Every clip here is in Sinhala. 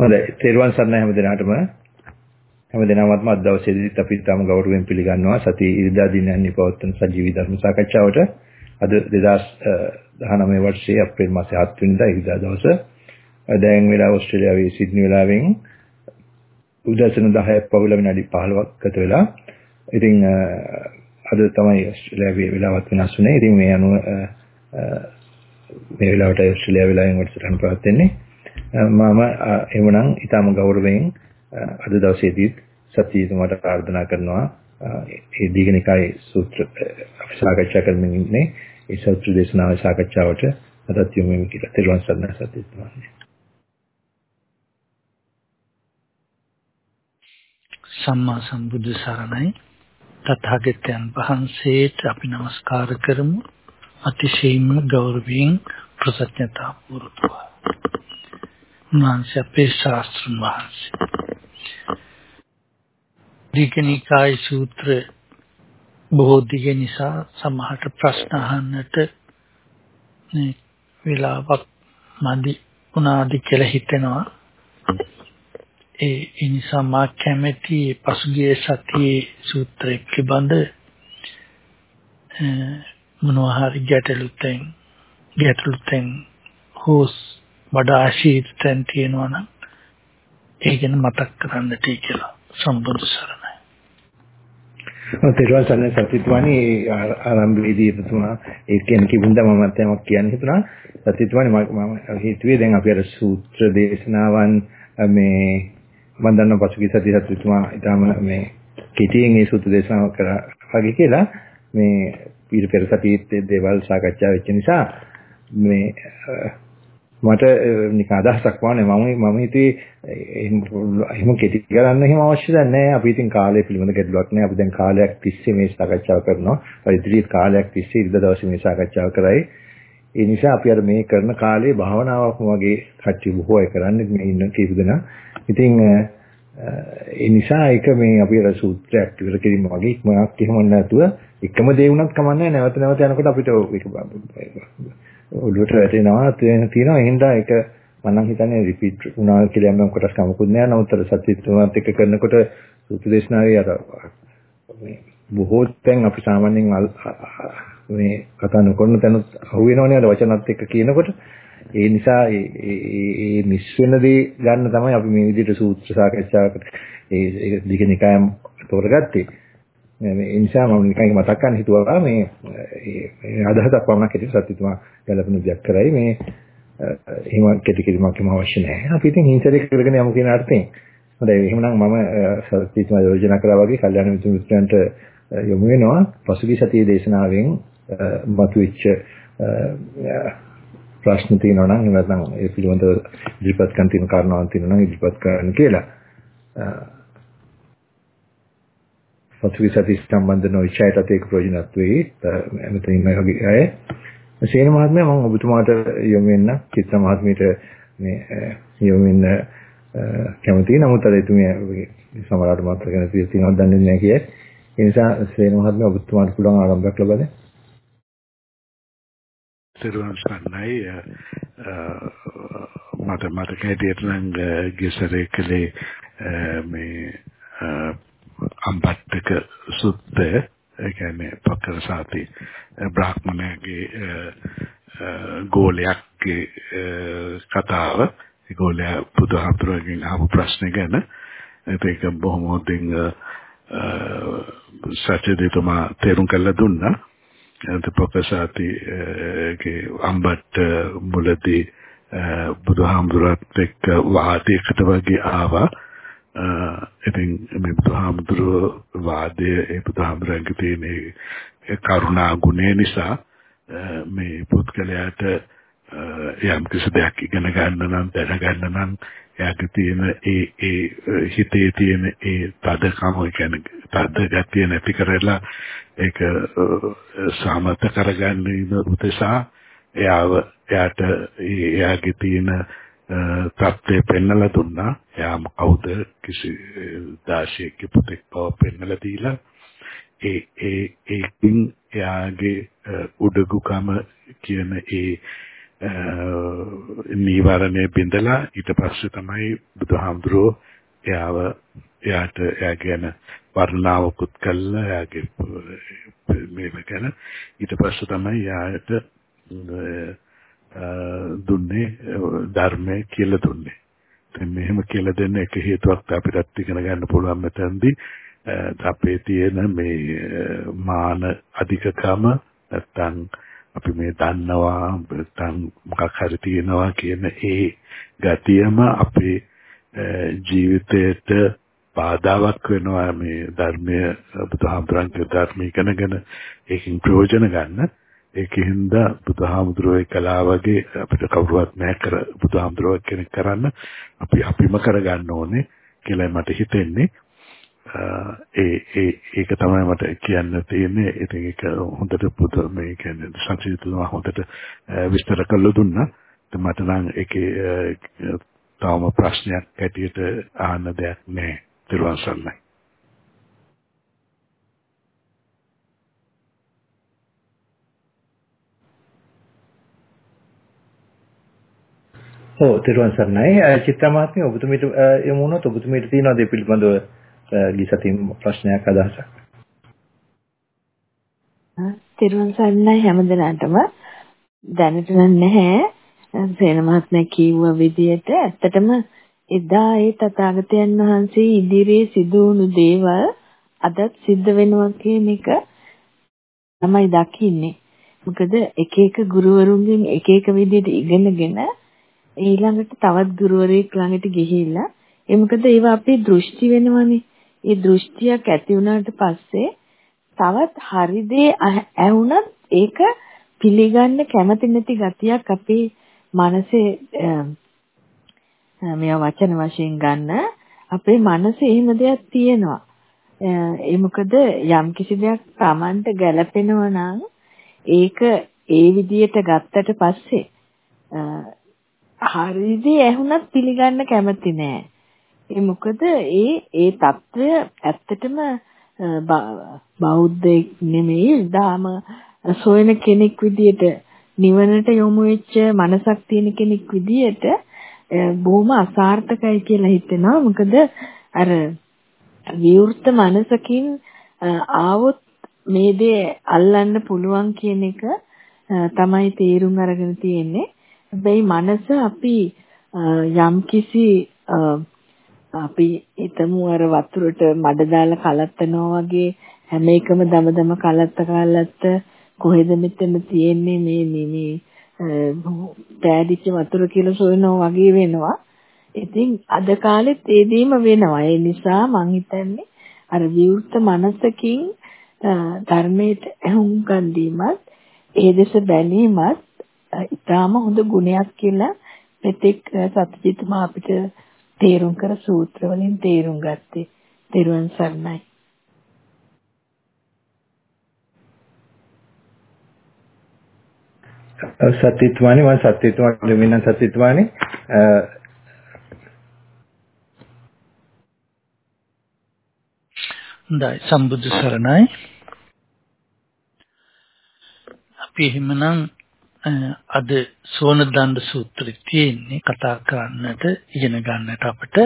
හොඳයි. තෙරුවන් සරණයි හැම දිනාටම. හැම දිනමත්ම අද දවසේදීත් අපි තම ගෞරවයෙන් පිළිගන්නවා සති ඉරිදා දිනයන්හි පවත්වන සජීවී ධර්ම සාකච්ඡාවට. අද 2019 වර්ෂයේ අප්‍රේල් මාසයේ 7 වෙනිදා ඉරිදා දවස. දැන් වෙලාව ඕස්ට්‍රේලියාවේ සිඩ්නි වෙලාවෙන් උදෑසන 10ක් පවුල විනාඩි 15ක් ගත වෙලා. ඉතින් අද තමයි ඕස්ට්‍රේලියාවේ වෙලාවත් වෙනස් වුණේ. ඉතින් මේ අනුව මේ වෙලාවට ඕස්ට්‍රේලියාව වෙලාවෙන් වැඩසටහන පවත්වන්නේ. මම එhmenan ඊටම ගෞරවයෙන් අද දවසේදීත් සත්‍යීතුමාට ප්‍රාර්ථනා කරනවා. මේ දීඝනිකායේ සූත්‍ර අපි සාකච්ඡා කරමින් ඉන්නේ. ඒ සූත්‍ර දේශනාවේ සාකච්ඡාවට අදත් යොමු වෙමු කියලා. ත්‍රිවංශ සරණ සත්‍යීතුමා. සම්මා සම්බුදු සරණයි. තථාගතයන් වහන්සේට අපි নমස්කාර කරමු. අතිශයින්ම ගෞරවයෙන් ප්‍රසන්නතා පූර්වකව උන්වහන්සේ අපේ ශාස්ත්‍රඥ වහන්සේ. දීඝනිකාය සූත්‍ර බොහෝ දිග නිසා සමහරට ප්‍රශ්න අහන්නට මේ වෙලාවක් මදි උනාදි කියලා හිතෙනවා. ඒ නිසා මා කැමැති පසුගිය සතියේ සූත්‍රය පිළිබඳ මොනවා හරි ගැටලුතෙන් ගැටලුතෙන් හොස් වඩා ආශීර්වාදයන් තියෙනවා නම් ඒ ගැන මතක් කරන්නට කියලා සම්බුදු සරණයි. තේරුවන් සරණ සත්‍යත්වani ආරම්භයේදී තුමා ඒ කියන කිවුන්ද මමත් යමක් කියන්න හිතුණා. සත්‍යත්වani මම හිතුවේ දැන් අපි අර සූත්‍ර දේශනාවන් මේ මම දන්නවා පසුගිය සතියේ සත්‍යත්වමා ඊටම මේ කෙටියෙන් ඒ සූත්‍ර දේශනාව කරා වගේ කියලා මේ ඊට පෙර සතියේ දේවල් සාකච්ඡා වෙච්ච නිසා මේ මට නික අදහසක් වන්නේ මම මම හිතුවේ එහෙම කෙටි කරන්න එහෙම අවශ්‍ය නැහැ. අපි ඉතින් කාලය පිළිබඳ ගැටලුවක් නැහැ. අපි දැන් කාලයක් තිස්සේ මේ සාකච්ඡාව කරනවා. පරිදිරිත් කාලයක් තිස්සේ ඉරිදා දවසේ මේ සාකච්ඡාව කරයි. ඒ නිසා අපි අර මේ කරන කාලේ භාවනාවක්ම වගේ කට්ටිය බොහෝ අය කරන්නේ මේ ඉන්න කීප දෙනා. ඉතින් ඒ නිසා ඒක මේ අපි අර සූත්‍රයක් ඉවර කිරීම වගේ ඉක්මනක් එහෙම නැතුව එකම දේ වුණත් කමන්නේ නැවත නැවත යනකොට අපිට ඒක ඔළුවට වැටෙනවා. තියෙනවා. එහෙනම් ඒක මම නම් හිතන්නේ රිපීට් වුණා කියලා යම් කොටස් කමකුත් නෑ නමුත් අර සත්‍ය තුනත් එක්ක කරනකොට සූත්‍ර දේශනාවේ අර මේ බොහෝ තැන් අපි සාමාන්‍යයෙන් මේ කතා නොකරන තැනුත් අහු වෙනවනේ අර වචනත් එක්ක කියනකොට. ඒ නිසා ඒ මිස් වෙන දේ ගන්න තමයි අපි මේ විදිහට සූත්‍ර සාකච්ඡාවකට ඒ දිගනිකායම් තෝරගත්තේ. ඒ නිසා මම නිකන් මතක් ගන්න හිතුවා මේ අදහසක් වමනක් හිටිය සත්‍යතුමා ගැලපෙන දෙයක් කරයි මේ එහෙම කෙටි කිරීමක් එහෙම අවශ්‍ය නැහැ. අපි ඉතින් හිංසරේ කරගෙන යමු කියන අර්ථයෙන්. හොඳයි එහෙනම් මම සත්‍යතුමා යෝජනා කරා වගේ කල්යාණ මිත්‍ර මිත්‍රයන්ට යොමු වෙනවා. පසුගිය සතියේ දේශනාවෙන් මතුවෙච්ච ප්‍රශ්න තියෙනවා නම් එහෙම නැත්නම් ඒ පිළිබඳව ඉදිරිපත් කරන්න තියෙන කාරණාවක් තියෙනවා නම් ඉදිරිපත් කරන්න කියලා. පසුගිය සති සම්බන්ධ නොවිචයටත් ඒක ප්‍රයෝජනවත් වෙයි. එමෙතනින් මේ වගේ අය. සේන මහත්මයා මම ඔබතුමාට යොමු වෙන්න චිත්‍ර මහත්මියට මේ යොමු වෙන්න කැමතියි. නමුත් අද එතුමිය සමහරවිට මාත්‍ර ගැන තියෙනවද දන්නේ නැහැ කියයි. ඒ නිසා සේන මහත්මයා ඔබතුමාට පුළුවන් ආරම්භයක් ලබා දෙන්න. සිරුවන් සන්නයි මට මතක හැටියට නම් ගෙසරේ කලේ මේ අම්බට්ටක සුත්තය ඒ කියන්නේ පක්කර සාති බ්‍රාහ්මණයගේ ගෝලයක්ගේ කතාව. ඒ ගෝලයා බුදුහාමුදුරුවන්ගෙන් අහපු ප්‍රශ්න ගැන. ඒක බොහොම හොඳින් සත්‍යදේතුමා තේරුම් කරලා දුන්නා. එතකොට පොකසාතිගේ අම්බට්ට මුලදී බුදුහාමුදුරුවත් එක්ක වාදයකට වගේ ආවා. ඉතින් මේ බුදුහාමුදුරුව වාදයේ ඒ බුදුහාමුදුරන්ගේ තියෙන ඒ කරුණා ගුණය නිසා මේ පුද්ගලයාට යම් කිසි දෙයක් ඉගෙන ගන්න නම් දැනගන්න නම් එයාගේ තියෙන ඒ ඒ හිතේ තියෙන ඒ තදකම කියන්නේ තද ගතිය නැති කරලා ඒක සමත කරගන්න උදෙසා එයාව එයාට එයාගේ තියෙන තත්ත්වය පෙන්වලා දුන්නා. එයාම කවුද? කිසි දාශයක පුතෙක් බව පෙන්වලා දීලා. ඒ ඒ ඒකින් එයාගේ උඩගුකම කියන ඒ නීවරණය බිඳලා ඊට පස්සේ තමයි බුදුහාමුදුරුවෝ එයාව එයාට එයාගෙන වර්ණාවකුත් කළා. එයාගේ මේව ගැන ඊට පස්සේ තමයි එයාට දුන්නේ ධර්මය කියලා දුන්නේ. දැන් මෙහෙම කියලා දෙන්න එක හේතුවක් අපිටත් ඉගෙන ගන්න පුළුවන් මෙතනදී අපේ තියෙන මේ මාන අධිකකම නැත්තම් අපි මේ දන්නවා නැත්තම් මොකක් හරි තියෙනවා කියන ඒ ගතියම අපේ ජීවිතයට බාධාවක් වෙනවා මේ ධර්මය බුදුහාමුදුරන්ගේ ධර්ම ඉගෙනගෙන ඒකෙන් ප්‍රයෝජන ගන්න ඒකින්ද බුදුහාමුදුරුවෝ කලා වගේ අපිට කවුරුවත් නැහැ කර බුදුහාමුදුරුවෝ කෙනෙක් කරන්න අපි අපිම කරගන්න ඕනේ කියලා මට හිතෙන්නේ ඒ ඒ ඒක තමයි මට කියන්න තියෙන්නේ ඉතින් ඒක හොඳට පුදු මේ කියන්නේ සංසිඳුවා හොඳට විස්තර කරලා දුන්නා මට නම් ඒකේ තවම ප්‍රශ්නයක් ඇටියට අහන්න දෙයක් නැහැ. තිරුවන් සරණයි. ඔව් තිරුවන් සරණයි. චිත්‍රා මහත්මිය ඔබතුමීට යමු වුණොත් ඔබතුමීට තියෙනවද ඒ පිළිබඳව ගිසතින් ප්‍රශ්නයක් අදහසක්? තිරුවන් සරණයි හැමදෙනාටම දැනට නැහැ සේන මහත්මයා කිව්ව විදිහට ඇත්තටම එදා ඒ තථාගතයන් වහන්සේ ඉදිරියේ සිදු වුණු දේවල් අදත් සිද්ධ වෙනවා කියන එක තමයි දකින්නේ. මොකද එක එක ගුරුවරුන්ගෙන් එක එක විදිහට ඉගෙනගෙන ඊළඟට තවත් ගුරුවරයෙක් ළඟට ගිහිල්ලා ඒ මොකද ඒවා අපේ දෘෂ්ටි වෙනවනේ. ඒ දෘෂ්ටියක් ඇති වුණාට පස්සේ තවත් හරි දේ ඇහුණත් ඒක පිළිගන්න කැමති නැති ගතියක් අපේ මනසේ මේවා වචන වශයෙන් ගන්න අපේ මනසේ එහෙම දෙයක් තියෙනවා. ඒ මොකද යම් කිසි දෙයක් Tamanට ගැළපෙනවා නම් ඒක ඒ විදියට ගත්තට පස්සේ හරිදී ඇහුණත් පිළිගන්න කැමති නෑ. ඒ මොකද ඒ ඒ తত্ত্বය ඇත්තටම බෞද්ධෙක් නෙමෙයි ධාම සොයන කෙනෙක් විදියට නිවනට යොමු වෙච්ච මනසක් තියෙන කෙනෙක් විදියට බොහොම අසාර්ථකයි කියලා හිතෙනවා මොකද අර විවෘත මනසකින් ආවොත් මේ දේ අල්ලන්න පුළුවන් කියන එක තමයි තේරුම් අරගෙන තියෙන්නේ හැබැයි මනස අපි යම්කිසි අපි හිතමු අර වතුරට මඩ දාලා කලත්තනවා වගේ හැම එකම දම දම කලත්ත කලත්ත කොහෙද මෙතන තියෙන්නේ මේ මේ පෑදිච්ච වතුර කියලා සොයනවා වගේ වෙනවා. ඉතින් අද කාලෙත් ඒ දෙීම වෙනවා. ඒ නිසා මං හිතන්නේ අර විවෘත මනසකින් ධර්මයට ඇහුම්කන් දීමත් ඒ දෙස බැලීමත් ඊටාම හොඳ ගුණයක් කියලා මෙතෙක් සත්‍යජිත්මා අපිට තේරුම් කර සූත්‍ර වලින් තේරුම් ගත්තේ. තෙරුවන් සරණයි. සත්‍යත්වානි මම සත්‍යත්වානි වෙන සත්‍යත්වානි හොඳයි සම්බුදු සරණයි අපි එහෙමනම් අද සෝන දණ්ඩ සූත්‍රය තියෙන්නේ කතා කරන්නට ඉගෙන ගන්නට අපිට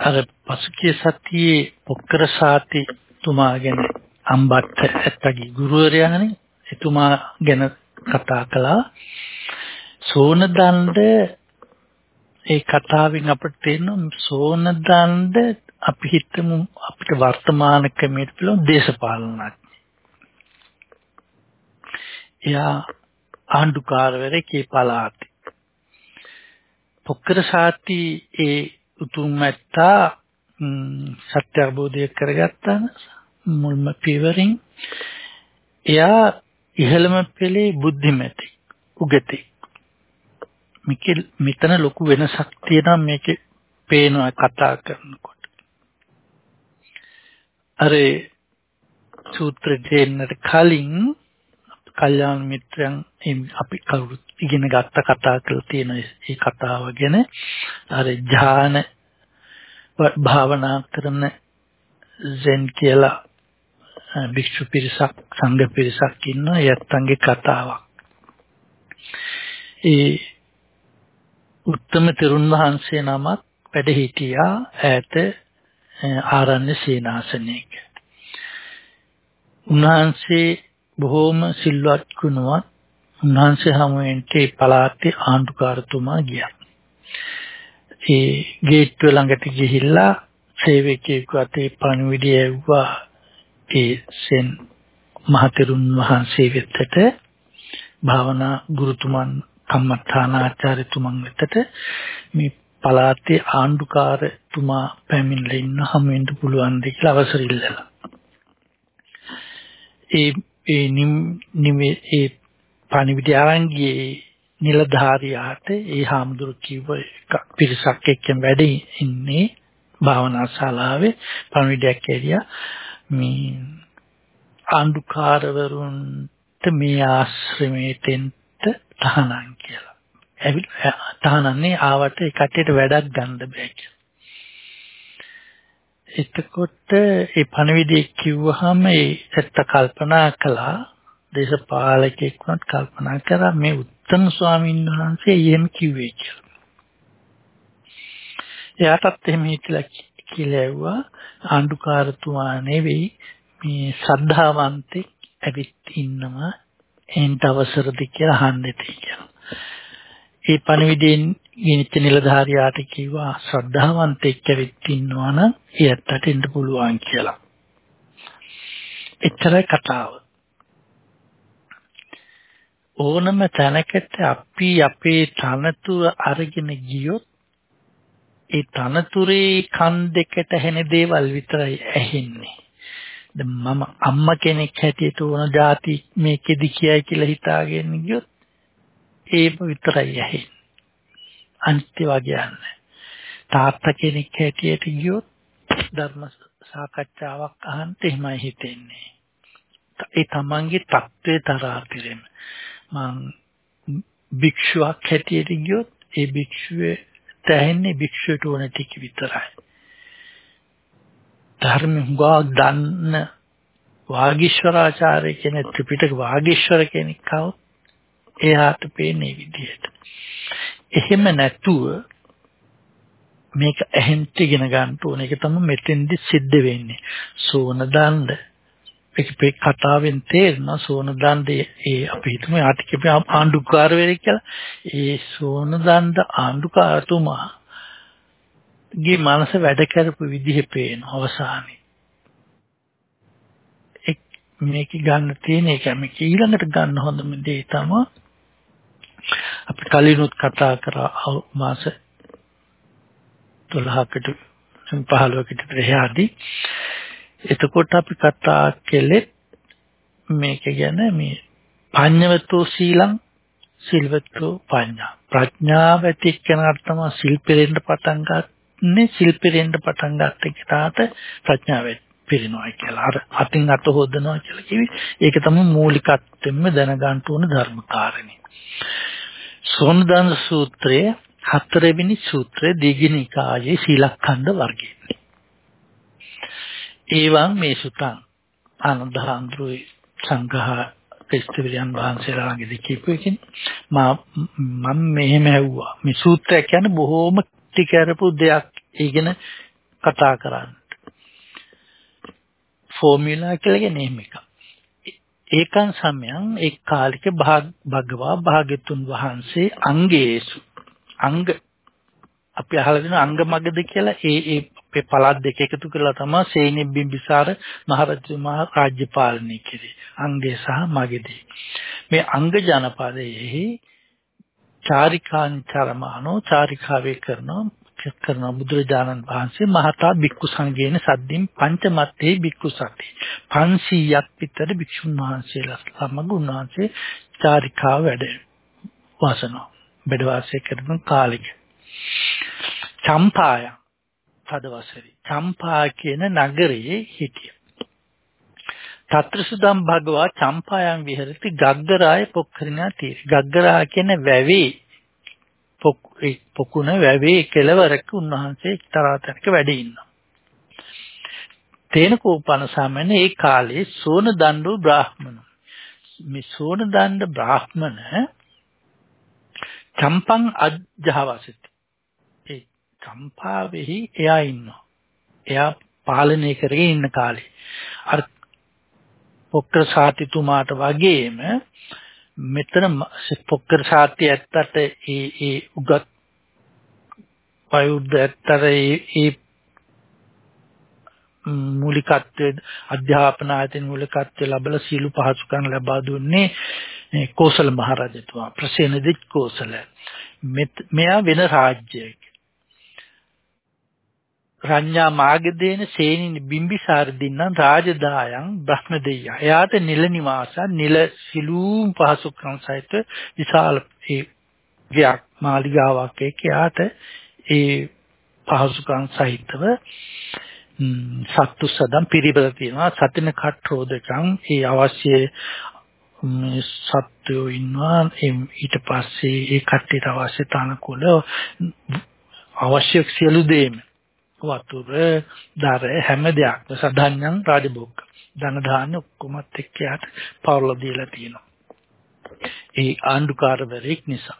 අර පසුගිය සතියේ පොක්කර සාති තුමා ගැන අම්බට්ට ඇත්තගේ ගුරුවරයානේ එතුමා ගැන කතා කළා සෝන දණ්ඩ ඒ කතාවෙන් අපිට තේරෙන සෝන දණ්ඩ අපි හිතමු අපිට වර්තමාන ක්‍රමයට පිළිවන් දේශපාලනඥ. එයා ආණ්ඩුකාරවරයෙක් ඒ පළාතේ. පොක්කර සාති ඒ උතුම් මැත්තා සත්‍ය අවබෝධය කරගත්තා මුල්ම පියවරින් එයා ඉහළම පෙළේ බුද්ධිමති උගතේ මේක මෙතන ලොකු වෙනසක් තියෙනවා මේකේ පේනවා කතා කරනකොට අර සූත්‍ර දෙන්නට කලින් කල්යාණ මිත්‍රයන් අපි කවුරුත් ඉගෙන ගත්ත කතා කරලා තියෙන ඒ කතාව ගැන අර ඥාන භාවනා කරන සෙන් කියලා භික්ෂු පිරිසක් සංඝ පිරිසක් ඉන්න යත්තන්ගේ කතාවක්. ඒ උත්තම තෙරුන් වහන්සේ නමක් වැඩ හිටියා ඈත ආරණ්‍ය සීනාසනයක. උන්වහන්සේ බොහෝම සිල්වත් ගුණවත් උන්වහන්සේ හමුවෙන්ට පළාතේ ආණ්ඩුකාරතුමා ගියා. ඒ ගේට්ටුව ළඟට ගිහිල්ලා සේවකයෙකු අතේ පණිවිඩය ඇව්වා ඒ සෙන් මහතෙරුන් වහන්සේ වෙතට භාවනා ගුරුතුමන් කම්මඨානාචාර්යතුමන් වෙතට මේ පළාතේ ආණ්ඩුකාරතුමා පැමිණලා ඉන්න හැම වෙන්න පුළුවන් ද කියලා අවසර ඉල්ලලා. ඒ ඒ නිමේ ඒ පණිවිඩය අරන් ගියේ නිලධාරියාට ඒ හාමුදුරු කිව්ව පිරිසක් එක්කම වැඩ ඉන්නේ භාවනා ශාලාවේ පණිවිඩයක් ඇරියා මේ ආණ්ඩුකාරවරුන්ට මේ ආශ්‍රමයට තහනම් කියලා. ඇවිල්ලා තහනන්නේ ආවට ඒ කට්ටියට වැඩක් ගන්න බෑ කියලා. එතකොට ඒ පණවිඩය කිව්වහම ඒ ඇත්ත කල්පනා කළා දේශපාලකෙක් වුණත් කල්පනා කරා මේ උත්තම ස්වාමීන් වහන්සේ එහෙම කිව්වේ කියලා. එයාටත් එහෙම හිතලා කියලා ඇව්වා ආණ්ඩුකාරතුමා නෙවෙයි මේ ශ්‍රද්ධාවන්තෙක් ඇවිත් ඉන්නවා එන්ට අවසරද කියලා අහන්නට කියලා. ඒ පණිවිඩයෙන් ගෙනිච්ච නිලධාරියාට කිව්වා ශ්‍රද්ධාවන්තෙක් ඇවිත් ඉන්නවා නම් එයත්ට එන්න පුළුවන් කියලා. එච්චරයි කතාව. ඕනම තැනකට අපි අපේ තනතුර අරගෙන ගියොත් ඒ තනතුරේ කන් දෙකට ඇහෙන දේවල් විතරයි ඇහෙන්නේ. දැන් මම අම්මා කෙනෙක් හැටියට ඕන જાති මේකෙදි කියයි කියලා හිතාගෙන ගියොත් ඒක විතරයි ඇහෙන්නේ. අනිත්‍ය වගේ යන්නේ. තාත්තා කෙනෙක් හැටියට ගියොත් ධර්ම සාකච්ඡාවක් අහන්න එහෙමයි හිතෙන්නේ. ඒ තමන්ගේ தત્ත්වය තරහා පිරෙම මං භික්ෂුවක් හැටියට ගියොත් ඒ භික්ෂුවේ තැහෙන්නේ භික්ෂුවට ඕන ටික විතරයි. ධර්ම හුඟා දන්න වාගීශ්වරාචාර්ය කියන ත්‍රිපිටක වාගීශ්වර කෙනෙක් කවුත් එයාට පේන්නේ විදිහට. එහෙම නැතුව මේක ඇහෙන්න ඉගෙන ගන්න ඕන එක තමයි මෙතෙන්දි සිද්ධ වෙන්නේ. සෝන දණ්ඩ ඒකේ කතාවෙන් තේරෙනවා සෝන දණ්ඩ ඒ අපි හිතමු ආටිකේ ආණ්ඩුකාර වෙරේ කියලා. ඒ සෝන දණ්ඩ ආණ්ඩුකාරතුමා ගේ මනස වැඩ කරපු විදිහ පේන අවසානයේ. මේක ගන්න තියෙන එක මේක ඊළඟට ගන්න හොඳම දේ තමයි අපි කලිනුත් කතා කරා මාස 12කට 15කට පෙරහදී එතකොට අපි කතා කළේ මේක ගැන මේ පඤ්ඤවතෝ සීලං සිල්වතෝ පඤ්ඤා. ප්‍රඥාව ඇති කෙනාට තමයි සිල් පෙරෙන්න පටන් ගන්නේ. සිල් පෙරෙන්න පටන් ගත්ත කෙනාට ප්‍රඥාව පිරිනවා කියලා. අර අතින් අත හොදනවා කියලා කිවි ඒක තමයි මූලිකත්වෙන්ම දැනගන්න ඕන ධර්ම කාරණේ. සෝනදන් සූත්‍රයේ හතරවෙනි සූත්‍රය දීඝනිකායේ සීලඛණ්ඩ වර්ගයේ. ඒවන් මේ සුතං ආනන්දහාඳුයි සංඝහ ක්‍රිස්තවියන් වහන්සේලාගේ කියපු එකකින් මා මම මෙහෙම ඇහුවා. මේ සූත්‍රය කියන්නේ බොහෝම ටිකරපු දෙයක්. ඒගෙන කතා කරන්න. ෆෝමියුලා කියලා කියන්නේ එහෙම එකක්. ඒකන් සමයන් එක් කාලික භගවා භාග්‍යතුන් වහන්සේ අංගේසු. අංග අපි අහලා දෙන අංග මගද කියලා. ඒ ඒ අපේ පළාත් දෙක එකතු කරලා තමයි සේනෙ බිම්බිසාර මහරජතුමා රාජ්‍ය පාලනය කෙරේ. අංගේ සහ මගදී මේ අංග ජනපදයේ චාරිකාංචරමානෝ චාරිකාවේ කරනවා කරන බුදුරජාණන් වහන්සේ මහතා බික්කු සංගේන සද්දින් පංචමත්තේ බික්කු සති. 500ක් විතර භික්ෂුන් වහන්සේලා සමග උන්වහන්සේ චාරිකාව වැඩ වාසනවා. බෙඩ වාසය කරන කාලෙක. චම්පාය පදවසරි චම්පා කියන නගරයේ හිටිය. తත්‍රසුදම් භගවා චම්පායන් විහෙරති ගග්ගරාය පොක්කරිනා තීරි. ගග්ගරා කියන වැවේ පොකුණ වැවේ කෙළවරක උන්වහන්සේ එක්තරා තැනක වැඩ ඉන්නවා. තේන කෝපන සාමාන්‍ය ඒ කාලේ සෝන දණ්ඩු බ්‍රාහ්මණ. මේ සෝන දණ්ඩ බ්‍රාහ්මණ චම්පං අජ්ජහවසිත. ඒ චම්පාවෙහි එයා ඉන්නවා. එයා පාලනය කරගෙන ඉන්න කාලේ. අර පොක්කර සාතිතුමාට වගේම මෙතන පොක්කර සාති ඇත්තට ඒ ඒ උගත් වයුද්ධ ඇත්තට ඒ ඒ මූලිකත්වයේ අධ්‍යාපන ආයතන මූලිකත්වයේ ලැබලා සීළු පහසුකම් ලබා දුන්නේ කෝසල මහරජතුමා ප්‍රසේනදිත් කෝසල. මෙයා වෙන රාජ්‍යයක. රඤ්ඤා මාගදේන සේනින් බිම්බිසාර දින්නම් රාජදායන් බ්‍රහ්මදෙය. එයාට නිල නිවාස නිල සිලූම් පහසුකම් සහිත විශාල ඒ ගයක් මාලිගාවක් එයාට ඒ පහසුකම් සහිතව සත්තු සදම් පිරිබල තියෙනවා සතින කට්‍රෝදකම් ඒ අවශ්‍ය සත්වෝ ඉන්නවා ඊට පස්සේ ඒ කට්ටියට අවශ්‍ය තනකොළ අවශ්‍ය සියලු දේම වතුර දර හැම දෙයක්ම සදාඥං රාජභෝග. ධන දාන්න ඔක්කොමත් එක්ක යාට පවර්ල දීලා තියෙනවා. ඒ ආණ්ඩුකාරවරයෙක් නිසා.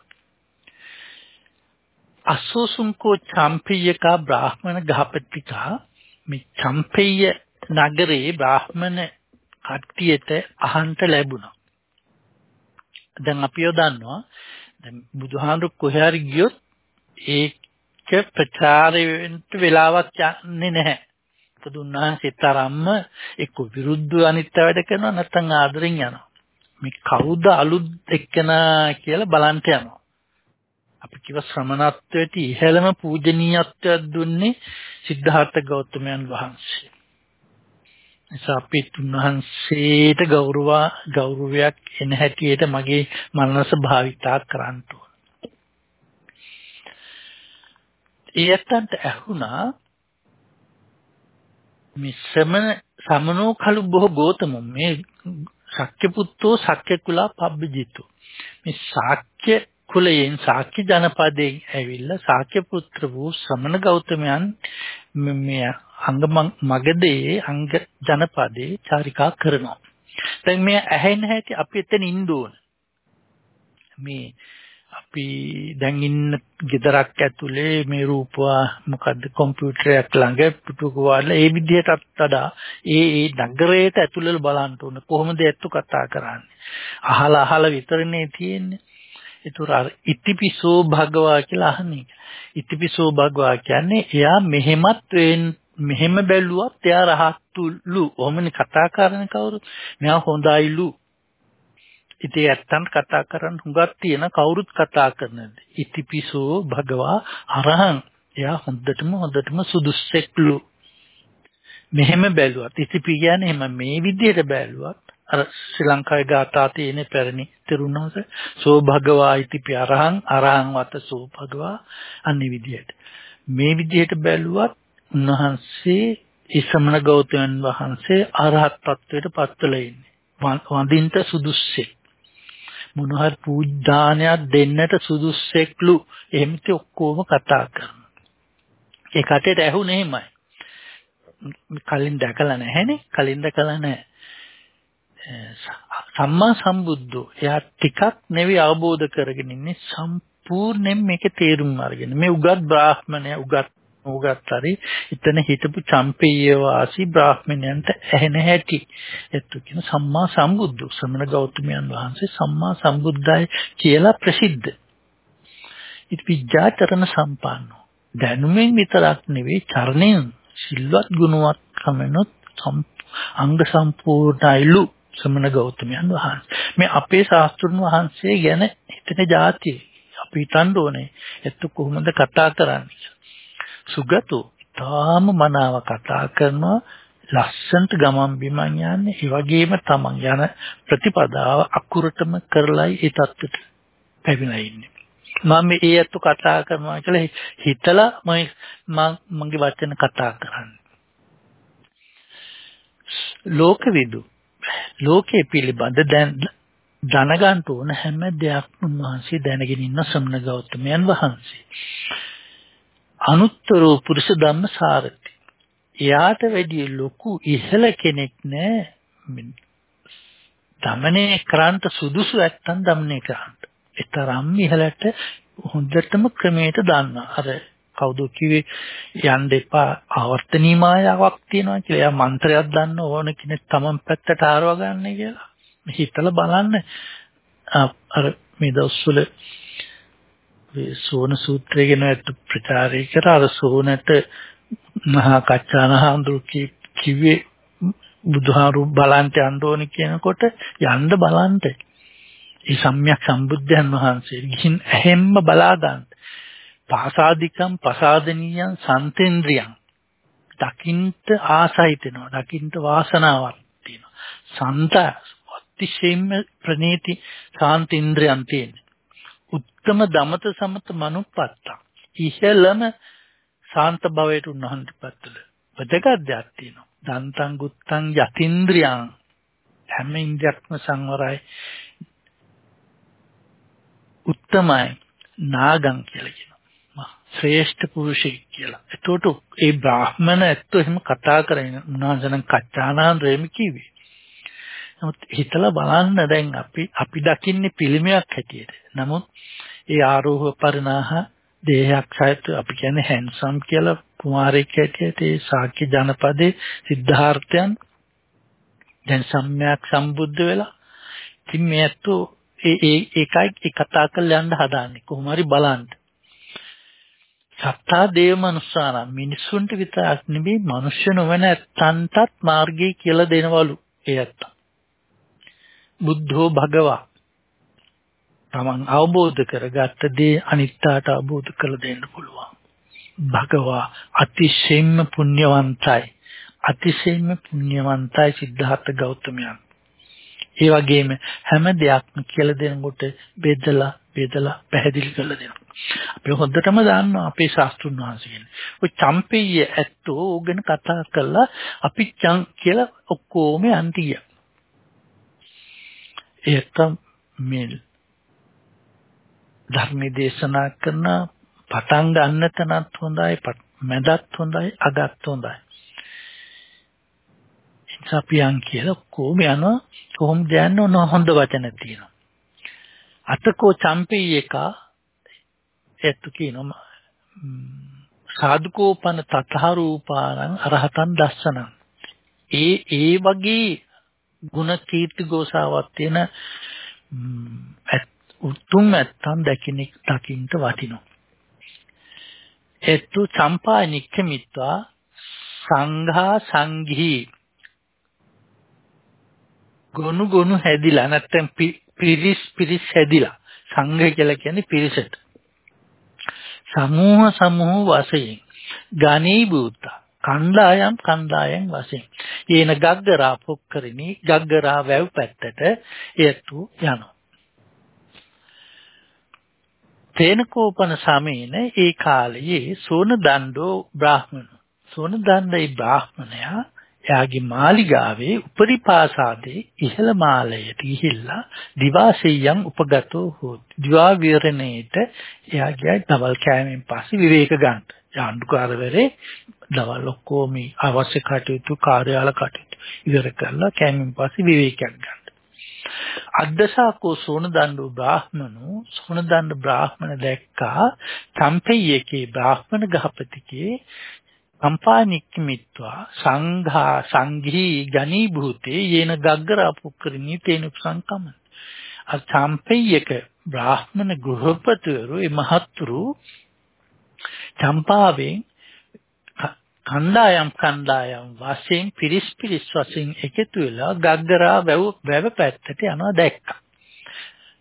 අසෝසුංකෝ චම්පියකා බ්‍රාහ්මණ ගහපතිකා මේ චම්පෙය නගරේ බ්‍රාහ්මණ කට්ටියට අහන්ට ලැබුණා. දැන් අපිව දන්නවා. දැන් බුදුහාමුදුරු කොහේ හරි ගියොත් ඒක ප්‍රචාරයට වෙලාවක් යන්නේ නැහැ. මොකද උන්වහන්සේ තරම්ම එක්ක විරුද්ධව අනිත් වැඩ කරනවා නැත්නම් ආදරෙන් යනවා. මේ කවුද අලුත් එක්කනා කියලා බලන්න යනවා. අපි කිව්ව ශ්‍රමණත්වයට ඉහළම පූජනීයත්වයක් දුන්නේ සිද්ධාර්ථ ගෞතමයන් වහන්සේ. නිසා අපි තුන්වහන්සේට ගෞරව ගෞරවයක් එන හැටියට මගේ මනස භාවිතා කරන්න ඕන. ඒත්තන්ට ඇහුණා මේ ශ්‍රමණ සමනෝ කලු බොහෝ ගෝතම මේ ශක්‍ය පුත්තෝ ශක්‍ය කුලා පබ්බජිතු මේ ශාක්‍ය කුලයෙන් ශාක්‍ය ජනපදයෙන් ඇවිල්ලා ශාක්‍ය පුත්‍ර වූ ශ්‍රමණ ගෞතමයන් මේ අංග මගදී අංග ජනපදේ චාරිකා කරනවා. දැන් මේ ඇහෙන්න හැටි අපි එතන ඉන්න ඕන. මේ අපි දැන් ඉන්න ගෙදරක් ඇතුලේ මේ රූපවා මොකද්ද කම්පියුටරයක් ළඟ පුටුකවල ඒ විදිහටත් වඩා ඒ ඒ නගරයට ඇතුළේ බලන්න ඕන කොහොමද ඇත්තු කතා කරන්නේ අහලා අහලා විතරනේ තියෙන්නේ ඒතර අර ඉතිපිසෝ භගවා කියලා අහන්නේ. ඉතිපිසෝ භගවා කියන්නේ එයා මෙහෙමත් මෙහෙම බැලුවත් එයා රහත්තුලු. ඔහොමනේ කතා කරන්නේ කවුරු? මෙයා හොඳයිලු. ඉතින් ඇත්තන් කතා කරන් හුඟක් තියෙන කවුරුත් කතා කරනද. ඉතිපිසෝ භගවා අරහං. එයා හොඳටම හොඳටම සුදුස්සෙක්ලු. මෙහෙම බැලුවත් ඉතිපි කියන්නේ එහෙම මේ විදිහට බැලුවත් අර ශ්‍රී ලංකාවේ ගාථා තියෙන පැරණි තෙරුණවස සෝ භගවා ඉතිපි අරහං අරහං වත සෝ භගවා අන්නේ විදිහට මේ විදිහට බැලුවත් උන්වහන්සේ ඉසමන ගෞතමයන් වහන්සේ අරහත් ත්වයට පත්වලා ඉන්නේ වඳින්ට සුදුස්සෙක් මොනහරි පූජ්‍යානයක් දෙන්නට සුදුස්සෙක්ලු. එහෙමත් ඔක්කොම කතා කරනවා. ඒ කටේට ඇහුනේ එහෙමයි. කලින් දැකලා නැහැනේ. කලින් දැකලා නැහැ. සම්මා සම්බුද්ධෝ. එයා ටිකක් නෙවෙයි අවබෝධ කරගෙන ඉන්නේ සම්පූර්ණයෙන් මේක තේරුම් අරගෙන. මේ උගත් බ්‍රාහ්මණය උගත් උගත් හරි එතන හිටපු චම්පේය වාසී බ්‍රාහ්මණයන්ට ඇහෙන හැටි එතු කියන සම්මා සම්බුද්ධ ශ්‍රමණ ගෞතමයන් වහන්සේ සම්මා සම්බුද්ධයි කියලා ප්‍රසිද්ධ ඉති විජාචරණ සම්පන්නෝ දැනුමෙන් විතරක් නෙවෙයි චරණයෙන් සිල්වත් ගුණවත් කමනොත් අංග සම්පූර්ණයිලු ශ්‍රමණ ගෞතමයන් වහන්සේ. මේ අපේ ශාස්ත්‍රුන් වහන්සේ ගැන හිතන જાතිය අපි හිතන්න ඕනේ. එත්තු කොහොමද කතා කරන්නේ? සුගතෝ තාම මනාව කතා කරනවා ලස්සන්ට ගමන් බිමන් යන්නේ ඒ වගේම තමන් යන ප්‍රතිපදාව අකුරටම කරලයි ඒ தත්ත්වයට පැමිණලා ඉන්නේ මම මේ ඒ අතු කතා කරනවා කියලා හිතලා මම මගේ වචන කතා කරන්නේ ලෝකවිදු ලෝකයේ පිළිබඳ දැන් දැනගන්න ඕන හැම දෙයක්ම උන්වහන්සේ දැනගෙන ඉන්න සම්න ගෞතමයන් වහන්සේ. අනුත්තර පුරුෂ ධම්ම සාරති. එයාට වැඩි ලොකු ඉහළ කෙනෙක් නෑ දමනය කරන්ට සුදුසු නැත්තම් දමනය කරන්න. ඒතරම් ඉහළට හොඳටම ක්‍රමයට දාන්න. අර කවුද කිව්වේ යන්න එපා ආවර්තනීය මායාවක් තියෙනවා කියලා. එයා මන්ත්‍රයක් දන්න ඕන කෙනෙක් තමන් පැත්තට ආරව ගන්න කියලා. හිතලා බලන්න අර මේ දවස්වල සෝන සූත්‍රය ගැන ප්‍රචාරය කර අර සෝනට මහා කච්චානහඳු කිව්වේ බුදුහාරු බලන්ට යන්න ඕනි කියනකොට යන්න බලන්ට ඒ සම්්‍යක් සම්බුද්ධයන් වහන්සේ ගිහින් ඇහෙම්ම බලා ගන්න. පාසාදිකම් පසාදනීයන් සන්තේන්ද්‍රියන් දකින්ට ආසයිතෙනවා දකින්ට වාසනාවක් තියෙනවා. සන්ත අතිශයින්ම ප්‍රණීති සාන්තේන්ද්‍රයන් තියෙන. උත්තම දමත සමත මනුප්පත්තා. ඉහළම ශාන්ත භවයට උන්වහන්සේපත් වල වැදගත් දෙයක් තියෙනවා. දන්තං ගුත්තං යතින්ද්‍රියං හැම ඉන්ද්‍රියක්ම සංවරයි. උත්තමයි නාගම් කියලා කියනවා. ශ්‍රේෂ්ඨ පුරුෂයෙක් කියලා. එතකොට ඒ බ්‍රාහ්මණ ඇත්තෝ එහෙම කතා කරගෙන උන්වහන්සේනම් කච්චානාන්ද්‍රේම කිව්වේ. නමුත් හිතලා බලන්න දැන් අපි අපි දකින්නේ පිළිමයක් හැටියට. නමුත් ඒ ආරෝහ පරිණාහ දේහයක් සහිත අපි කියන්නේ හැන්සම් කියලා කුමාරයෙක් හැටියට ඒ ශාක්‍ය ජනපදයේ සිද්ධාර්ථයන් දැන් සම්්‍යක් සම්බුද්ධ වෙලා ඉතින් මේ ඇත්තෝ ඒ ඒ ඒකයි ඒ කතා කරලා යන්න හදාන්නේ. කොහොම හරි බලන්න. සත්තා දේව මනුස්සාන මිනිසුන්ට විතරක් නෙවෙයි මනුෂ්‍ය නොවන ඇත්තන්ටත් මාර්ගය කියලා දෙනවලු ඒ ඇත්ත. බුද්ධෝ භගවා තමන් අවබෝධ කරගත්ත දේ අනිත්‍යයට අවබෝධ කළ දෙන්න පුළුවන්. භගවා අතිශයින්ම පුණ්‍යවන්තයි. අතිශයින්ම පුණ්‍යවන්තයි සිද්ධාර්ථ ගෞතමයන්. ඒ වගේම හැම දෙයක්ම කියලා දෙනකොට බෙදලා බෙදලා පැහැදිලි කරලා දෙනවා. අපි හොඳටම දන්නවා අපේ ශාස්ත්‍රුන් වහන්සේ ඔය චම්පෙය ඇත්තෝ ඕගෙන කතා කරලා අපි චම් කියලා ඔක්කොම යන්තිය. ඒක මේ ධර්ම දේශනා කරන පටන් ගන්න තැනත් හොඳයි මැදත් හොඳයි අගත් හොඳයි. සපියන් කියලා කොහොම යනවා කොහොමද යන්නේ ඔන්න හොඳ වචන තියෙනවා. අතකෝ චම්පී එක. එත්තු කියනවා සාදුකෝපන තතහ රූපානං අරහතන් දස්සනං. ඒ ඒ වගේ ಗುಣ කීර්ති ගෝසාවක් තියෙන උතුම් නැත්තම් දකින්න දකින්න වටිනවා. එත්තු සම්පා නික්කමිත්වා සංඝා සංඝී ගොනු ගොනු හැදිලා නැත්තම් පිරිස් පිරිස් හැදිලා සංඝ කියලා කියන්නේ පිරිසට සමූහ සමූහ වශයෙන් ගණී භූත කණ්ඩායම් කණ්ඩායම් වශයෙන් ඊන ගග්ගරා පොක්කරිනි ගග්ගරා වැව් පැත්තට එතු යනවා. තේනකෝපන සමයේන ඒ කාලයේ සෝන දණ්ඩෝ බ්‍රාහ්මණ. සෝන දණ්ඩයි බ්‍රාහ්මණයා එයාගේ මාලිගාවේ උපරිපාසාදේ ඉහළ මාලයට ගිහිල්ලා දිවාසෙයන් උපගතෝ හොත්. දිවා විරණේට එයා ගියා දවල් කෑමෙන් පස්සේ විවේක ගන්න. යාන්දුකාරවරේ දවල් ඔක්කොම අවශ්‍ය කටයුතු කාර්යාල කටයුතු ඉවර කරලා කෑමෙන් පස්සේ විවේකයක් ගන්න. අද්දසාකෝ සෝනදණ්ඩු බ්‍රාහ්මණු සෝනදණ්ඩ බ්‍රාහ්මණ දැක්කා සම්පෙය්‍යකේ බ්‍රාහ්මණ ගහපතිකේ සම්පානික්මිත්වා සංඝා සංඝී ගණී භූතේ යේන ගග්ගරා පුක්කරිනී තේන සංකම අ සම්පෙය්‍යක බ්‍රාහ්මණ ගෘහපතිවරු ඒ මහත්තුරු චම්පාවෙන් කණ්ඩායම් කණ්ඩායම් වශයෙන් පිරිස් පිරිස් වශයෙන් එකතු වෙලා ගග්ගරා වැව වැව පැත්තට යනවා දැක්කා.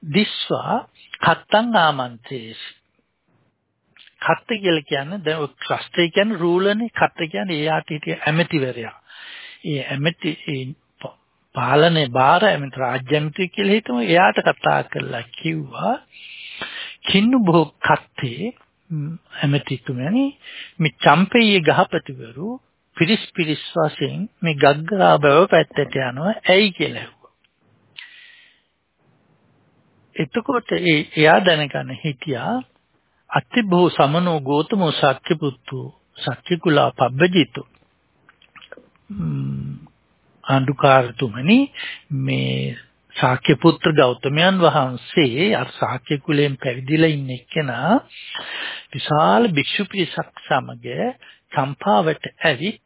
දිස්වා කත්තං ආමන්ත්‍රේසි. කත්ත කියලා කියන්නේ දැන් ඔය ක්‍රස්ටේ කියන්නේ රූලනේ කත්ත කියන්නේ එයාට හිටිය ඇමතිවරයා. ඒ ඇමති පාලනේ බාර ඇමති රාජ්‍ය ඇමති කියලා හිතමු එයාට කතා කරලා කිව්වා කින්නු බොහෝ කත්තේ ඇමතිතුමනි මේ චම්පේය ගහපතිවරු පිරිස් පිරිස් වශයෙන් මේ ගග්ගරා බව පැත්තට යනවා. ඇයි කියලා ඇහුවා. එතකොට ඒ එයා දැනගන්න හිටියා අතිබෝ සමනෝ ගෝතමෝ සක්්‍ය පුත්තු සක්්‍ය කුලා පබ්බජිතු ආණ්ඩුකාරතුමනි මේ ශාක්‍ය පුත්‍ර ගෞතමයන් වහන්සේ අර ශාක්‍ය කුලයෙන් පැවිදිලා ඉන්න එක්කෙනා විශාල භික්ෂු පිරිසක් සමග චම්පාවට ඇවිත්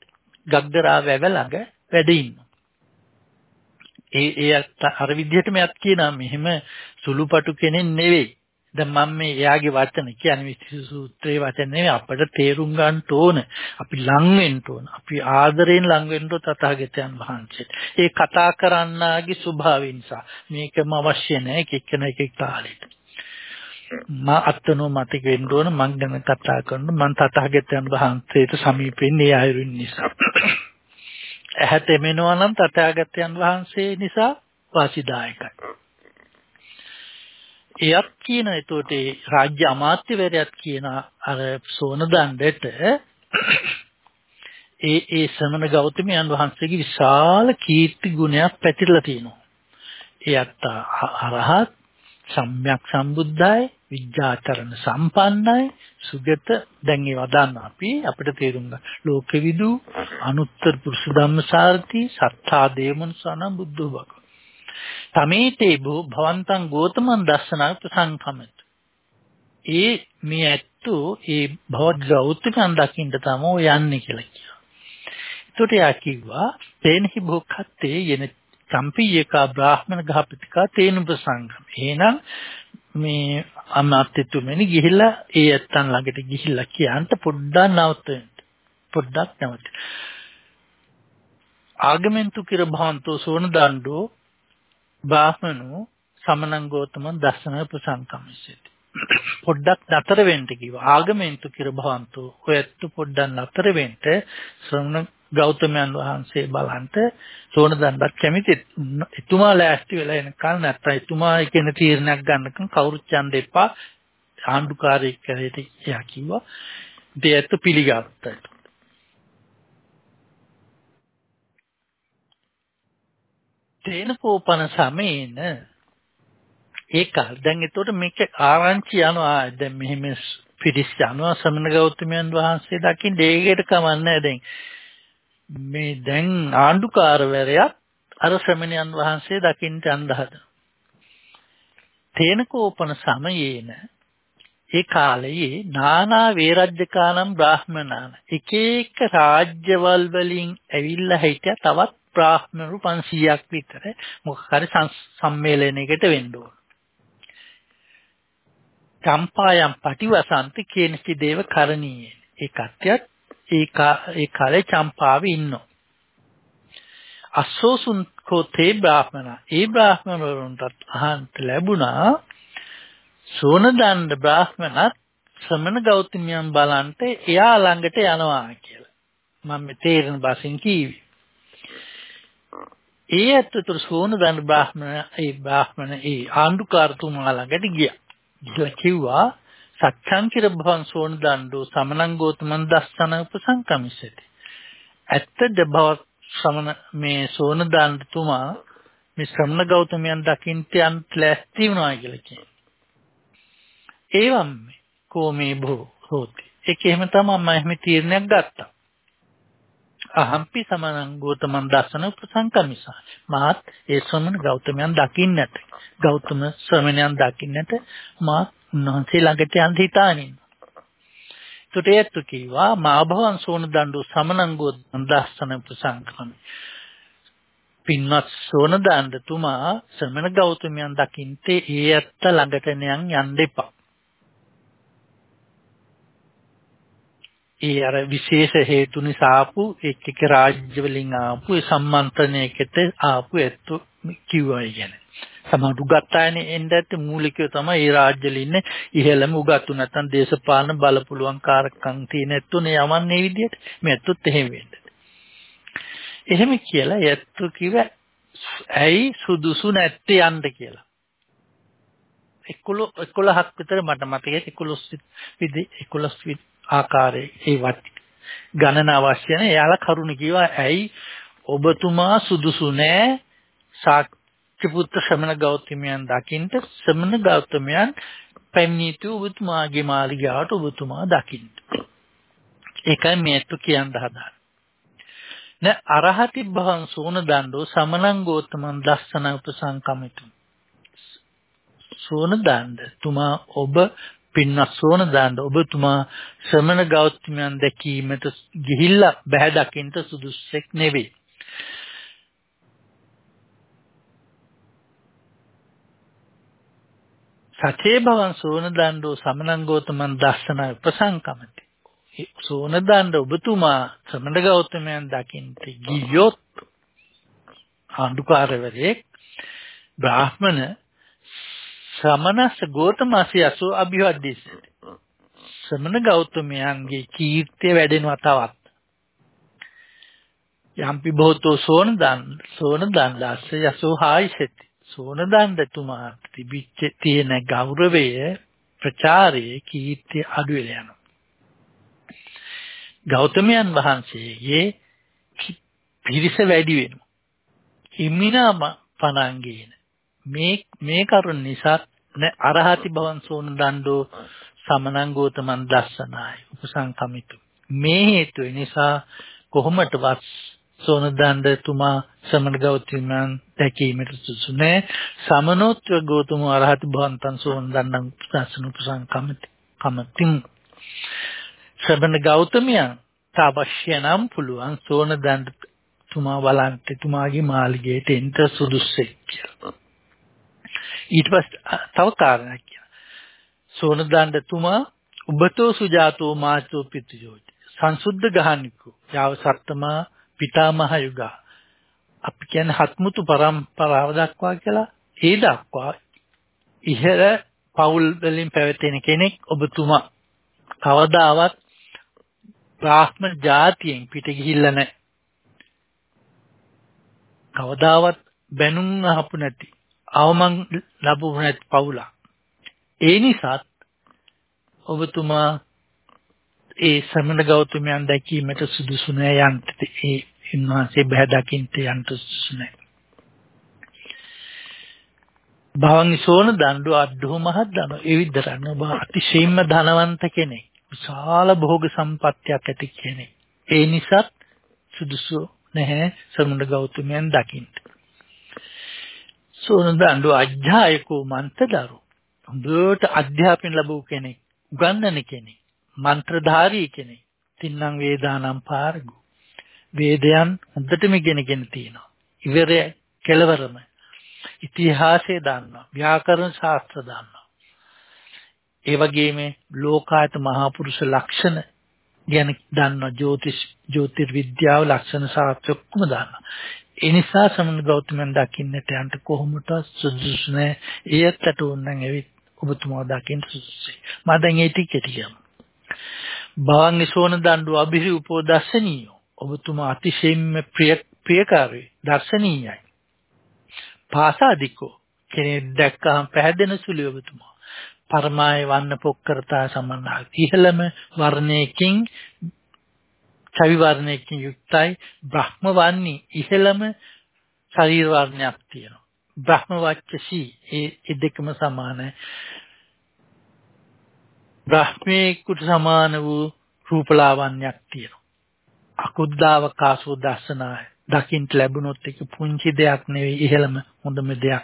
ගග්ගරා වැව ළඟ වැඩ ඉන්නවා. ඒ ඒ අර විදිහටම යත් කියනවා මෙහෙම සුළුපටු කෙනෙක් නෙවෙයි. දැන් මම මේ එයාගේ වචන කියන්නේ විස්තර සූත්‍රයේ වචන නෙවෙයි අපිට තේරුම් ගන්න ඕන. අපි ලං වෙන්න ඕන. අපි ආදරයෙන් ලං වෙන්න තථාගතයන් වහන්සේට. ඒ කතා කරන්නාගේ ස්වභාවය නිසා මේකම අවශ්‍ය නැහැ එක එක්කෙනෙක් එක කාලෙට. මා අත්නෝ මතක වෙන්න ඕන මං ගැන කතා කරන මං තථාගතයන් වහන්සේට සමීපෙන්නේ ආයුරින් නිසා. ඇහැට එමෙනවා නම් තථාගතයන් වහන්සේ නිසා වාසිදායකයි. එයත් කියන එතකොට ඒ රාජ්‍ය අමාත්‍යවරයාත් කියන අර සෝන දණ්ඩට ඒ ඒ ශ්‍රමණ ගෞතමයන් වහන්සේගේ විශාල කීර්ති ගුණයක් පැතිරලා තියෙනවා. එයත් අරහත් සම්්‍යක් සම්බුද්ධයි විද්‍යාචරණ සම්පන්නයි. සුගත. දැන් ඒවා දන්න අපි අපිට තේරුම් ගන්න. ලෝකවිදු අනුත්තර පුරුෂ ධම්මසාරති සත්තා දේමනුසන බුද්ධ භග. තමේතේ භවන්තං ගෝතමන් දස්සනා ප්‍රසංකමත ඒ මේ ඇත්තෝ ඒ භවත් ගෞතමයන් දකින්න තමයි යන්නේ කියලා කියනවා. ඒකට යා කිව්වා තේනහි භෝක්ඛත්තේ යන සම්පීයකා බ්‍රාහ්මණ ගහපතිකා තේන ප්‍රසංගම. එහෙනම් මේ අමාත්‍යතුමනි ගිහිල්ලා ඒ ඇත්තන් ළඟට ගිහිල්ලා කියන්ට පොඩ්ඩක් නවත්තන්න. පොඩ්ඩක් නවත්ත. ආගමෙන්තු කිර භවන්තෝ සෝන දණ්ඩෝ බ්‍රාහ්මනෝ සමනං ගෝතමන් දස්සන ප්‍රසංකම්මිසෙති. පොඩ්ඩක් නතර වෙන්න කිව්වා. ආගමෙන්තු කිර භවන්තෝ ඔයත් පොඩ්ඩක් නතර වෙන්න ශ්‍රමණ ගෞතමයන් වහන්සේ බලන්ට සෝන දණ්ඩක් කැමති. එතුමා ලෑස්ති වෙලා එනකල් නැත්තම් එතුමා කියන තීරණයක් ගන්නකම් කවුරුත් ඡන්ද එපා. ආණ්ඩුකාරයෙක් කරේට එයා කිව්වා. දෙයත් පිළිගත්තා. තේන පෝපන සමේන. ඒක දැන් එතකොට මේක ආරංචි යනවා දැන් මෙහෙම පිරිස් යනවා සමන ගෞතමයන් වහන්සේ දකින්න. ඒකට කමන්නේ දැන්. මේ දැන් ආණ්ඩුකාරවරයා අර ශ්‍රමණයන් වහන්සේ දකින්න යන්න හදන. තේනකෝපන සමයේන ඒ කාලයේ නානා වේරජ්‍යකානම් බ්‍රාහ්මනාන එක එක රාජ්‍යවල් වලින් ඇවිල්ලා හිටිය තවත් බ්‍රාහ්මණරු 500ක් විතර මොකක් හරි සම්මේලනයකට වෙන්න ඕන. චම්පායම් පටිවසන්ති කේනසි දේව කරණීය. ඒ කට්‍යත් ඒ ඒ කාලේ චම්පාවේ ඉන්නවා. අස්සෝසුන් කෝතේ බ්‍රාහ්මණ. ඒ බ්‍රාහ්මණ වරුන්ටත් අහන්න ලැබුණා සෝනදණ්ඩ බ්‍රාහ්මණත් ශ්‍රමණ ගෞතමයන් බලන්ට එයා ළඟට යනවා කියලා. මම තේරෙන බසින් කීවි. ඒ ඇත්තට සෝනදණ්ඩ බ්‍රාහ්මණ ඒ බ්‍රාහ්මණ ඒ ආණ්ඩුකාරතුමා ළඟට ගියා. ගිහලා කිව්වා සච්ඡං කිර භවන් සෝන දණ්ඩෝ සමනං ගෝතමන් දස්සන උපසංකමිසති. ඇත්තද බව ශ්‍රමණ මේ සෝන දණ්ඩතුමා මේ ශ්‍රමණ ගෞතමයන් දකින්ට යන් ලැස්ති වුණා කියලා කියනවා. ඒවම් කෝමේ භෝ හෝති. ඒක එහෙම තමයි මම එහෙම තීරණයක් ගත්තා. අහම්පි සමනං ගෞතමන් දස්සන උපසංකමිසා. මාත් ඒ ශ්‍රමණ ගෞතමයන් දකින්නට ගෞතම ශ්‍රමණයන් දකින්නට මාත් උන්වහන්සේ ළඟට යන්න හිතානින්. තුටේත්තු කීවා මාභවන් සෝන දණ්ඩු සමනංගෝ දස්සන ප්‍රසංකරණ. පින්වත් සෝන දණ්ඩතුමා ශ්‍රමණ ගෞතමයන් දකින්ට ඒ ඇත්ත ළඟට නියන් යන්න එපා. ඒ අර විශේෂ හේතු නිසා ආපු එක් එක රාජ්‍ය වලින් ආපු ඒ සම්මන්ත්‍රණයකට ආපු ඇත්තු කිව්වා කියන්නේ. සමහර උගත්තායනේ එන්න ඇත්තේ මූලිකව තමයි ඒ රාජ්‍යවල ඉන්නේ ඉහෙළම උගත්තු නැත්නම් දේශපාලන බලපුලුවන් කාරකම් තියෙන ඇත්තුනේ යවන්නේ විදියට මේ ඇත්තොත් එහෙම වෙන්නේ. එහෙම කියලා ඇත්තු කිව්ව ඇයි සුදුසු නැත්තේ යන්න කියලා. 11 11ක් විතර මට මතකයි 11 විදි 11 විදි ආකාරයේ ඒ වත් ගණන අවශ්‍ය නැහැ. එයාලා කරුණ කිව්වා ඇයි ඔබතුමා සුදුසු නෑ පුත්‍ර ශ්‍රමණ ගෞතමයන් දකින්ට ශ්‍රමණ ගෞතමයන් පැමිණිතු ඔබතුමාගේ මාලිගාවට ඔබතුමා දකින්න. ඒකයි මේත්තු කියන්න හදාන්නේ. න අරහති භවං සෝන දණ්ඩෝ සමනං ගෝතමං දස්සන උපසංකමිතු සෝන දණ්ඩ තුමා ඔබ පින්වත් සෝන දණ්ඩ ඔබතුමා ශ්‍රමණ ගෞතමයන් දැකීමට ගිහිල්ලා බහැ දකින්න සුදුස්සෙක් නෙවෙයි සචේ භවං සෝන දණ්ඩෝ සමනං ගෝතමං දස්සන උපසංකමති සෝන දණ්ඩ ඔබතුමා ශ්‍රමණ ගෞතමයන් දකින්ට ගියොත් ආණ්ඩුකාරවරයෙක් බ්‍රාහ්මණ ශ්‍රමණස් ගෝතමසි අසෝ අභිවද්දේශති ශ්‍රමණ ගෞතමයන්ගේ කීර්තිය වැඩෙනවා තවත්. යම්පි බොහෝතෝ සෝන දන් සෝන දණ්ඩස්ස යසෝ හායිසති. සෝන දණ්ඩතුමාට තිබිච්ච තියෙන ගෞරවය ප්‍රචාරයේ කීර්තිය අඩු වෙලා යනවා. ගෞතමයන් වහන්සේගේ පිරිස වැඩි වෙනවා. හිමිනාම පණංගේන මේ මේ කරුණ නිසා අරහති භවන් සෝන දණ්ඩෝ සමනං ගෝතමන් දස්සනායි උපසංකමිතු මේ හේතුව නිසා කොහොමටවත් සෝනදණ්ඩ තුමා සමන ගෞතමයන් දැකීමට සුසු නෑ. සමනෝත්ව ගෞතම අරහත් භවන්තං සෝනදණ්ඩං ප්‍රසන්න උපසංකමති කමතින්. සමන ගෞතමයන් තාවශ්‍ය නම් පුළුවන් සෝනදණ්ඩ තුමා බලන්ට තුමාගේ මාලිගයට එන්න සුදුස්සෙක් කියලා. ඊට පස්සේ තව කාරණයක් කියලා සෝනදණ්ඩ තුමා උබතෝ සුජාතෝ මාචෝ පිතයෝති සංසුද්ධ ගහනිකෝ යාව සත්තමා පිතාමහ යුග අපි කියන්නේ හත්මුතු පරම්පරාව දක්වා කියලා ඒ දක්වා ඉහළ පවුල් වලින් පැවතෙන කෙනෙක් ඔබතුමා කවදාවත් බ්‍රාහ්මණ ජාතියෙන් පිට ගිහිල්ලා නැහැ. කවදාවත් බැනුම් අහපු නැති අවමන් ලැබුණ නැති පවුලක්. ඒ නිසා ඔබතුමා ඒ සමන ගෞතමයන් දැකීමට සුදුසු නෑ යන්ට ඒ ඉන්වහන්සේ බහැ දකින්ට යන්ට සුදුසු නෑ. භවං සෝන දඬු අද්දෝ මහත් දන ඒ විතරක් ඔබ අතිශයින්ම ධනවන්ත කෙනෙක්. විශාල භෝග සම්පත්තියක් ඇති කෙනෙක්. ඒ නිසා සුදුසු නැහැ සමන ගෞතමයන් දකින්න. සෝන දඬු අධ්‍යායකෝ මන්තදරු. හොඳට අධ්‍යාපන ලැබූ කෙනෙක්, උගන්වන කෙනෙක්. මන්ත්‍රධාරී කෙනෙක්. තින්නම් වේදානම් පාරගු. වේදයන් හොඳටම ඉගෙනගෙන තියෙනවා. ඉවරය කෙලවරම. ඉතිහාසය දන්නවා. ව්‍යාකරණ ශාස්ත්‍ර දන්නවා. ඒ වගේම ලෝකායත මහා පුරුෂ ලක්ෂණ ගැන දන්නවා. ජ්‍යොතිෂ ජ්‍යොතිර්විද්‍යාව ලක්ෂණ ශාස්ත්‍ර ඔක්කොම දන්නවා. ඒ නිසා සමන ගෞතමයන් දකින්නට යන්න කොහොමද සුදුසු නැහැ. ඒත් උන්නම් ඇවිත් ඔබතුමා දකින්න සුදුසුයි. මම දැන් ඒ ටික කියමු. භවං සෝන දඬු අභිරූපෝ දර්ශනීය. ඔබතුමා අතිශයින්ම ප්‍රිය ප්‍රියකාරී දර්ශනීයයි. පාසාදිකෝ කෙනෙක් දැක්කහම පැහැදෙන සුළු ඔබතුමා. පරමාය වන්න පොක්කරතා සමන්නා. ඉහළම වර්ණයකින් චවි වර්ණයකින් යුක්තයි බ්‍රහ්ම වන්නේ ඉහළම ශරීර වර්ණයක් තියෙනවා. බ්‍රහ්ම වච්චසී ඒ දෙකම සමානයි. බ්‍රහ්මේකුට සමාන වූ රූපලාවන්‍යයක් තියෙනවා. අකුද්දාවකාසෝ දර්ශනාය. දකින්ට ලැබුණොත් ඒක පුංචි දෙයක් නෙවෙයි ඉහෙළම හොඳම දෙයක්.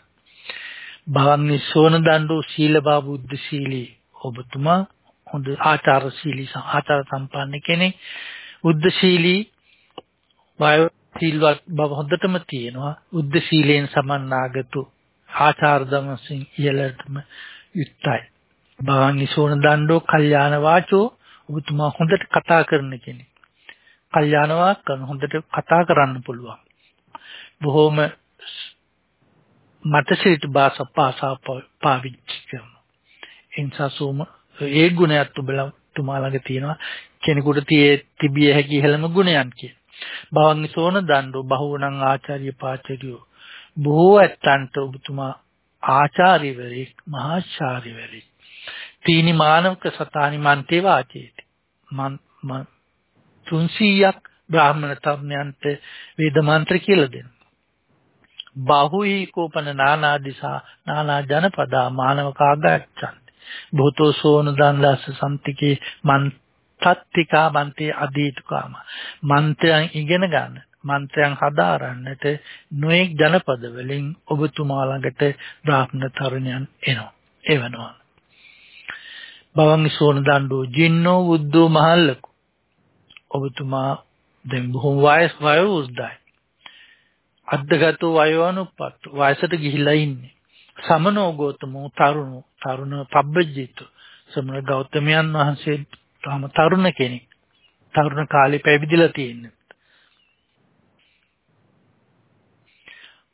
භවන්නි සෝන දණ්ඩු සීලබා බුද්ධ සීලී ඔබතුමා හොඳ ආචාර සීලී ආචාර සම්පන්න කෙනෙක්. බුද්ධ සීලී වායු සීලවත් බව හොඳටම තියෙනවා. බුද්ධ සීලයෙන් සමන්නාගතු ආචාර ධමසින් ඉහළටම යුක්තයි. භවන්නි සෝන දණ්ඩෝ කල්යාණ වාචෝ ඔබතුමා හොඳට කතා කරන කෙනෙක්. කල්යාණ වාක් කරන හොඳට කතා කරන්න පුළුවන්. බොහොම මතසිත භාෂා පාසා පාවිච්චි කරනවා. එන්සසෝම ඒ ගුණයත් ඔබලා තුමා ළඟ තියෙනවා. කෙනෙකුට තියේ තිබිය හැකි ඉහළම ගුණයන් කිය. භවං සෝන දණ්ඩෝ බහුණං ආචාර්ය පාචරියෝ බොහෝ ඇත්තන්ට ඔබතුමා ආචාර්යවරයෙක් මහාචාර්යවරයෙක් තීනි මානවක සතානි මන්තේ වාචේති මන් 300ක් බ්‍රාහ්මණ තරුණයන්ට වේද මන්ත්‍ර කියලා දෙනවා. බාහුයි කෝපන නානා දිසා නානා ජනපදා මානවකාගච්ඡන්ති. භූතෝ සෝන දන්ලස්ස සම්තිකේ මන් තත්තිකා මන්තේ අදීතුකාම. මන්ත්‍රයන් ඉගෙන ගන්න. මන්ත්‍රයන් හදාරන්නට නොඑක් ජනපද වලින් ඔබතුමා ළඟට බ්‍රාහ්මණ තරුණයන් එනවා. එවනවා. බවං සෝන දණ්ඩෝ ජින්නෝ බුද්ධෝ මහල්ලකු. ඔබතුමා දැන් බොහොම වයස් වයෝවෘද්ධයි. අද්දගතෝ වයෝනුප්පත් වයසට ගිහිලා ඉන්නේ. සමනෝ ගෝතමෝ තරුණ තරුණ පබ්බජිතු සමන ගෞතමයන් වහන්සේ තාම තරුණ කෙනෙක්. තරුණ කාලේ පැවිදිලා තියෙන්නේ.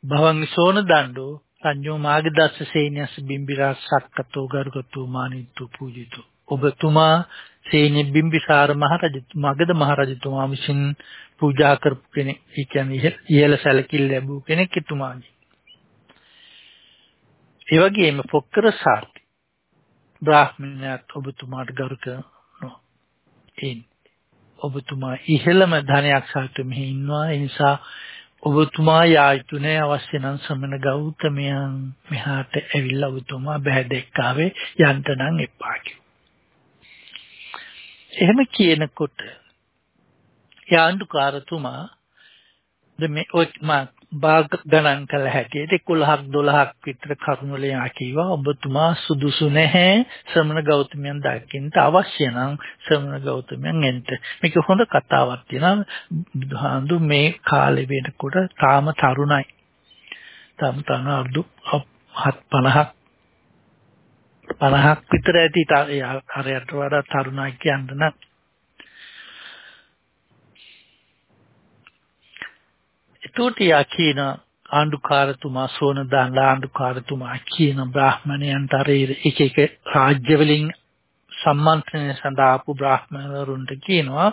භවං සෝන දණ්ඩෝ සංයෝ මාගදස්ස සේනයස් බිම්බිරා සක්කතෝ ගරුකතෝ මානිතු පූජිතු. ඔබතුමා සේනෙ බිම්බිසාර මහරජතු මගධ මහරජතුමා විසින් පූජා කරපු කෙනෙක්. ඒ කියන්නේ ඉහළ සැලකිල්ල ලැබූ කෙනෙක් එතුමාගේ. ඒ වගේම පොක්කර සාර්ථි බ්‍රාහ්මණයාත් ඔබතුමාට ගරු කරනවා ඒ ඔබතුමා ඉහළම ධනයක් සහිත මෙහි ඉන්නවා. ඒ නිසා ඔබතුමා යා යුතු නෑ අවශ්‍ය නම් සමන ගෞතමයන් මෙහාට ඇවිල්ලා ඔබතුමා බහැදෙක්කාවේ යන්න නම් එපා එහෙම කියනකොට යාන්දුකාරතුමා මේ ඔය මා භාග ගණන් කළ හැටියට 11ක් 12ක් විතර කරුණ වලින් ආකීවා ඔබතුමා සුදුසු නැහැ. ශ්‍රමණ ගෞතමයන් දකින්න අවශ්‍ය නම් ශ්‍රමණ ගෞතමයන් එන්න. මේක හොඳ කතාවක් තියෙනවා. බුදුහාඳු මේ කාලෙ වෙනකොට තාම තරුණයි. තාම තන අර්ධ 50ක් 50ක් විතර ඇති අරයට වඩා තරුණයි කියන්න නම් එතකොට යා කියන ආණ්ඩුකාරතුමා සෝන දාන ආණ්ඩුකාරතුමා කියන බ්‍රාහ්මණයන්ට අර එක එක රාජ්‍ය වලින් සම්මන්ත්‍රණය සඳහා ආපු බ්‍රාහ්මණවරුන්ට කියනවා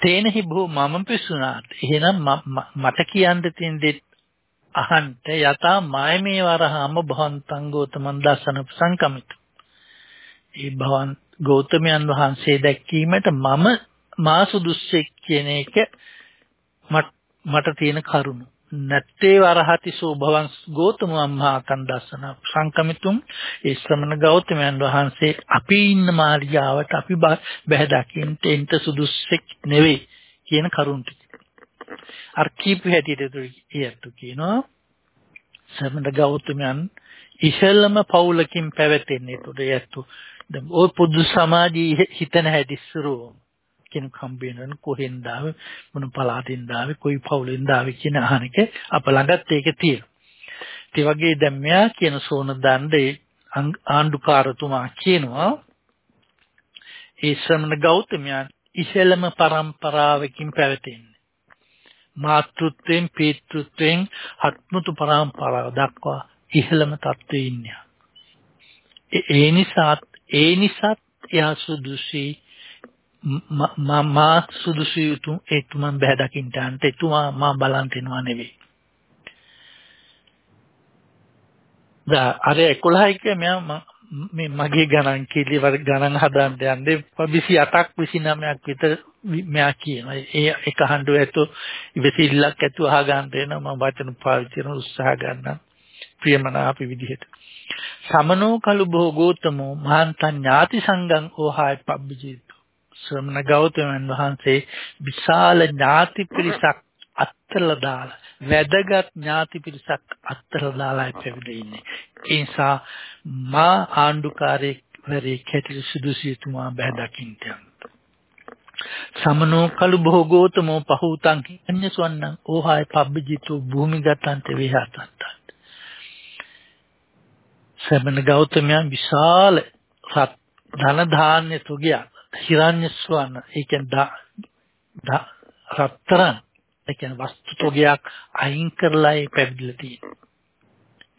තේනහි බොහෝ මම පිසුනාත් එහෙනම් මට කියන්න තියෙන දේ අහන්ත යතා මායමේ වරහම භවන්තං ගෝතමන් දසන සංකමිත. ඒ භවන් ගෞතමයන් වහන්සේ දැක්වීමට මම මා සුදුස්සෙක් කියන එක මට තියෙන කරුණ. නැත්තේ වරහති සෝභවන් ගෝතම අම්මාතන් දසන සංකමිතුම් ඒ ශ්‍රමණ ගෞතමයන් වහන්සේ අපි ඉන්න මාර්ගාවට අපි බැහැ දකින්න එන්ට සුදුස්සෙක් නෙවෙයි කියන කරුණ ටික. අර කීප හැටියට ඒත් කියනවා සමන ගෞතමයන් ඉහළම පවුලකින් පැවතෙන්නේ ඒකට ඒත් දැන් ওই පොදු සමාජයේ හිතන හැටිස්සරෝ කෙනෙක් හම්බෙන්න කොහෙන්ද ආවේ මොන පළාතින්ද ආවේ කොයි පවුලෙන්ද ආවේ කියන අහනක අප ළඟත් ඒක තියෙනවා. ඒ වගේ දැන් මෙයා කියන සෝන දණ්ඩේ ආණ්ඩුකාරතුමා කියනවා ඒ ශ්‍රමණ ගෞතමයන් ඉහළම පරම්පරාවකින් පැවතෙන්නේ. මාතෘත්වයෙන් පීතෘත්වයෙන් හත්මුතු පරම්පරාව දක්වා ඉහළම තත්ත්වයේ ඉන්නේ. ඒ නිසා ඒ නිසා එයා සුදුසි මා සුදුසු යුතු එතුමන් බෑ දකින්න අන්ට එතුමා මා බලන් තිනවා නෙවෙයි. දා අර 11 එක මෙයා මේ මගේ ගණන් කීලි වර ගණන් හදාන්න යන්නේ 28ක් 29ක් විතර මෙයා කියනවා. ඒ එක හඬු ඇතු ඉවසිල්ලක් ඇතු අහ ගන්න වෙනවා මම වචන පාවිච්චි කරන උත්සාහ ගන්න ප්‍රියමනාප විදිහට. සමනෝ කලු බොහෝ ගෝතමෝ මහන්තන් ඥාති සංගම් ඕහාය පබ්බජීතු. ශ්‍රමණ ගෞතමයන් වහන්සේ විශාල ඥාති පිරිසක් අත්තරලා දාලා වැදගත් ඥාති පිරිසක් අත්තරලා දාලා පැවිදි ඉන්නේ. ඒ නිසා මා ආණ්ඩුකාරයෙක් වරේ කැටි සුදුසියතුමා බෑ දකින්න සමනෝ කලු භෝගෝතමෝ පහූතං අඤ්ඤසවන්නං ඕහාය පබ්බජිතෝ භූමිගතන්ත විහාතන්ත සමන ගෞතමයන් විශාල ධන ධාන්‍ය තුගයක් හිරාන්‍ය ස්වර්ණ. ඒ කියන්නේ රත්තරන්. ඒ කියන්නේ වස්තු තුගයක් අයින් කරලා ඒ පැවිදිලා තියෙනවා.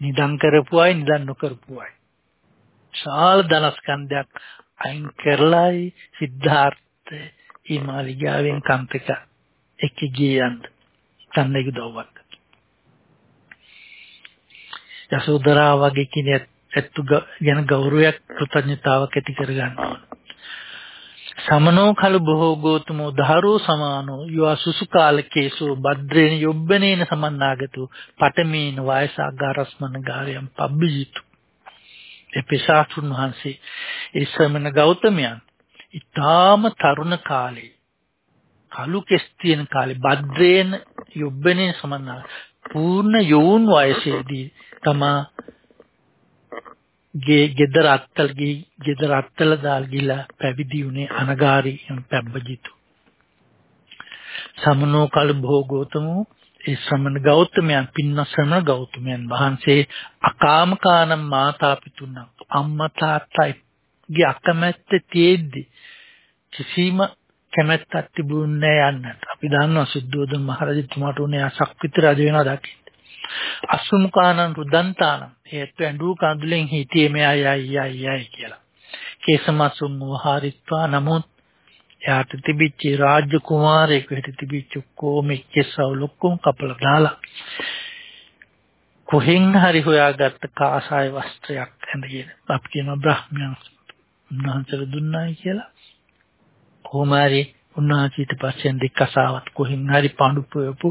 නිදන් කරපු අය නිදන් නොකරපු අය. විශාල ධනස්කන්ධයක් අයින් කරලායි සිද්ධාර්ථ මේ මාලිගාවෙන් කම්පක එක්ක ගියන් තන්නේක දවවක්. යසෝදරා වගේ කෙනෙක් ඇත්තු ගැන ගෞරවයක් කෘතඥතාවක් ඇති කර ගන්න ඕන. සමනෝ කල බොහෝ ගෝතමෝ ධාරෝ සමානෝ යවා සුසු කාලකේසෝ භද්‍රේන යොබ්බනේන සමන්නාගතු පඨමේන වයසාගාරස්මන ගාරයන් පබ්බිජිතු. එපිසාතුන් වහන්සේ ඒ ශ්‍රමණ ගෞතමයන් ඊටාම තරුණ කාලේ කළු කෙස් තියෙන කාලේ භද්‍රේන යොබ්බනේ සමන්නා පූර්ණ යෝන් වයසේදී තමා ගේ ගෙදර අත්තල් ගේ ගෙදර අත්තල දාල් ගිලා පැවිදි උනේ අනගාරී පැබ්බජිතු සමනෝ කල භෝගෝතමෝ ඒ ශ්‍රමණ ගෞතමයන් පින්න ශ්‍රමණ ගෞතමයන් වහන්සේ අකාමකානම් මාතා පිතුණක් අම්මා තාත්තගේ අකමැත්ත තියෙද්දි කිසිම කැමැත්තක් තිබුණේ යන්නට. අපි දන්නවා සුද්ධෝදන මහරජතුමාට උනේ අසක්විත රජ වෙනවා දකින්න. අසුමුකානන් රුදන්තාන ඒත් ඇඬු කඳුලෙන් හිටියේ මෙයයි අයි අයි අයි කියලා. කේසමසුන් වහාරිත්වා නමුත් එයාට තිබිච්ච රාජ්‍ය කුමාරයෙක් හිට තිබිච්ච කොම එක්කසව ලොක්කොම කපලා දාලා කොහෙන් හරි හොයාගත්ත කාසාය වස්ත්‍රයක් ඇඳගෙන අපි කියන බ්‍රහ්මයන් උන්වහන්සේට දුන්නායි කියලා කොහොම හරි උන්වහන්සේට පස්සෙන් දෙකසාවත් කොහෙන් හරි පාඬු පුවපු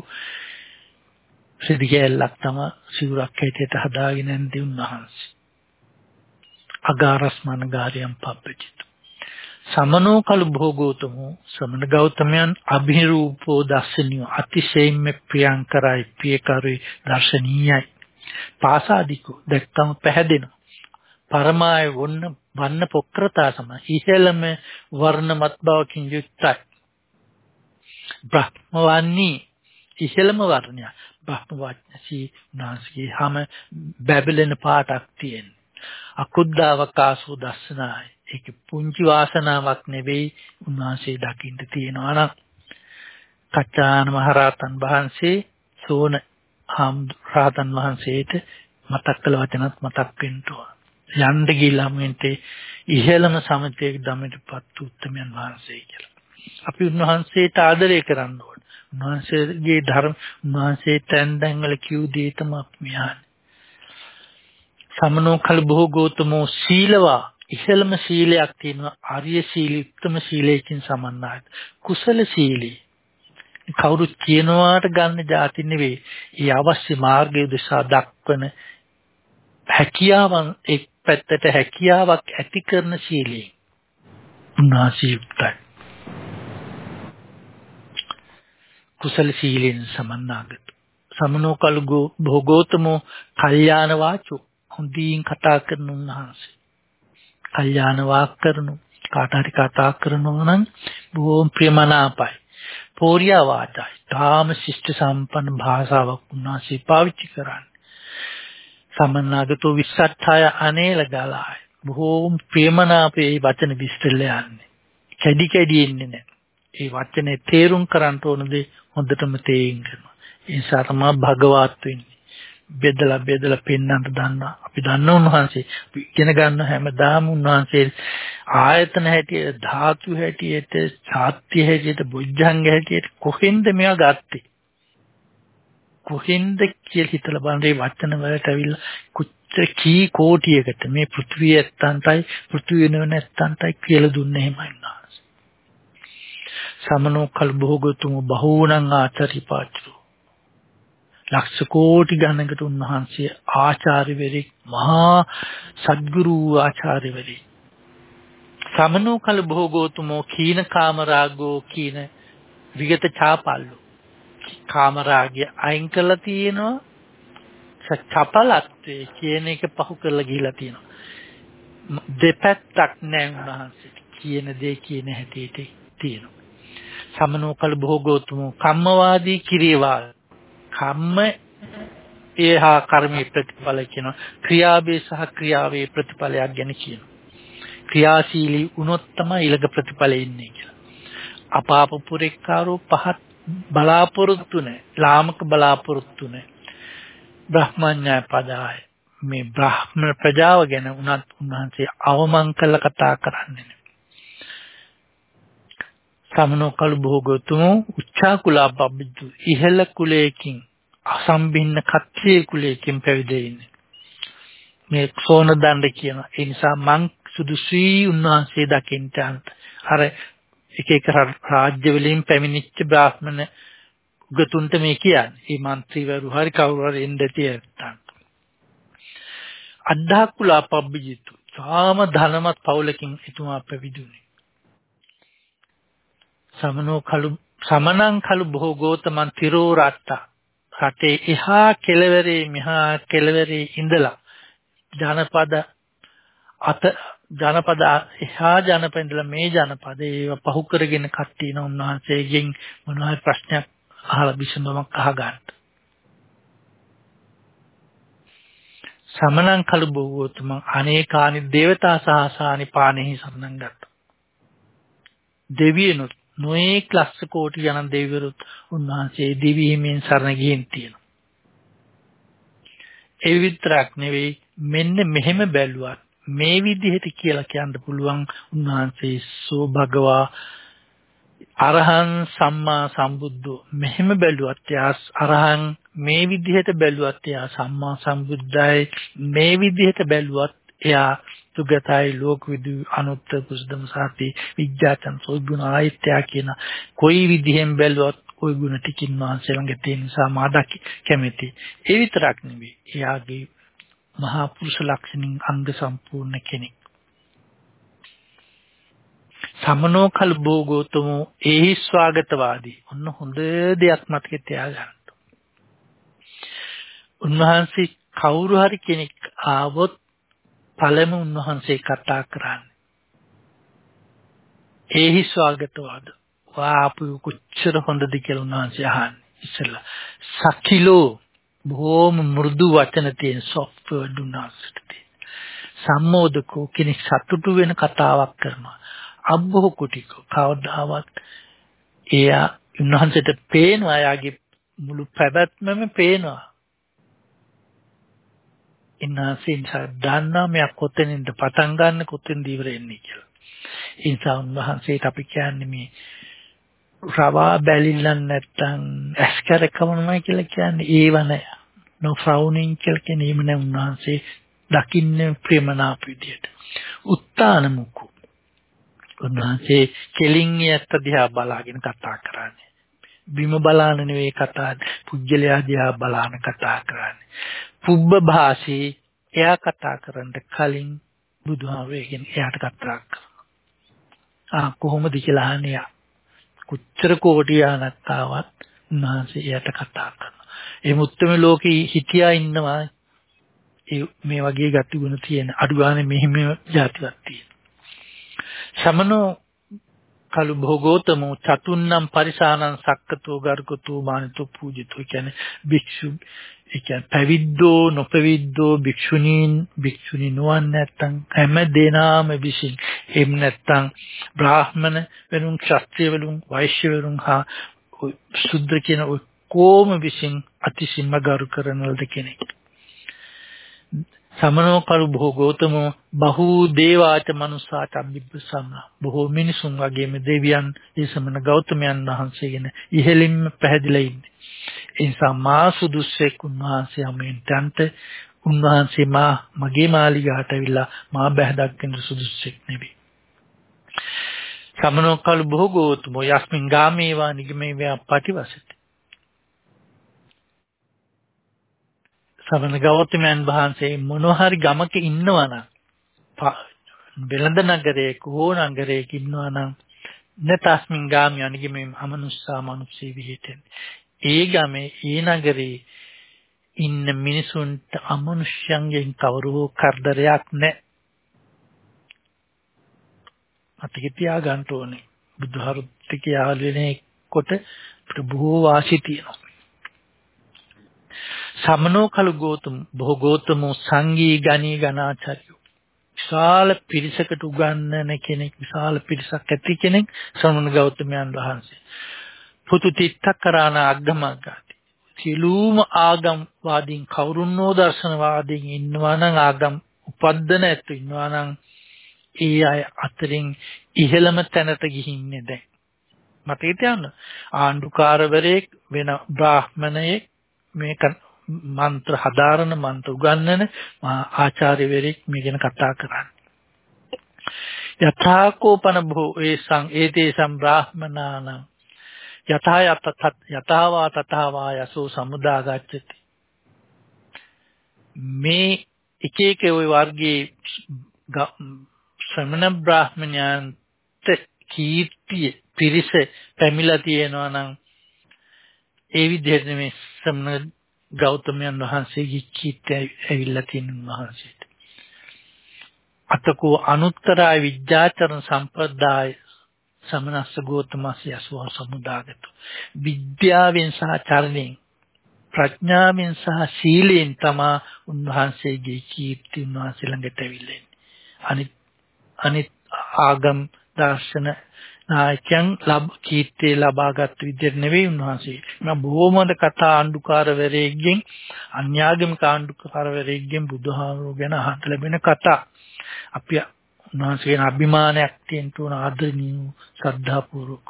සිදි කැලක් තම සිවුරක් හැටියට හදාගෙන ඇන්දි උන්වහන්සේ. අගාරස් මනගාරියම් පබ්බචිතු සමනෝ කලු භෝගෝතමෝ සමන ගෞතමයන් අභිරූපෝ දර්ශනිය අතිශයින්ම ප්‍රියංකරයි ප්‍රියකරුයි දර්ශනීයයි. පාසාදිකෝ දැක්කම පැහැදෙනවා. පරමාය වොන්න වන්න පොක්‍රතා සම ඉහෙළම වර්ණමත් බවකින් යුක්තයි. බ්‍රහ්ම වන්නේ ඉහෙළම වර්ණය බ්‍රහ්ම වඥසී නාසී හැම බැබලෙන පාටක් තියෙන. අකුද්දාවකාසෝ දස්සනායි. ඒක පුංචි වාසනාවක් නෙවෙයි උන්වහන්සේ දකින්න තියෙනවා නම්. කච්චාන මහරහතන් වහන්සේ සෝන හම් රහතන් වහන්සේට මතක් කළ වචනත් මතක් වෙන්න යන්න ගිහිල්ලා මෙන්ට ඉහළම සමතේක ධම්මයටපත් උත්තමයන් වහන්සේ කියලා. අපි උන්වහන්සේට ආදරය කරන්න ඕන. උන්වහන්සේගේ ධර්ම උන්වහන්සේ තැන් තැන් වල කිව් දේ තමයි අපි යන්නේ. සමනෝ කල භෝගෝතමෝ සීලවා. ඉහළම සීලයක් තියෙනවා. ආර්ය සීලී උත්තම සීලයෙන් සමන්නාට කුසල සීලී කවුරුත් කියනවාට ගන්න જાති නෙවෙයි. ඒ අවශ්‍ය මාර්ගය දෙසා දක්වන හැකියාවන් එක් පැත්තට හැකියාවක් ඇති කරන සීලයෙන්. උන්වහන්සේ යුක්තයි. කුසල සීලෙන් සමන්නාගත. සමනෝ කල්ගෝ භෝගෝතමෝ කල්යාණ වාචෝ හොඳින් කතා කරන උන්වහන්සේ. කල්යාණ වාක් කරනු කාට හරි කතා කරනවා නම් බොහොම ප්‍රියමනාපයි. පෝරියා වාචයි. තාම ශිෂ්ට සම්පන්න භාෂාවක් උන්වහන්සේ පාවිච්චි කරන්නේ. සමන්නාගතෝ විස්සට්ඨාය අනේල ගලාය. බොහෝම ප්‍රේමනාපේ මේ වචන විස්තරල යන්නේ. කැඩි කැඩි එන්නේ නැහැ. ඒ වචනේ තේරුම් කරන්න ඕන දේ හොඳටම තේින් කරනවා. ඒ නිසා තමයි භගවත් වෙන්නේ. බෙදලා බෙදලා පෙන්වන්න දන්නා. අපි දන්න උන්වහන්සේ අපි ඉගෙන ගන්න හැමදාම උන්වහන්සේ ආයතන හැටියට ධාතු හැටියට සාත්‍ය හැටියට බොජ්ජංග හැටියට කොහෙන්ද මේවා ගත්තේ? කොහෙන්ද කියලා හිතලා බලන මේ වචන වලට ඇවිල්ලා කුච්ච කී කෝටියකට මේ පෘථිවිය ඇත්තන්ටයි පෘථිවිය නෙවෙයි නැත්තන්ටයි කියලා දුන්නේ එහෙමයි නාස්. සමනෝ කල් භෝගතුම බහූණං ආචරිපාචරු ලක්ෂ කෝටි ගණනකට උන්වහන්සේ ආචාර්යවරයෙක් මහා සද්ගුරු ආචාර්යවරයෙක් සමනෝ කල භෝගෝතුමෝ කීන කාමරාගෝ කීන විගත චාපල්ලෝ. කාමරාගය අයින් කරලා තියෙනවා. චපලත්වයේ කියන එක පහු කරලා ගිහිලා තියෙනවා. දෙපැත්තක් නැහැ උන්වහන්සේට කියන දේ කියන හැටියට තියෙනවා. සමනෝ කල භෝගෝතුමෝ කම්මවාදී කිරියවාල් කම්ම ඒහා කර්මයේ ප්‍රතිඵල කියන ක්‍රියාවේ සහ ක්‍රියාවේ ප්‍රතිඵලයක් ගැන කියනවා. ක්‍රියාශීලී වුණොත් තමයි ඊළඟ ප්‍රතිඵලෙ ඉන්නේ කියලා. අපාප පුරේකාරෝ පහත් බලාපොරොත්තු නැහැ. ලාමක බලාපොරොත්තු නැහැ. බ්‍රහ්මඥා පදාය මේ බ්‍රාහ්මණ ප්‍රජාව ගැන උනත් උන්වහන්සේ අවමන් කළ කතා කරන්නේ නැහැ. සමනෝකලු භෝගතුමෝ උච්චා කුලාපබ්බිදු ඉහළ කුලයකින් අසම්බින්න කච්චේ කුලයකින් පැවිදෙ ඉන්නේ මේ සෝන දණ්ඩ කියන ඒ නිසා මං සුදුසුයි උන්වහන්සේ දකින්ට අර එක එක රාජ්‍ය වලින් පැමිණිච්ච බ්‍රාහ්මණ උගතුන්ට මේ කියන්නේ. මේ മന്ത്രിවරු හරි කවුරු හරි එන්න තියනට. අද්ධාකුලාපබ්බිජිතු සාම ධනමත් පවුලකින් එතුමා පැවිදුනේ. සමනෝ කලු සමනං කලු බොහෝ ගෝතමන් තිරෝ රත්තා රටේ එහා කෙළවරේ මෙහා කෙළවරේ ඉඳලා ජනපද අත ජනපද එහා ජනපදලා මේ ජනපදේ ඒව පහු කරගෙන කට්ටියන උන්වහන්සේගෙන් මොනවා ප්‍රශ්නයක් අහලා විසඳුමක් අහගන්න. සමනං කලු බොහෝතම අනේකානි දේවතා සහසානි පානෙහි සරණං ගත්තා. දෙවියනුත් නොඑක් ලක්ෂ කෝටි ගණන් දෙවිවරුත් උන්වහන්සේ දිවිහිමින් සරණ ගිහින් තියෙනවා. ඒ විතරක් නෙවෙයි මෙන්න මෙහෙම බැලුවත් මේ විදිහට කියලා කියන්න පුළුවන් උන්වහන්සේ සෝ භගවා අරහං සම්මා සම්බුද්ධෝ මෙහෙම බැලුවත් යා අරහං මේ විදිහට බැලුවත් එයා සම්මා සම්බුද්ධයි මේ විදිහට බැලුවත් එයා සුගතයි ලෝකවිදු අනුත්තර කුසදම සාති විද්‍යාචන් සෝගුණ ආයත්‍ය කියන කොයි විදිහෙන් බැලුවත් ওই ගුණ ටිකින් වහන්සේ ළඟ තියෙන නිසා මා දකි කැමැති. ඒ විතරක් නෙවෙයි. එයාගේ මහා පුරුෂ ලක්ෂණින් අංග සම්පූර්ණ කෙනෙක්. සමනෝ කල්බෝ ගෝතමෝ ඒහි ස්වාගතවාදී. ඔන්න හොඳ දෙයක් මතකේ තියාගන්න. උන්වහන්සේ කවුරු හරි කෙනෙක් ආවොත් පළමු උන්වහන්සේ කතා කරන්නේ. ඒහි ස්වාගතවාද. වාපු කොච්චර හොඳද කියලා උන්වහන්සේ අහන්නේ. ඉස්සෙල්ලා සකිලෝ බොහොම මෘදු වචන තියෙන software උන්වහන්සේට තියෙන. සම්මෝදකෝ කෙනෙක් සතුටු වෙන කතාවක් කරනවා. අබ්බෝ කුටිකෝ කවදාවත් එයා උන්වහන්සේට පේනවා එයාගේ මුළු පැවැත්මම පේනවා. ඉන්නාසින් දන්නා මෙයා කොතනින්ද පටන් ගන්න කොතෙන්ද ඉවර වෙන්නේ කියලා. ඒ නිසා උන්වහන්සේට අපි කියන්නේ මේ රවා බැලිල්ලන් නැත්තම් ඇස්කර කවනවා කියලා කියන්නේ ඒව නෑ. no frowning කියලා කියන්නේ එහෙම නෑ උන්වහන්සේ දකින්නේ ප්‍රේමනාප විදියට. උත්තාන මුකු. උන්වහන්සේ කෙලින් යත්ත දිහා බලාගෙන කතා කරන්නේ. බිම බලාන නෙවෙයි කතා පුජ්‍යලයා දිහා බලාන කතා කරන්නේ. පුබ්බ භාෂී එයා කතා කරන්න කලින් බුදුහාමරගෙන් එයාට කතා කරනවා. ආ කොහොමද කියලා අහන්නේ කොච්චර කෝටි ආනත්තාවත් උන්වහන්සේ එයාට කතා කරනවා. ඒ මුත්තම ලෝකේ හිටියා ඉන්නවා ඒ මේ වගේ ගති ගුණ තියෙන අඩු ගානේ මෙහිම જાතිවක් තියෙන. සමනෝ කලු භෝගෝතමෝ චතුන්නම් පරිසානං සක්කතෝ ගර්ගතෝ මානිතෝ පූජිතෝ කියන්නේ භික්ෂු ඒ කියන්නේ පැවිද්දෝ නොපැවිද්දෝ භික්ෂුණීන් භික්ෂුණී නොවන් නැත්තම් හැම දෙනාම විසින් එහෙම නැත්තම් බ්‍රාහ්මණ වෙනුන් ක්ෂත්‍රිය වෙනුන් වෛශ්‍ය වෙනුන් හා සුද්ධ කියන කොම විසින් අතිසින්ම ගරු කරන ලද කෙනෙක්. සමනෝ කරු භෝගෝතමෝ බහූ දේවාච මනුසාච අබ්බිබ්බසම බොහෝ මිනිසුන් වගේම දෙවියන් ඒ සමන ගෞතමයන් වහන්සේගෙන ඉහෙලින්ම පැහැදිලා ඉන්නේ. ඒ නිසා මා සුදුස්සෙක් උන්වහන්සේ අමෙන්ටන්ට උන්වහන්සේ මා මගේ මාලිගාට ඇවිල්ලා මා බැහැදක්ගෙන සුදුස්සෙක් නෙවෙයි. සමනෝ කලු භෝගෝතුමෝ යස්මින් ගාමේවා නිගමේ වේ පටිවසති. සමන ගෞතමයන් වහන්සේ මොනහරි ගමක ඉන්නවනම් වෙළඳ නගරයක හෝ නගරයක ඉන්නවනම් නතස්මින් ගාමී අනිගමේ අමනුස්සා මනුස්සී විහෙතෙන් ඒ ගමේ ඒ නගරේ ඉන්න මිනිසුන්ට අමනුෂ්‍යයන්ගෙන් කවුරු කරදරයක් නැහැ. අතික තියා ගන්න ඕනේ. බුදුහරුත්තික යාළුවනේ කොට ප්‍රභූ වාසි තියෙනවා. සමනෝ කලු ගෝතම බොහෝ ගෝතමෝ සංගී ගණී ගණාචාර්යෝ විශාල පිරිසකට උගන්වන කෙනෙක් විශාල පිරිසක් ඇති කෙනෙක් ශ්‍රමණ ගෞතමයන් වහන්සේ පුතු තිත්තකරාණ අග්ගමග්ගාති. සියලුම ආගම් වාදීන් කවුරුන්නෝ දර්ශනවාදීන් ඉන්නවා නම් ආගම් උපද්දන ඇතු ඉන්නවා නම් ඒ අය අතරින් ඉහළම තැනට ගිහින්නේ දැන්. මතක තියන්න ආණ්ඩුකාරවරයෙක් වෙන බ්‍රාහ්මණයෙක් මේක මන්ත්‍ර හදාරන මන්ත්‍ර උගන්වන ආචාර්යවරයෙක් මේ ගැන කතා කරන්නේ. යථාකෝපන භෝ ඒසං ඒතේ සම්බ්‍රාහ්මනානම් යථා යථාවා තථාවා යසෝ සමුදාගච්ඡති මේ එක එක ওই වර්ගයේ ශ්‍රමණ බ්‍රාහ්මණයන්ට කීර්තිය පිරිස පැමිලා තියෙනවා නම් ඒ විදිහට මේ සම්න ගෞතමයන් වහන්සේගේ කීර්තිය ඇවිල්ලා තියෙන උන්වහන්සේට. අතකෝ අනුත්තරාය විද්‍යාචරණ සම්ප්‍රදාය සමනස්ස ගෝතමස්ස යසව සමුදාගත. විද්‍යාවෙන් සහ චරණයෙන් ප්‍රඥාවෙන් සහ සීලයෙන් තමා උන්වහන්සේගේ කීර්ති උන්වහන්සේ ළඟට ඇවිල්ලා අනිත් අනිත් ආගම් දර්ශන නායකයන් ලබ කීර්තිය ලබාගත් විදිහට නෙවෙයි උන්වහන්සේ. මම බොහොමද කතා ආණ්ඩුකාරවරයෙක්ගෙන් අන්‍යාගමික ආණ්ඩුකාරවරයෙක්ගෙන් බුදුහාමුදුරුවෝ ගැන අහන්න ලැබෙන කතා. අපි උන්වහන්සේ ගැන අභිමානයක් තියෙන තුන ආදරණීය ශ්‍රද්ධාපූර්වක.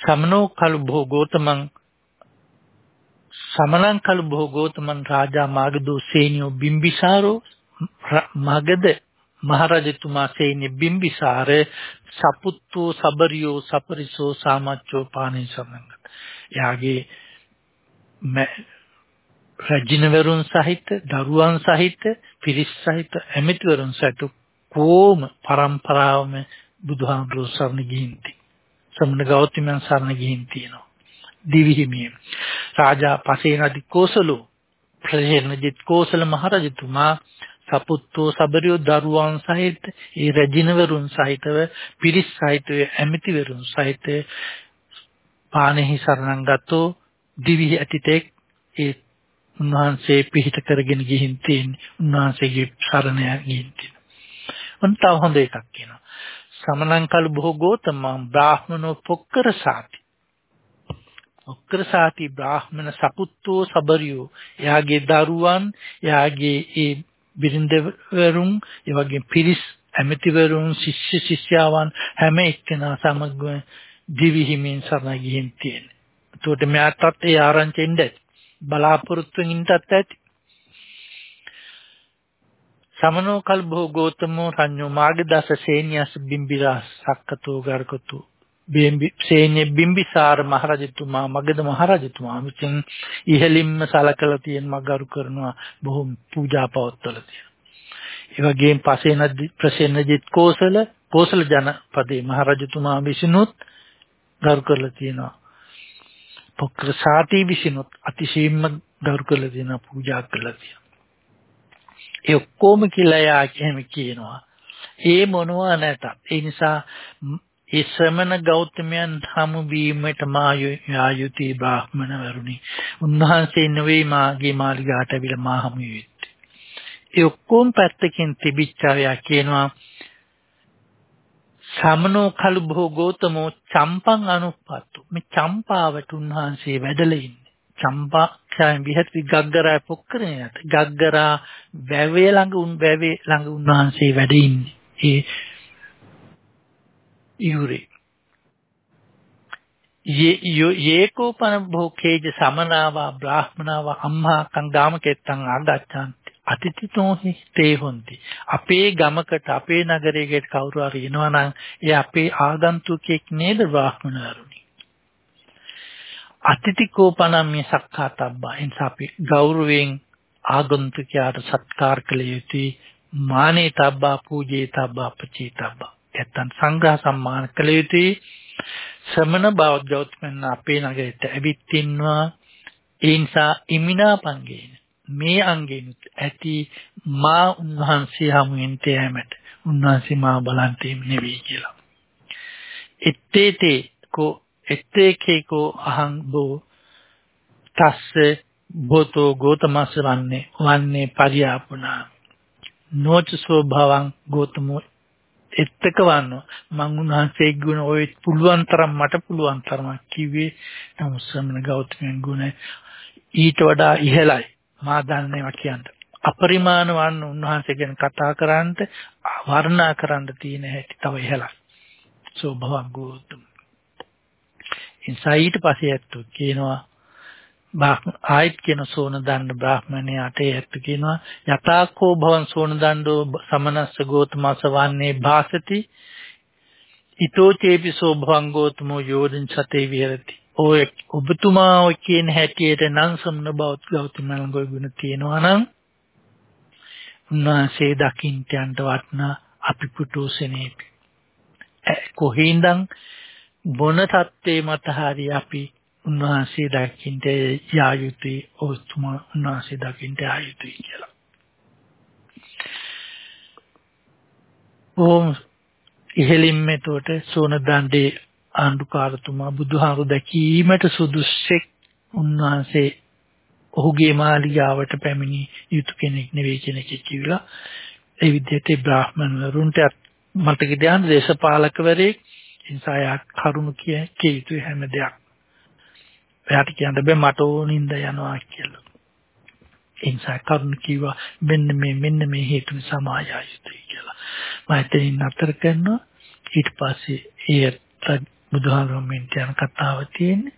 සමනෝ කලු භෝගෝතමං සමනං කලු භෝගෝතමං රාජා මාගදෝ සේනියෝ බිම්බිසාරෝ මගද මහරජතුමා සේනිය බිම්බිසාර සපුත්තෝ සබරියෝ සපරිසෝ සාමච්චෝ පානේ සමංග. එයාගේ රජිනවරුන් සහිත දරුවන් සහිත පිරිස් සහිත ඇමතිවරුන් සහිත කොම પરම්පරාවම බුදුහාමුදුරුවෝ සරණ ගිහින් තියෙනවා. සම්න ගෞතමයන් සරණ ගිහින් තියෙනවා. දිවිහිමිය. රාජා පසේනදි කෝසලෝ ප්‍රජේනජිත් කෝසල මහරජතුමා සපුත්තෝ සබරියෝ දරුවන් සහිත ඒ රජිනවරුන් සහිතව පිරිස් සහිතව ඇමතිවරුන් සහිත පානෙහි සරණං ගතෝ දිවි ඇතිතෙක් ඒ උන්වහන්සේ පිහිට කරගෙන ගිහින් තියෙන්නේ උන්වහන්සේගේ සරණ ගිහින් තියෙන. උන් තව හොඳ එකක් කියනවා. සමනං කල බොහෝ ගෝතමං බ්‍රාහ්මනෝ පොක්කර සාති. පොක්කර සාති බ්‍රාහ්මන සපුත්තෝ සබරියෝ එයාගේ දරුවන් එයාගේ ඒ බිරිඳවරුන් ඒ වගේ පිරිස් ඇමතිවරුන් ශිෂ්‍ය ශිෂ්‍යාවන් හැම එක්කෙනා සමග දිවි හිමින් සරණ ගිහින් තියෙනවා. එතකොට මෙයාටත් ඒ ආරංචි ඉඳයි. බලාපොරොත්තුෙන් ඉන්නත් ඇති. සමනෝ කල්භෝ ගෝතමෝ රඤ්ඤෝ මාගදස සේනියස් බිම්බිරා සක්කතෝ ගර්කතු බිම්බි සේන්‍ය බිම්බිසාර මහරජතුමා මගද මහරජතුමා විසින් ඉහළින්ම සලකලා තියෙන මගරු කරනවා බොහොම පූජා පවත්වලා තියෙනවා. ඒ වගේම පසේන ප්‍රසේනජිත් කෝසල කෝසල ජනපදේ මහරජතුමා විසිනුත් ගරු කරලා තියෙනවා. පොක්‍ර සාති විසිනුත් අතිශයින්ම ගරු කරලා තියෙනවා පූජා කරලා තියෙනවා. ඒ ඔක්කොම කියලා යා එහෙම කියනවා. ඒ මොනවා නැතත් ඒ නිසා ඒ ශ්‍රමණ ගෞතමයන් හමු වීමට මා යායුති බ්‍රාහ්මණ වරුනි. උන්වහන්සේ නෙවෙයි මාගේ මාලිගාට ඇවිල්ලා මා හමු වෙන්නේ. ඒ ඔක්කොම පැත්තකින් තිබිච්චාවයා කියනවා සමනෝ කලු භෝ ගෝතමෝ චම්පං අනුප්පත්තු. මේ චම්පාවට උන්වහන්සේ වැඩලා ඉන්නේ. චම්පා ඡායම් විහෙත් ගග්ගරා පොක්කරේ නැත. ගග්ගරා වැවේ ළඟ උන් වැවේ ළඟ උන්වහන්සේ වැඩ ඉන්නේ. ඒ ඉහුරේ යේකෝපන භෝකේජ සමනාවා බ්‍රාහ්මනාවා අම්මා කංගාම කෙත්තං ආගච්ඡන්ති අතිතිතෝහි තේ හොන්ති. අපේ ගමකට අපේ නගරයකට කවුරු හරි එනවා නම් ඒ අපේ ආගන්තුකෙක් නේද බ්‍රාහ්මණවරුනි. අතිතිකෝපනම් මේ සක්කාතබ්බා. එනිසා අපි ගෞරවයෙන් ආගන්තුකයාට සත්කාර කළ යුතුයි. මානේ තබ්බා පූජේ තබ්බා පචේ තබ්බා. නැත්තම් සංඝ සම්මාන කළ යුතුයි. ශ්‍රමණ බෞද්ධ ගෞතමයන් අපේ නගරයට ඇවිත් ඉන්නවා. ඒ නිසා ඉමිනා පංගේන මේ අංගෙනුත් ඇති මා උන්වහන්සේ හමුවෙන් තෑමට උන්වහන්සේ මා බලන්තේ නෙවෙයි කියලා. එත්තේතේ කෝ එත්තේකේ කෝ අහං බෝ තස්ස බොතෝ ගෝතමස්ස වන්නේ වන්නේ පරියාපුනා නොච ස්වභාවං ගෝතමෝ එත්තක වන්න. මං උන්වහන්සේ ගුණ ඔය පුළුවන් තරම් මට පුළුවන් තරම් කිව්වේ නමුත් ශ්‍රමණ ගෞතමයන් ගුණ ඊට වඩා ඉහළයි. මා දන්නේවා කියන්න. අපරිමාණ වන්න උන්වහන්සේ ගැන කතා කරන්නට වර්ණනා කරන්න තියෙන හැටි තව ඉහළයි. සෝභවංගෝතුම්. ඉන්සයිට පස්සේ ඇත්තු කියනවා ආයිත් කියන සෝන දණ්ඩ බ්‍රාහ්මණේ අටේ ඇත්තු කියනවා යතාකෝ භවන් සෝන දණ්ඩෝ සමනස්ස ගෝතමස වන්නේ භාසති ඊතෝ චේපිසෝ භවංගෝතමෝ යෝධින් සතේ විහෙරති ඔය ඔබතුමා ඔය කියන හැටියට නම් සම්න බෞද්ධ ගෞතමයන්ගේ ගුණ තියෙනවා නම් උන්වහන්සේ දකින්ට යන්න වටනා අපි පුටුසෙනේ කොහින්දන් බොන தත්ත්වේ මත හරි අපි උන්වහන්සේ දකින්ට යා යුතුයි ඔතුමා උන්වහන්සේ දකින්ට යා යුතුයි කියලා. ඕම් ඉහෙලින්ම එතකොට සෝන දණ්ඩේ ආණ්ඩුකාරතුමා බුදුහාරු දැකීමට සුදුස්සෙක් උන්වහන්සේ ඔහුගේ මාලිගාවට පැමිණි යුතු කෙනෙක් නෙවෙයි කියන එක කිව්ලා ඒ විදිහට බ්‍රාහ්මණ වරුන්ට මතක තියාගන්න දේශපාලකවරයෙක් නිසා යා කරුණු කිය කිය යුතු හැම දෙයක්. එයාට කියන්න බෑ මට ඕනින්ද යනවා කියලා. ඒ නිසා කරුණු කිව්වා මෙන්න මේ මෙන්න මේ හේතු නිසා මායා යුතුයි කියලා. මම එතනින් අතර කරනවා ඊට පස්සේ ඒ බුදුහාමුදුරුවෝ යන කතාව තියෙන්නේ.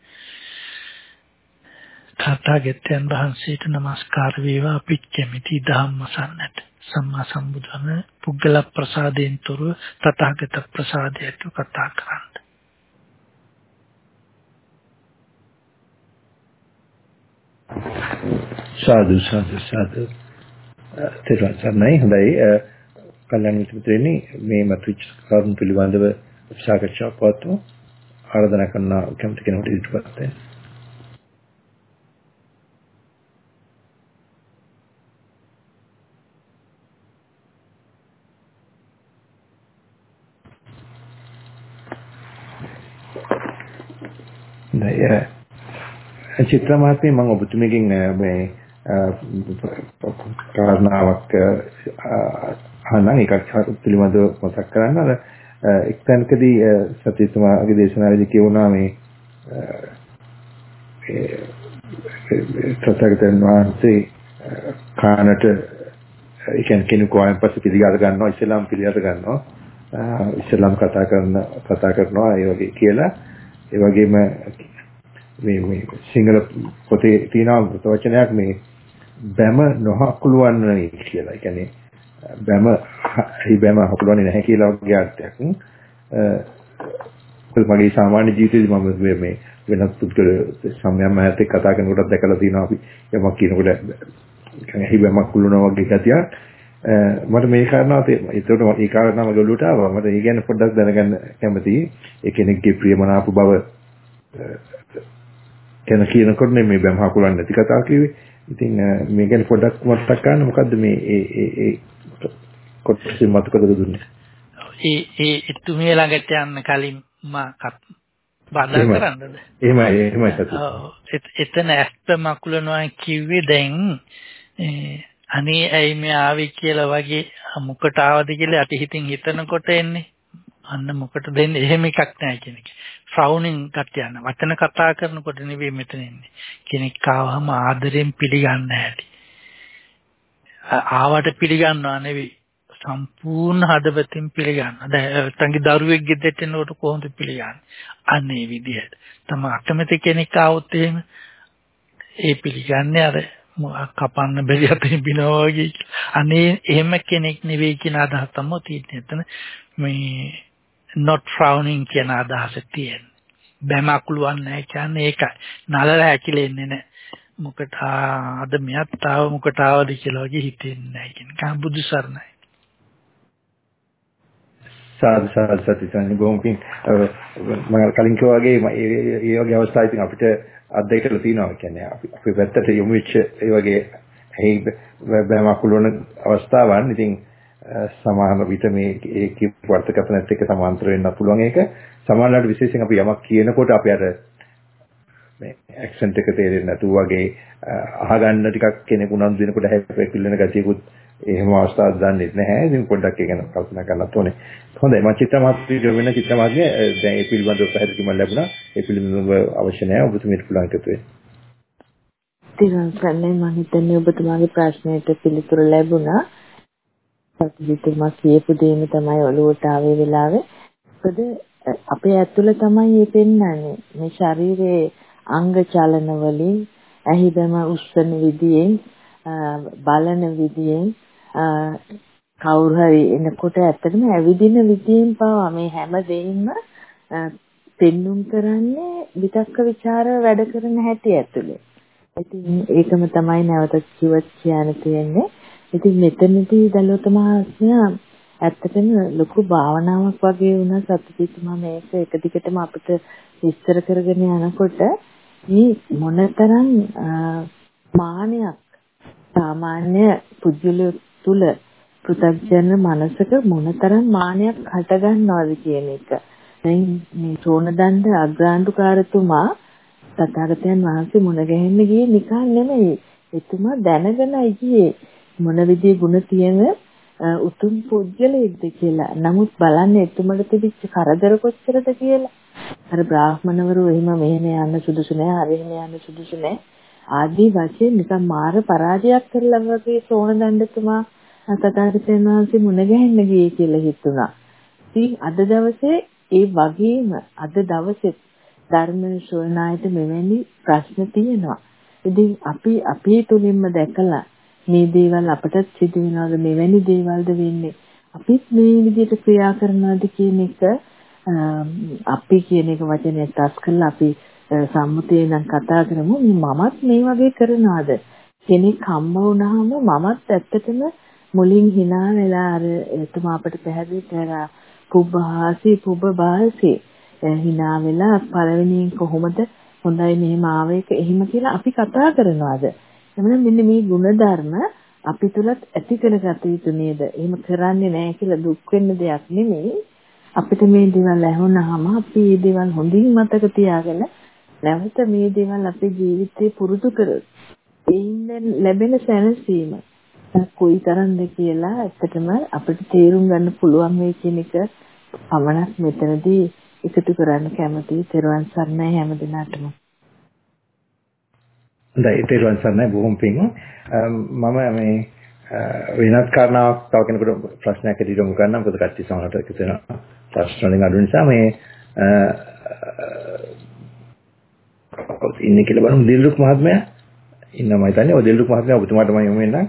තථාගතයන් වහන්සේට নমස්කාර වේවා. අපිත් කැමැති ධම්මසන්නට සම්මා සම්බුදුන පුද්ගල ප්‍රසාදයෙන් තොරව තථාගත ප්‍රසාදයට කතා කරන්න. සාදු සාදු සාදු. තේරුම් හොඳයි. කල්යනා මිත්‍රයනි මේ මතුච් කරුණු පිළිබඳව සාකච්ඡාවක් පවත්වමු. ආරාධනා කරන කැමති කෙනෙකුට ඉදිරිපත් වෙන්න. චිත්‍රමාත්මේ මම ඔබතුමීගෙන් මේ කාරණාවක් අහන්න එකක් පිළිබඳව මතක් කරන්න. අර එක් තැනකදී සත්‍යතුමාගේ දේශනාවේදී කියුණා මේ සත්‍යගතයන් වහන්සේ කානට ඒ කියන්නේ කෙනෙකු ආයන් පස්සේ පිළිගන්න ගන්නවා ඉස්ලාම් පිළිගන්න ගන්නවා ඉස්ලාම් කතා කරන කතා කරනවා ඒ වගේ කියලා ඒ වගේම මේ මේ සිංහල පොතේ තියෙන වචනයක් මේ බැම නොහකුලවන්නේ කියලා. ඒ කියන්නේ බැම හරි බැම හකුලවන්නේ නැහැ කියලා වගේ අර්ථයක්. මගේ සාමාන්‍ය ජීවිතේදී මම මේ වෙනත් පුද්ගල සම්යම් මහත් එක්ක කතා කරනකොට දැකලා තියෙනවා අපි යමක් කියනකොට ඇහි බැමක් කුලනවා වගේ ගතියක්. මට මේ කාරණාව ඒකට ඒ කාරණාව ගලුවට ආවා. මට ඒ ගැන පොඩ්ඩක් දැනගන්න කැමතියි. ඒ කෙනෙක්ගේ ප්‍රියමනාප බව ගැන කියනකොට මේ බැම හකුලන්නේ නැති කතාව කිව්වේ. ඉතින් මේ ගැන පොඩ්ඩක් මතක් කරන්න මොකද්ද මේ ඒ ඒ කොටසින් මතක දුන්නේ. ඒ ඒ එතුමිය ළඟට යන්න කලින් මා බඳා කරන්නද? එහෙමයි එහෙමයි සතු. එතන ඇස්ත මකුලනවා කිව්වේ දැන් අනේ ඇයි මේ ආවේ කියලා වගේ මුකට ආවද කියලා අට හිතින් හිතනකොට එන්නේ. අන්න මොකට දෙන්නේ එහෙම එකක් නැහැ කියන එක. ෆ්‍රවුනින් කට යන වචන කතා කරනකොට නෙවෙයි මෙතන ඉන්නේ. කෙනෙක් ආවම ආදරෙන් පිළිගන්න හැටි. ආවට පිළිගන්නවා නෙවෙයි සම්පූර්ණ හදවතින් පිළිගන්න. දැන් තංගි දරුවෙක් ගෙදරට එනකොට කොහොමද පිළිගන්නේ? අන්න ඒ විදිහට. තම අකමැති කෙනෙක් ආවොත් එහෙම ඒ පිළිගන්නේ අර කපන්න බැරි අතින් බිනවා වගේ. අනේ එහෙම කෙනෙක් නෙවෙයි කියන අදහස තමයි තියෙන්නේ. එතන මේ not frowning කියන අදහස තියෙන්නේ. බැමකුලුවන් නැහැ කියන්නේ ඒකයි. නලල හැකිලෙන්නේ නැහැ. මොකට අද මෙයත් ආව මොකට ආවද කියලා වගේ හිතෙන්නේ නැහැ කියන එක බුදු සරණයි. සාදු සාදු සත්‍යයන් ගොම්කින් මම කලින් කිව්වා වගේ මේ වගේ අවස්ථා ඉතින් අපිට අත්දැකලා තියෙනවා. කියන්නේ අපි අපේ පැත්තට යොමු වෙච්ච ඒ වගේ ඇහි බැමකුලුවන අවස්ථාවන්. ඉතින් සමාන විට මේ ඒ කිප් වර්තකතනත් එක්ක සමාන්තර වෙන්න පුළුවන්. ඒක සමානලාට විශේෂයෙන් අපි යමක් කියනකොට අපි අර මේ ඇක්සන්ට් එක තේරෙන්නේ නැතුව වගේ අහගන්න ටිකක් කෙනෙකු උනන්දු වෙනකොට හැපෙකිල්ලන ගතියකුත් එහෙම අවස්ථාවක් දන්නේ නැහැ. ඉතින් පොඩ්ඩක් ඒක ගැන කල්පනා කරන්නත් ඕනේ. හොඳයි මම චිත්‍රමාත්‍රි වෙන චිත්‍රමාත්‍රි දැන් ඒ පිළිබඳව පැහැදිලිකම ලැබුණා. ඒ පිළිබඳව අවශ්‍ය නැහැ ඔබතුමීට පුළුවන් එකතු වෙන්න. තිරංකන්නේ මම හිතන්නේ ඔබතුමාගේ ප්‍රශ්නයට පිළිතුරු ලැබුණා. සත්‍යතුමා කියපු දේම තමයි ඔළුවට ආවේ වෙලාවේ. මොකද අපේ ඇතුළ තමයි මේ පෙන්වන්නේ. මේ ශරීරයේ අංග චලන වලින් ඇහිදම උස්සන විදියෙන් බලන විදියෙන් කවුරු හරි එනකොට ඇත්තටම ඇවිදින විදියෙන් පවා මේ හැම දෙයක්ම පෙන්눔 කරන්නේ විතක්ක ਵਿਚාර වැඩ කරන හැටි ඇතුලේ. ඉතින් ඒකම තමයි නැවතත් කිව්වත් කියන්න තියෙන්නේ. ඉතින් මෙතනදී දලෝතම ආඥා ඇත්තටම ලොකු භාවනාවක් වගේ වුණා සත්‍යපීතුමා මේක එක දිගටම අපිට විස්තර කරගෙන යනකොට මේ මොනතරම් මානයක් සාමාන්‍ය පුජ්‍යලයක් තුල පෘථග්ජන මනසක මොනතරම් මානයක් හටගන්නවද කියන එක. දැන් මේ සෝනදණ්ඩ අග්‍රාණ්ඩුකාරතුමා තථාගතයන් වහන්සේ මුණ ගැහෙන්න ගියේ නිකන් නෙමෙයි. එතුමා දැනගෙනයි ගියේ මොන විදිහේ ගුණ තියෙන උතුම් පුජ්‍යලෙක්ද කියලා. නමුත් බලන්න එතුමට තිබිච්ච කරදර කොච්චරද කියලා. අර බ්‍රාහ්මණවරු එහෙම මෙහෙම යන්න සුදුසු නෑ, අර එහෙම යන්න සුදුසු නෑ. ආදී වශයෙන් නිකන් මාර පරාජයක් කරලා වගේ සෝනදණ්ඩතුමා තථාගතයන් වහන්සේ මුණ ගැහෙන්න ගියේ කියලා හිතුණා. ඉතින් අද දවසේ ඒ වගේම අද දවසේ ධර්ම ශ්‍රවණායට මෙවැනි ප්‍රශ්න තියෙනවා. ඉතින් අපි අපේ තුලින්ම දැකලා මේ දේවල් අපටත් සිදු වෙනවද මෙවැනි දේවල්ද වෙන්නේ අපිත් මේ විදිහට ක්‍රියා කරනවාද කියන එක අපි කියන එක වචනයක් තස් කරලා අපි සම්මුතිය නම් කතා කරමු මමත් මේ වගේ කරනවාද කෙනෙක් හම්බ වුණාම මමත් ඇත්තටම මුලින් hina වෙලා අර එතුමා අපට පැහැදිලි කරා පුබ්බහාසි පුබ්බබාසි hina වෙලා පළවෙනියෙන් කොහොමද හොඳයි මෙහෙම ආවේක එහෙම කියලා අපි කතා කරනවාද? එමනම් මෙන්න මේ ಗುಣධර්ම අපි තුලත් ඇති කරගත යුතු නේද? එහෙම කරන්නේ නැහැ කියලා දුක් වෙන්න දෙයක් නෙමෙයි. අපිට මේ දේවල් ඇහුනහම අපි මේ දේවල් හොඳින් මතක තියාගෙන නැවත මේ දේවල් අපේ ජීවිතේ පුරුදු කරොත් ඒින් ලැබෙන සැනසීම කොයිතරම්ද කියලා ඇත්තටම අපිට තේරුම් ගන්න පුළුවන් වෙයි කියන එක පමණක් මෙතනදී එකතු කරන්න කැමතියි. තෙරුවන් සරණයි හැම දිනටම. හොඳයි තෙරුවන් සරණයි බොහොම පිං. මම මේ වෙනත් කාරණාවක් තව කෙනෙකුට ප්‍රශ්නයක් ඇටියට යොමු කරන්න මොකද කච්චි සමහරට කිසිම ප්‍රශ්න වලින් අඩු නිසා මේ ඉන්නේ කියලා බලමු දිල්රුක් මහත්මයා ඉන්නමයි තන්නේ ඔය දිල්රුක් මහත්මයා ඔබතුමාට මම යොමු වෙන්නම්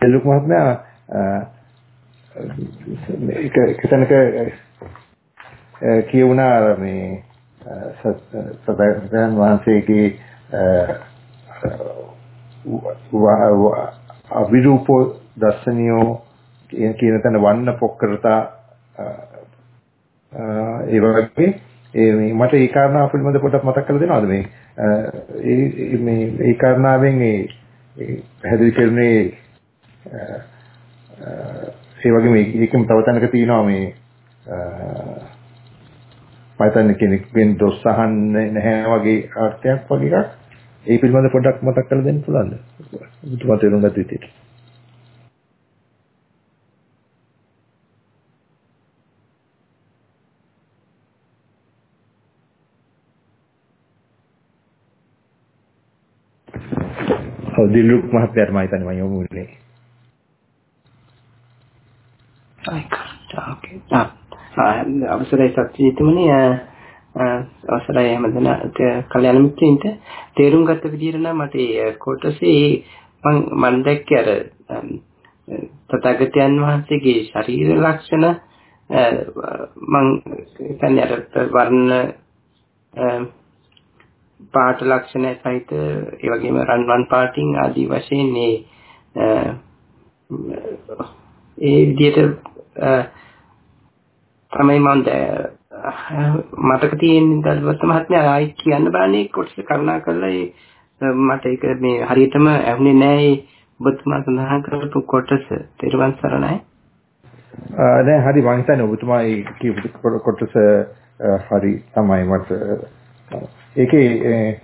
දෙලුක් මහත්මයා එක එකතැනක කියුණා මේ සතයන් වහන්සේගේ අවිරූප දර්ශනියෝ කියන තැන වන්න පොක්කරතා ඒ වගේ ඒ මේ මට ඒ කාරණාව පිළිබඳ පොඩ්ඩක් මතක් කරලා දෙනවද මේ? ඒ මේ ඒ කාරණාවෙන් ඒ පැහැදිලි කරන්නේ ඒ වගේම ඒකෙම තව තැනක තියෙනවා මේ මම කෙනෙක්ගෙන් දොස් අහන්නේ නැහැ වගේ අර්ථයක් වගේ එකක්. ඒ පිළිබඳව පොඩ්ඩක් මතක් කරලා දෙන්න පුළුවන්ද? ඔබතුමා තේරුම් ගත්ත විදිහට. ඔව් දිලුක් මහත්තයාට මම හිතන්නේ මම යොමු වෙන්නේ. ඕකේ. අවසරයි සත්‍යීතුමනි අවසරයි හැමදෙනාට කල්‍යාණ මිත්‍රින්ට තේරුම් ගත්ත විදිහට නම් මට කොටසේ මම මම දැක්කේ අර තථාගතයන් වහන්සේගේ ශරීර ලක්ෂණ මම කියන්නේ අර වර්ණ පාට ලක්ෂණ සහිත ඒ වගේම රන්වන් පාටින් ආදී වශයෙන් මේ ඒ විදිහට තමයි මම මතක තියෙන දල්වත් මහත්මයා ආයි කියන්න බෑනේ කොටස කරුණා කරලා මට ඒක මේ හරියටම ඇහුනේ නෑ ඔබතුමා සඳහන් කරපු කොටස තෙරුවන් සරණයි. දැන් හරි මම හිතන්නේ ඔබතුමා ඒ කියපු කොටස හරි තමයි මට ඒකේ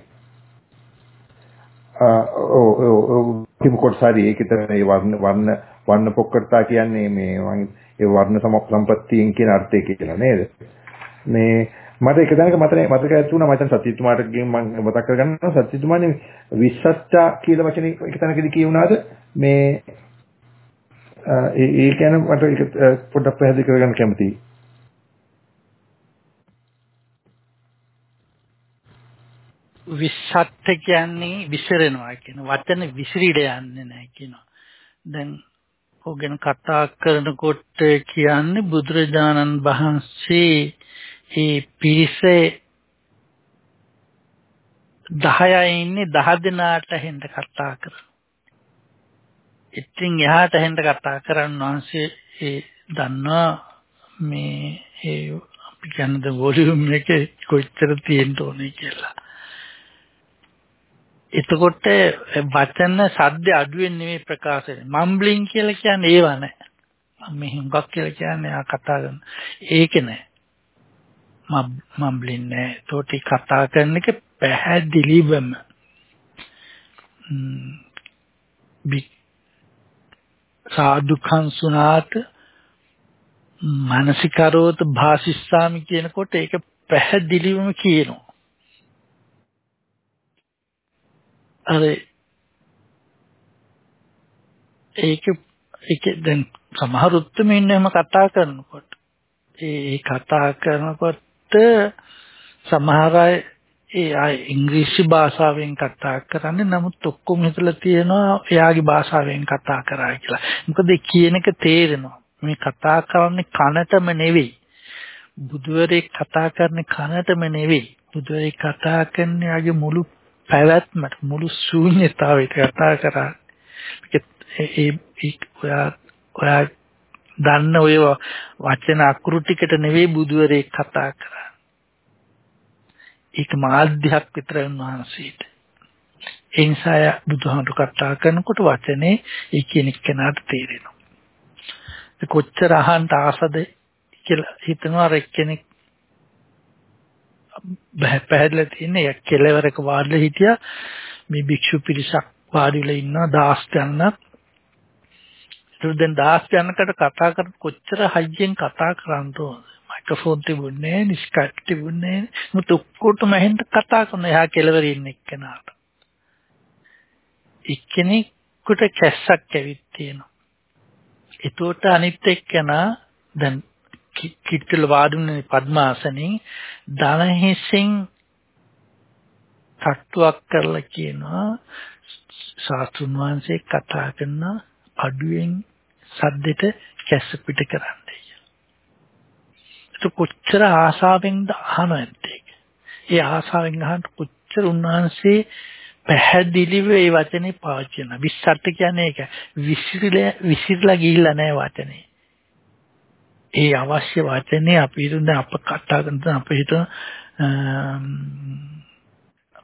ඔව් ඔව් කිමු කොටස හරි ඒකේ තමයි වර්ණ වර්ණ වර්ණ පොක්කටා කියන්නේ මේ මම ඒ වර්ණ සම්පත්තියෙන් කියන අර්ථය කියලා නේද? මේ මට එක දැනක මට මතක ඇති වුණා මචං සත්‍යතුමාට ගිහින් මම මතක් කරගන්නවා සත්‍යතුමානේ විශ්සත්තා කියලා වචනේ එක තැනකදී කියුණාද මේ ඒ ඒ කියන්නේ මට ඒක පොඩ්ඩක් පැහැදිලි කරගන්න කැමතියි. විශ්සත්ත්‍ය කියන්නේ විසිරෙනවා කියන වචන විසිරීඩ යන්නේ නැහැ කියනවා. දැන් ඔගෙන කතා කරනකොට කියන්නේ බුදුරජාණන් වහන්සේ ඒ පිරිසේ 10 ඉන්නේ 10 දෙනාට හෙන්න කතා කරනවා. ඉතින් එහාට හෙන්න කතා කරන්න වහන්සේ ඒ දන්නා මේ ඒ අපි කියන්නේ වොලියුම් එකේ කොච්චර තියෙන්න ඕනේ කියලා. එතකොට වචන සද්ද අඩුවෙන් නෙමෙයි ප්‍රකාශ වෙන්නේ. මම්බ්ලින් කියලා කියන්නේ ඒව නෑ. මේ හුඟක් කියලා කියන්නේ ආ කතා කරන. ඒක නෑ. මම්බ්ලින් නෑ. ඒතකොට කතා කරන එක පැහැදිලිවම සාදුකං සුනාත මානසිකරෝත භාසිස්සාමි කියනකොට ඒක පැහැදිලිවම කියනවා. අර ඒක ඒක දැන් සමහරුත් මේ එහෙම කතා කරනකොට ඒ කතා කරනකොට සමහර අය ඒ අය ඉංග්‍රීසි භාෂාවෙන් කතා කරන්නේ නමුත් ඔක්කොම හිතලා තියෙනවා එයාගේ භාෂාවෙන් කතා කරා කියලා. මොකද කියන එක තේරෙනවා. මේ කතා කරන්නේ කනටම නෙවෙයි. බුදුවරේ කතා කරන්නේ කනටම නෙවෙයි. බුදුවරේ කතා කරන්නේ යාගේ මුළු පැවැත්මට මුළු ශූන්‍යතාවයට කතා කරා. ඒ ඔයා ඔයා දන්න ඔය වචන අකුරු ටිකට නෙවෙයි බුදුවරේ කතා කරා. ඒක මාධ්‍යයක් විතරයි උන්වහන්සේට. ඒ නිසා බුදුහාමුදුර කතා කරනකොට වචනේ ඒ කියන කෙනාට තේරෙනවා. කොච්චර අහන්න ආසද කියලා හිතනවා අර එක්කෙනෙක් පැහැදිලා තියෙන්නේ කෙලවරක වාඩිලා හිටියා. මේ භික්ෂු පිරිසක් වාඩිලා ඉන්නවා දාස් ගන්නක් ඒක දැන් දාස් ගන්නකට කතා කර කොච්චර හයියෙන් කතා කරන්න ඕනද? මයික්‍රොෆෝන් තිබුණේ නිස්කට් තිබුණේ මුත් ඔක්කොටම එහෙන් කතා කරන එහා කෙලවර ඉන්න එක්කෙනාට. එක්කෙනෙකුට කැස්සක් ඇවිත් තියෙනවා. එතකොට අනිත් එක්කෙනා දැන් කිට්ටල වාඩුනේ පద్මාසනෙන් ධන හිසෙන් තට්ටුවක් කරලා කියනවා ශාස්ත්‍රුන් වහන්සේ කතා කරන අඩුවෙන් සද්දෙට කැස්ස පිට කරන්නයි. ඒක කොච්චර ආසාවෙන්ද අහනවද ඒක. ඒ ආසාවෙන් අහන කොච්චර උන්වහන්සේ පැහැදිලිව ඒ වචනේ පාවිච්චි කරනවා. විස්සට කියන්නේ ඒක. විසිරලා විසිරලා ගිහිල්ලා නැහැ වචනේ. ඒ අවශ්‍ය වචනේ අපි හිතන අප කතා කරන අපේ හිත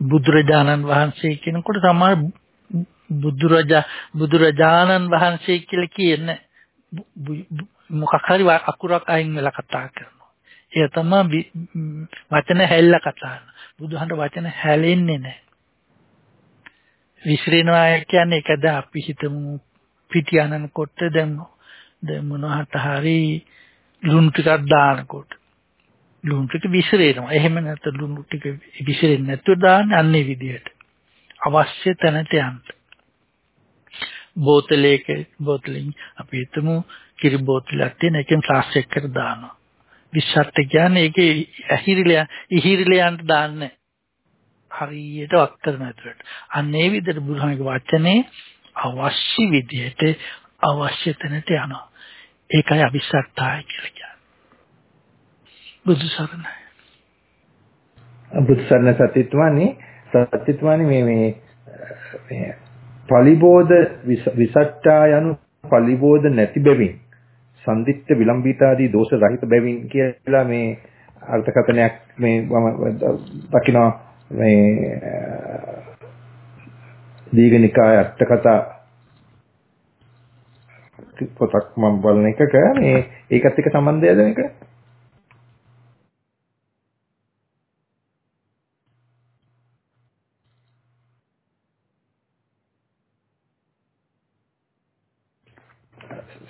බුදුරජාණන් වහන්සේ කියනකොට තමයි බුදුරජා බුදුරජාණන් වහන්සේ කියලා කියන්නේ මොකක් හරි අකුරක් අයින් වෙලා කතා කරනවා. ඒ තමයි වචන හැල්ලා කතා කරනවා. බුදුහන්ට වචන හැලෙන්නේ නැහැ. විසිරෙනවා කියන්නේ ඒකද අපි හිතමු පිටියනනකොට දැන් දැන් මොනවට හරි ලුණු ටිකක් දානකොට ලුණු ටික විසිරෙනවා. එහෙම නැත්නම් ලුණු ටික විසිරෙන්නේ නැතුව දාන්නේ අන්නේ විදිහට. අවශ්‍ය තැනට යන්න. බෝතලයක බෝතලින් අපි හිතමු කිරි බෝතලයක් තියෙන එකෙන් ෆ්ලාස්ක් එකකට දානවා. විශ්සත් කියන්නේ ඒකේ ඇහිරිලා ඉහිරිලා යන්න දාන්නේ හරියට වක් කරන ඇතුළට. අන්න ඒ විදිහට බුදුහාමගේ වචනේ අවශ්‍ය විදිහට අවශ්‍ය තැනට යනවා. ඒකයි අවිස්සත්තාය කියලා කියන්නේ. බුදු සරණයි. බුදු සරණ සත්‍යත්වන්නේ සත්‍යත්වන්නේ මේ මේ මේ පලිබෝධ විසට්ටා යනු පලිබෝධ නැති බැවින් සම්දිත්ත විලම්බිතාදී දෝෂ රහිත බැවින් කියලා මේ අර්ථකථනයක් මේ මම දකිනවා මේ දීඝනිකාය අටකතා පොතක් මම බලන එකක මේ ඒකත් එක්ක සම්බන්ධයද මේක?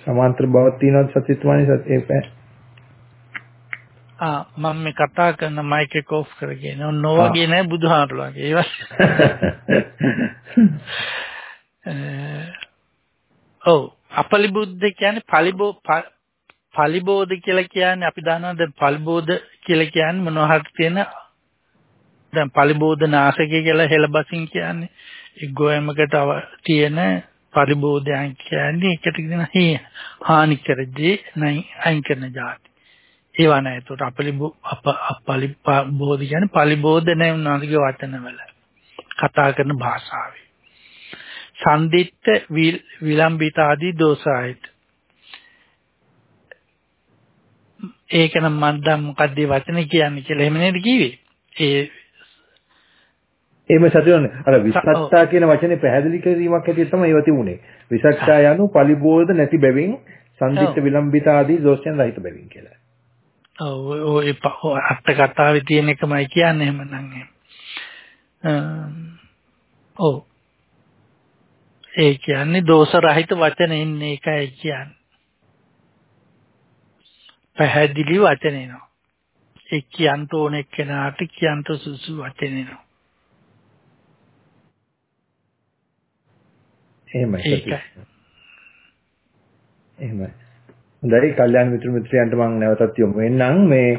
සමාන්තර බවක් තියෙනවද සත්‍යත්වani සත්‍ය ආ මම මේ කතා කරන මයික් එක ඔෆ් කරගෙන නොවගේ නෑ බුදුහාමුදුරුවන්ගේ. ඒවා ඔව් අපලිබුද්ධ කියන්නේ පලිබෝ පලිබෝධ කියලා කියන්නේ අපි දන්නවා දැන් පලිබෝධ කියලා කියන්නේ මොනවා හරි තියෙන දැන් පලිබෝධ නාශකය කියලා හෙළබසින් කියන්නේ ඒ ගොයමකට තියෙන පරිබෝධයන් කියන්නේ එකට කියන හානි කරදී නැයි අයින් කරන જાති ඒවා නෑ. ඒකට අපලි අප අපලි බෝධි කියන්නේ පලිබෝධ නැහැ උන්වහන්සේගේ වචනවල. කතා කරන භාෂාවේ. සම්දිත්ත විලම්බිත ආදී දෝසායත. ඒක නම් මම දැන් මොකක්ද මේ වචනේ කියන්නේ කියලා එහෙම නේද කිව්වේ? ඒ එහෙම සතුටුනේ අර විසත්තා කියන වචනේ පැහැදිලි කිරීමක් හැටියට තමයි ඒව තිබුණේ. විසත්තා යනු පලිබෝධ නැති බැවින් සංදිත්ත විලම්බිත ආදී දෝෂයන් රහිත බැවින් කියලා. ඔව් ඔය අට කතාවේ තියෙන එකමයි කියන්නේ එහෙමනම් ඔව් ඒ කියන්නේ දෝෂ රහිත වචන ඉන්නේ ඒකයි කියන්නේ. පැහැදිලි වචන එනවා. ඒ කියන්ට ඕන එක්කෙනාට කියන්ට සුසු වචන එනවා. එහෙමයි. එහෙමයි. හොඳයි කල්යාණ මිත්‍ර මිත්‍රයන්ට මම නැවතත් යොමු වෙන්නම් මේ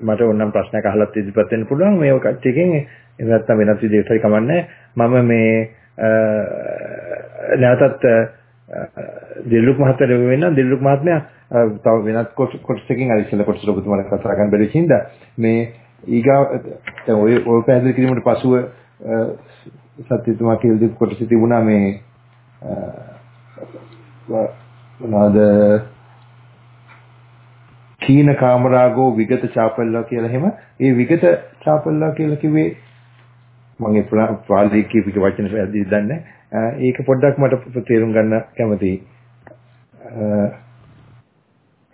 මට ඕනනම් ප්‍රශ්නයක් අහලත් ඉදිරිපත් වෙන්න පුළුවන් මේ කට්ටියකින් එහෙම නැත්නම් වෙනත් විදිහකට හරි කමන්නේ මම මේ නැවතත් දිල්ලුක් මහත්තයා වෙන්න දිල්ලුක් මහත්මයා තව වෙනත් කොටසකින් අර ඉස්සෙල්ලා කොටසට ඔබතුමාලා කතා කරන්න බැරි හින්දා මේ ඊගා දැන් ඔය ඔය පැහැදිලි කිරීමට පසුව සත්‍යතුමා කියලා දීපු කොටස තිබුණා මේ මොනවාද කීන කාමරාගෝ විගත චාපල්ලා කියලා එහෙම ඒ විගත චාපල්ලා කියලා කිව්වේ මම ඒ පාලි කියපු වචන පැහැදිලි දන්නේ. ඒක පොඩ්ඩක් මට තේරුම් ගන්න කැමතියි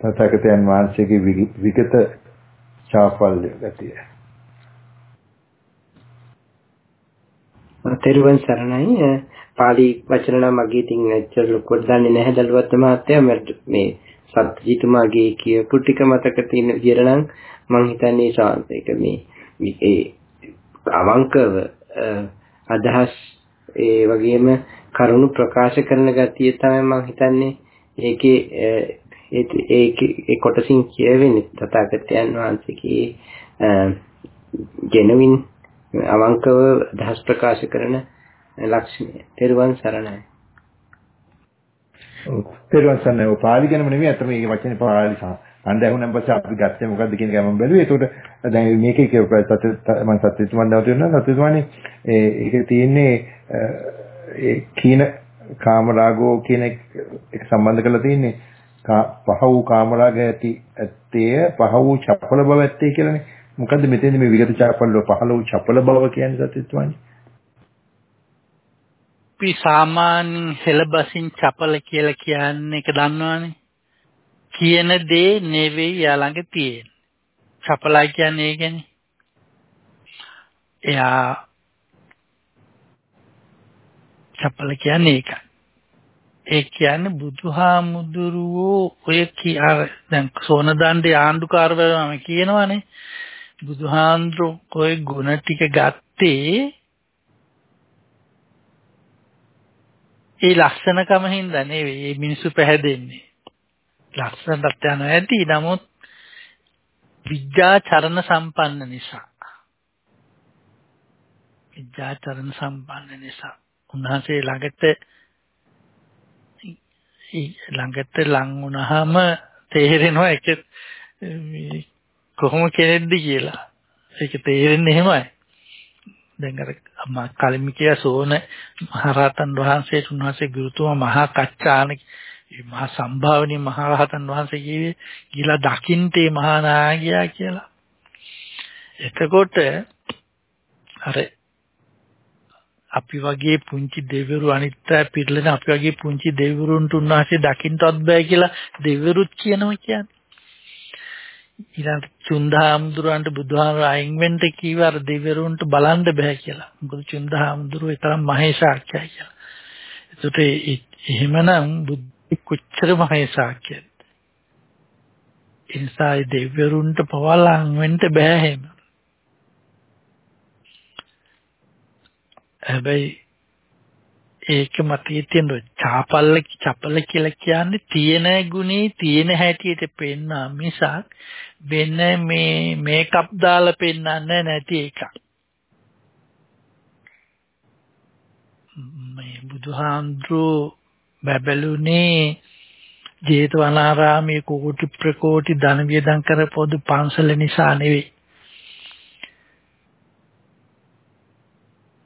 තථාගතයන් වහන්සේගේ විගත චාපල්‍ය ගතිය තෙරුවන් සරණයි. පාලි වචන නම් මගේ ඉතින් ඇත්තට ලොකුවට දන්නේ නැහැ දලුවත් මහත්තයා. මේ සත්‍යජිතුමාගේ කියපු ටික මතක තියෙන විදිහට නම් මම හිතන්නේ ශාන්තයක මේ ඒ අවංකව අදහස් ඒ වගේම කරුණු ප්‍රකාශ කරන ගතිය තමයි මම හිතන්නේ ඒකේ ඒකේ ඒ කොටසින් කියවෙන්නේ තථාගතයන් වහන්සේගේ ජෙනුවින් අවංකව අදහස් ප්‍රකාශ කරන ලක්ෂණය. තෙරුවන් සරණයි. ඔව් තෙරුවන් සරණයි. ඔය පාලි ගැනම නෙමෙයි අතම මේ වචනේ පාලි සා. අන්න ඇහුනන් පස්සේ අපි ගත්තේ මොකද්ද කියන එක මම බැලුවේ. ඒකට දැන් මේකේ කියපු සත්‍ය මම සත්‍යතුමන් දවතු වෙනවා. සත්‍යතුමනේ ඒකේ තියෙන්නේ ඒ කීන කාමරාගෝ කියන එක සම්බන්ධ කරලා තියෙන්නේ පහ වූ කාමරාග ඇති ඇත්තේ පහ වූ චපල බව ඇත්තේ කියලානේ. මොකද්ද මෙතෙන්ද මේ විගත චපල පහළ වූ චපල බව කියන්නේ සත්‍යතුමනේ? අපි සාමාන්‍යයෙන් හෙළබසින් චපල කියලා කියන්නේ ඒක දන්නවනේ. කියන දේ නෙවෙයි යා ළඟ තියෙන. චපලයි කියන්නේ ඒකනේ. එයා චපල කියන්නේ ඒක. ඒ කියන්නේ බුදුහාමුදුරුවෝ ඔය කියා දැන් සෝනදණ්ඩේ ආණ්ඩුකාරවරම කියනවානේ බුදුහාමුදුරුවෝ ඔය ගුණ ටික ගත්තේ ඒ ලස්සනකම හින්දා නෙවෙයි මේ මිනිස්සු පැහැදෙන්නේ. ලස්සනට යන ඇති නමුත් විද්‍යාචරණ සම්පන්න නිසා. විද්‍යාචරණ සම්පන්න නිසා. උන්වහන්සේ ළඟට ළඟට ලං වුණාම තේරෙනවා ඒක කොහොම කෙනෙක්ද කියලා. ඒක තේරෙන්නේ එහෙමයි. දැන් අර කලින් කිය සෝන මහරහතන් වහන්සේ උන්වහන්සේ ගුරුතුමා මහා කච්චාන මේ මහා සම්භාවනීය මහරහතන් වහන්සේ කිව්වේ ගිලා දකින්තේ මහා නාගයා කියලා. එතකොට අර අපි වගේ පුංචි දෙවිවරු අනිත්‍ය පිළිලන අපි වගේ පුංචි දෙවිවරුන්ට උන්වහන්සේ දකින්නවත් බෑ කියලා දෙවිවරුත් කියනවා කියන්නේ. ඊළඟ චුන්දහාමුදුරන්ට බුදුහාමර අයින් වෙන්න කීව අර දෙවිවරුන්ට බලන්න බෑ කියලා. මොකද චුන්දහාමුදුරුවෝ ඒ තරම් මහේශාක්‍යයි කියලා. ඒකට එහෙමනම් බුද්ධ කොච්චර මහේශාක්‍යද? ඒ නිසා ඒ දෙවිවරුන්ට පවලං වෙන්න බෑ එහෙම. හැබැයි ඒක මතයේ තියෙන චාපල්ල චපල කියලා කියන්නේ තියෙන ගුණේ තියෙන හැටියට පෙන්න මිසක් වෙන මේ මේකප් දාලා පෙන්වන්නේ නැති එකක්. මේ බුදුහාඳුරෝ බබළුනේ ජේතවනාරාමයේ කෝටි ප්‍රකෝටි ධන වියදම් කරපොදු පන්සල නිසා නෙවෙයි.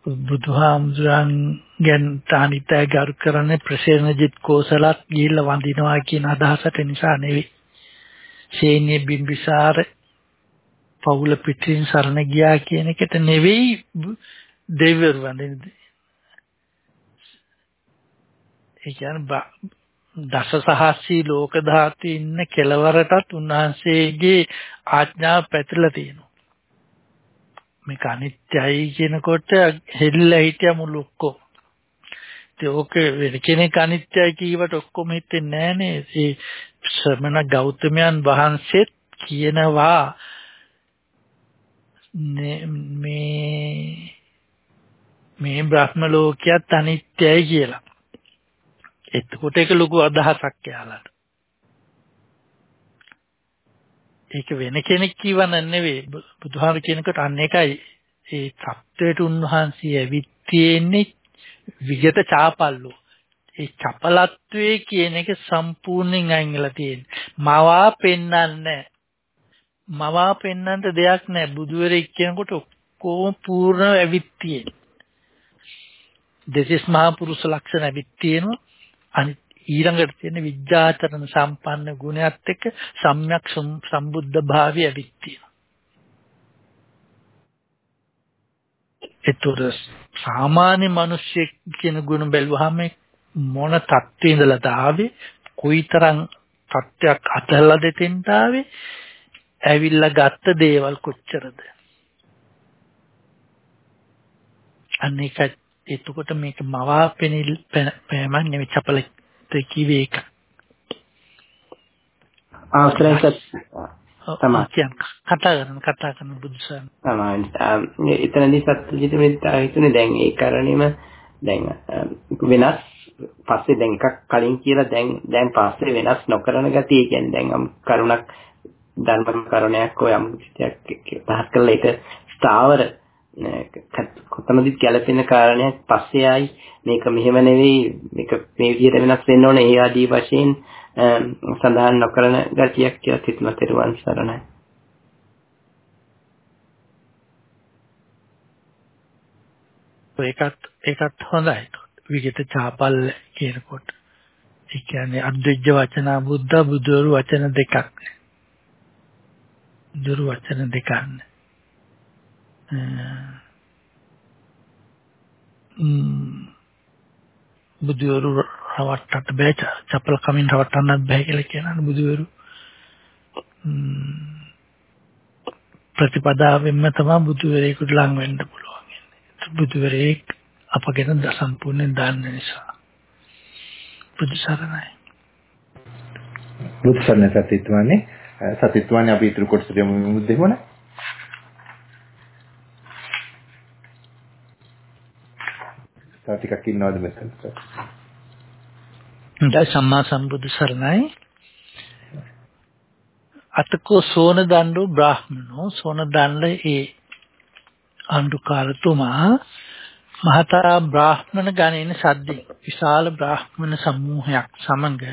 බුදුහාමුදුරන් ගැන තානිතය ගරු කරන්නේ ප්‍රසේනජිත් කෝසලත් ගිහිල්ලා වඳිනවා කියන අදහසට නිසා නෙවෙයි. සේනිය බිම්බිසාර පවුල පිටින් සරණ ගියා කියන එකට නෙවෙයි දෙවිවරු වඳින්නේ. ඒ කියන්නේ දස සහස්සී ලෝක ධාතු ඉන්න කෙලවරටත් උන්වහන්සේගේ ආඥාව පැතිරලා තියෙනවා. මේක අනිත්‍යයි කියනකොට හෙල්ලා හිටිය මුළු ඔක්කොම. ඒක වෙන කෙනෙක් අනිත්‍යයි කියවට ඔක්කොම හිතෙන්නේ නැහනේ. ඒ ශ්‍රමණ ගෞතමයන් වහන්සේත් කියනවා මේ මේ බ්‍රහ්ම ලෝකයක් අනිත්‍යයි කියලා. එතකොට ඒක ලොකු අදහසක් යාලට. ඒක වෙන කෙනෙක් කියවන නෙවෙයි බුදුහාම කියනකොට අන්න ඒකයි ඒ ත්‍ත්වයට උන්වහන්සේ ඇවිත් තියෙන්නේ විගත චාපල්ලෝ. ඒ චපලත්වයේ කියන එක සම්පූර්ණයෙන් අයින් වෙලා තියෙන්නේ. මවා පෙන්වන්නේ මවා පෙන්වන්න දෙයක් නැහැ. බුදුවරේ කියනකොට ඔක්කොම පූර්ණව ඇවිත් තියෙන්නේ. දෙසිස් මහා පුරුෂ ලක්ෂණ ඇවිත් තියෙනවා. අනිත් ඊළඟට තියෙන විද්‍යාචරණ සම්පන්න ගුණයත් එක්ක සම්‍යක් සම්බුද්ධ භාවය ඇවිත් තියෙනවා. ඒතර සාමාන්‍ය මිනිස්සෙක් කියන ගුණ බැලුවාම මොන තත්ත්වේ ඉඳලාද ආවේ කොයිතරම් තත්ත්වයක් අතහැරලා දෙතෙන්ට ආවේ ඇවිල්ලා ගත්ත දේවල් කොච්චරද? අනේක එතකොට මේක මවා පෙනිල් පෑමක් නෙවෙයි චපල කිව්වේ ඒක අවසරයි තමයි කතා කරන කතා කරන බුදුසසුන තමයි එතනදී සත්‍යජිත මෙත්තා හිතුනේ දැන් ඒ කරණෙම දැන් වෙනස් පස්සේ දැන් එකක් කලින් කියලා දැන් දැන් පස්සේ වෙනස් නොකරන ගතිය කියන්නේ දැන් කරුණක් ධර්ම කරුණයක් ඔය කිසියක් පහත් කළා ඒක ස්ථාවර කොතනදිත් ගැළපෙන කාරණයක් පස්සේ ආයි මේක මෙහෙම නෙවෙයි මේක මේ විදිහට වෙනස් වෙන්න ඕනේ ඒ ආදී වශයෙන් සඳහන් නොකරන ගතියක් කියලා හිතන තෙරුවන් සරණයි. ඒකත් ඒකත් හොඳයි. විගත චාපල් කියනකොට. ඒ කියන්නේ අද්විජ්ජ වචන බුද්ධ බුදුරු වචන දෙකක්. දුරු වචන දෙකක්. බුදුරු රවට්ටන්න බෑ. චපල කමින් රවට්ටන්නත් බෑ කියලා කියනවා බුදුවරු. ප්‍රතිපදාවෙන්ම තමයි බුදුවරයෙකුට ලං වෙන්න පුළුවන් බුදුවරයෙක් අපගෙන සම්පූර්ණයෙන් දාන්න නිසා. බුදු සරණයි බුදු සරණ සතිත්වන්නේ සතිත්වන්නේ අපි ඊටු කොටසට යමු දෙමුණ තව ටිකක් ඉන්නවද මෙතන? දැන් සම්මා සම්බුදු සරණයි. අතකෝ සෝන දණ්ඩෝ බ්‍රාහ්මනෝ. සෝන දණ්ඩ ඒ අඬුකාරතුමා මහතා බ්‍රාහ්මණ ගණේන සද්දේ විශාල බ්‍රාහ්මණ සමූහයක් සමග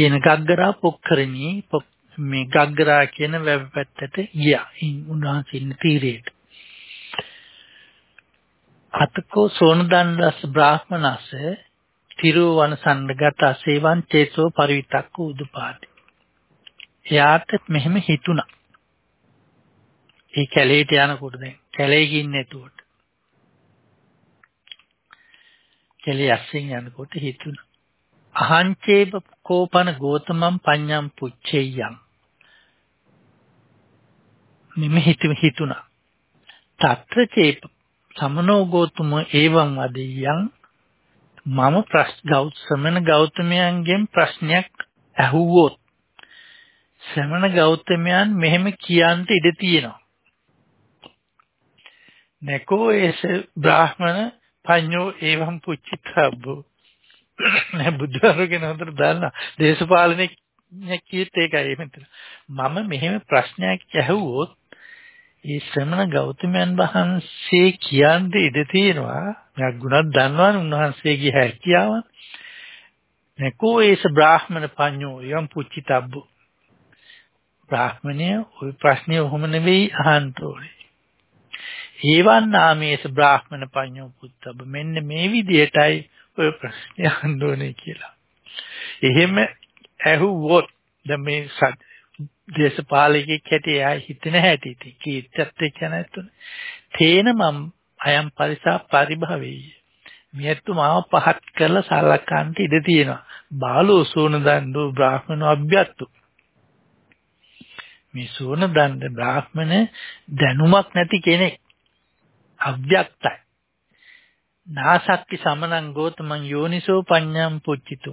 යන ගග්ගරා පොක්කරණී. මේ ගග්ගරා කියන වැව පැත්තට ගියා. උන්වහන්සේ ඉන්න තීරයට. අතකෝ සෝන දණ්ඩස් බ්‍රාහ්මනස්ස තිරුවන සණ්ඩගත සේවන් චේතෝ පරිවිතක්ක උදුපාටි. එයාට මෙහෙම හිතුණා. ඒ කැලේට යනකොට දැන් කැලේ ගින්නේ එතකොට. කැලේ අස්සෙන් යනකොට හිතුණා. අහංචේබ කෝපන ගෝතමම් පඤ්ඤම් පුච්චෙය්‍යං. මෙමෙ හිතුණා. తත්‍ර චේප සමනෝ ගෝතම එවං වදියං මම ගෞත සමන ගෞතමයන්ගෙන් ප්‍රශ්නයක් ඇහුවොත් සමන ගෞතමයන් මෙහෙම කියන්ට ඉඩ තියෙනවා. නකෝ ඒස බ්‍රාහ්මණ පඤ්ඤෝ එවං පුච්චිතබ්බෝ. නේ බුදුරගෙන හතර දාන්න දේශපාලනේ කීත් ඒකයි. මෙතන මම මෙහෙම ප්‍රශ්නයක් ඇහුවොත් ඒ ශ්‍රමණ ගෞතමයන් වහන්සේ කියන්නේ ඉඳ තියෙනවා. මම ගුණක් දන්නවනේ උන්වහන්සේගේ හැකියාවන්. නකෝ ඒස බ්‍රාහ්මණ පඤ්ඤෝ යම් පුච්චිතබ්බ. බ්‍රාහ්මණය ওই ප්‍රශ්නේ ඔහොම නෙවෙයි අහන්න ඕනේ ඒවන් නාමේස බ්‍රාහ්මණ පඤ්ඤෝ පුත්තබ්බ මෙන්න මේ විදියටයි ඔය ප්‍රශ්නේ අහන්න ඕනේ කියලා. එහෙම ඇහුවොත් දැන් මේ දේශපාලකෙක් හැටි එයා හිතන හැටි ඉතින් කීර්තියත් එක්ක නැතුනේ. තේන මම් අයම් පරිසා පරිභවෙයි. මියත්තු මාව පහත් කරලා සලකන්ට ඉඩ තියෙනවා. බාලෝ සෝන දණ්ඩු බ්‍රාහ්මණ අභ්‍යත්තු. මේ සෝන දණ්ඩ බ්‍රාහ්මණ දැනුමක් නැති කෙනෙක්. අභ්‍යක්තයි. නාසක්ති සමනං ගෝතමං යෝනිසෝ පඤ්ඤම් පුච්චිතු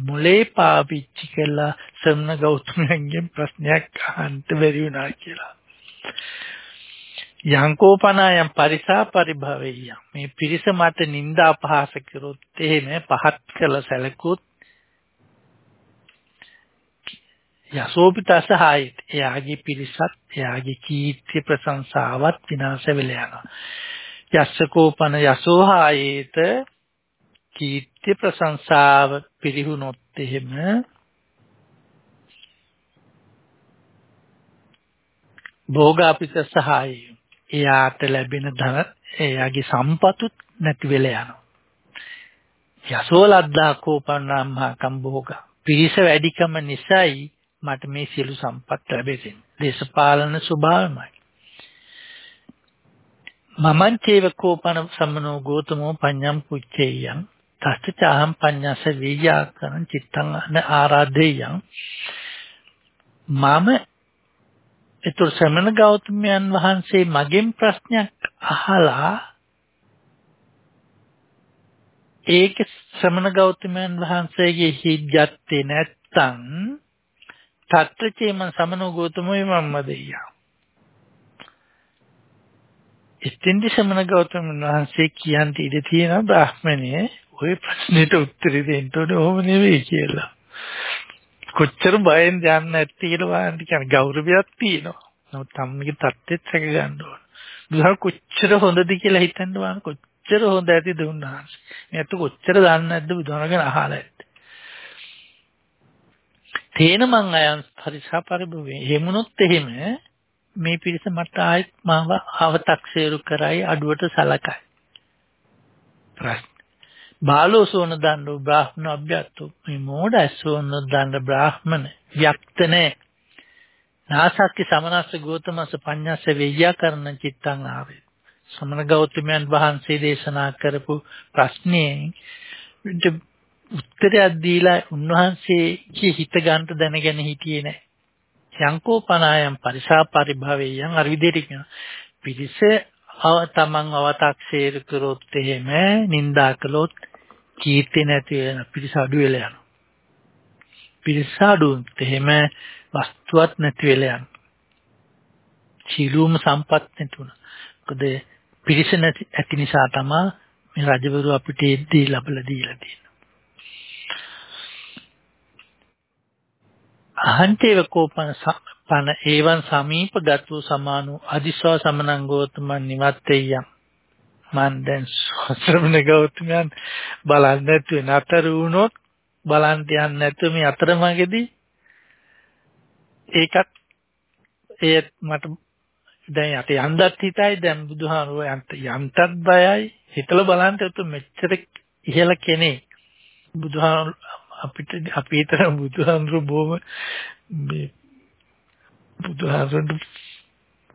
මුලේ පාවිච්චි කළා සම්න ගෞතමයන්ගෙන් ප්‍රශ්නයක් අහන්න බැරි වුණා කියලා. යංකෝපනායම් පරිසා පරිභවෙය මේ පිරිස මත නිന്ദා අපහාස කරොත් එහෙම පහත් කළ සැලකුත් යසෝපිතස හායිත් එයාගේ පිරිසත් එයාගේ කීර්ති ප්‍රශංසාවත් විනාශ වෙලා යනවා යස්සකෝපන යසෝ හායේත කීර්ති ප්‍රශංසාව පිරිහුනොත් එහෙම භෝගාපිත සහාය එයාට ලැබෙන ධන එයාගේ සම්පතුත් නැති වෙලා යනවා. යසෝ ලද්දා කෝපන්නාම්හා කම්භෝග පිරිස වැඩිකම නිසායි මට මේ සියලු සම්පත් ලැබෙන්නේ. දේශපාලන ස්වභාවමයි. මමං චේව කෝපන සම්මනෝ ගෝතමෝ පඤ්ඤම් පුච්චේයං. තස්චාහම් පඤ්ඤස වීයාකරං චිත්තං ආරාධේයං. මම ඒතර සමන ගෞතමයන් වහන්සේ මගෙන් ප්‍රශ්නයක් අහලා ඒක ශ්‍රමණ ගෞතමයන් වහන්සේගේ හිත් ගත්තේ නැත්තම් තත්ත්‍චේම සමනෝ ගෞතමෝ මම්ම දෙයියා එතෙන්දි ශ්‍රමණ ගෞතමයන් වහන්සේ කියන්ට ඉඩ තියෙන බ්‍රාහ්මණයේ ඔය ප්‍රශ්නෙට උත්තරේ දෙන්න ඕනේ ඔහොම නෙවෙයි කියලා. කොච්චර බයෙන් යන්න ඇත්ද කියලා බලන්න කියන්නේ ගෞරවයක් තියෙනවා. නමුත් අම්මගේ தත්ත්වෙත් සැක ගන්න ඕන. බුදුහා කොච්චර හොඳද කියලා හිතන්න ඕන. කොච්චර හොඳ ඇති දුන්නා. මේ අත කොච්චර දන්නේ නැද්ද බුදුහාගෙන අහලා ඇත්ද. තේන මං අයන් පරිසා පරිභවේ. එහෙමුණොත් එහෙම මේ පිරිස මට ආයෙත් මාව අව탁සේරු කරයි අඩුවට සලකයි. ප්‍රශ්න බාලෝසෝන දන්නෝ බ්‍රාහ්මණ අභ්‍යත්තෝ. මේ මෝඩස්සෝන දන්න බ්‍රාහ්මණ යක්තනේ නාසක්ති සමනස්ස ගෝතමස පඤ්ඤස්ස වෙය්‍යා කරන චිත්තං ආවේ. සමන ගෞතමයන් වහන්සේ දේශනා කරපු ප්‍රශ්නයෙන් උත්තරයක් දීලා උන්වහන්සේගේ හිත ගන්න දැනගෙන හිටියේ නැහැ යංකෝ පනායම් පරිසා පරිභවයන් අර විදිහට කියන පිරිස තමන් අව탁සේර කරොත් එහෙම නින්දා කළොත් කීර්ති නැති වෙන පිරිස අඩු වෙලා යනවා. පිරිස අඩුත් එහෙම වස්තුවක් නැති වෙලා යනවා. චිලුම සම්පත් නැතුණ. මොකද පිරිස නැති ඇති නිසා තමයි මේ රජවරු අපිට දී ලැබලා දීලා තියෙන්නේ. අහන්තේව කෝපන පන ඒවන් සමීප ගත්තු සමානු අදිස්වා සමනං ගෝතමන් නිවත්තේයම් මන් දැන් ශ්‍රමණ ගෞතමයන් බලන්න නැතුව නතර වුණොත් බලන්න යන්නේ නැතුව මේ අතරමඟදී ඒකත් ඒ මට දැන් යට යන්නත් හිතයි. දැන් බුදුහාමුදුරුවෝ යන්ත යන්තත් බයයි. හිතලා බලන්න උතු මෙච්චර ඉහළ කෙනෙක්. බුදුහාමුදුරුවෝ අපිට අපි හිතන බුදුහාමුදුරුවෝ බොහොම මේ බුදුහාමුදුරුවෝ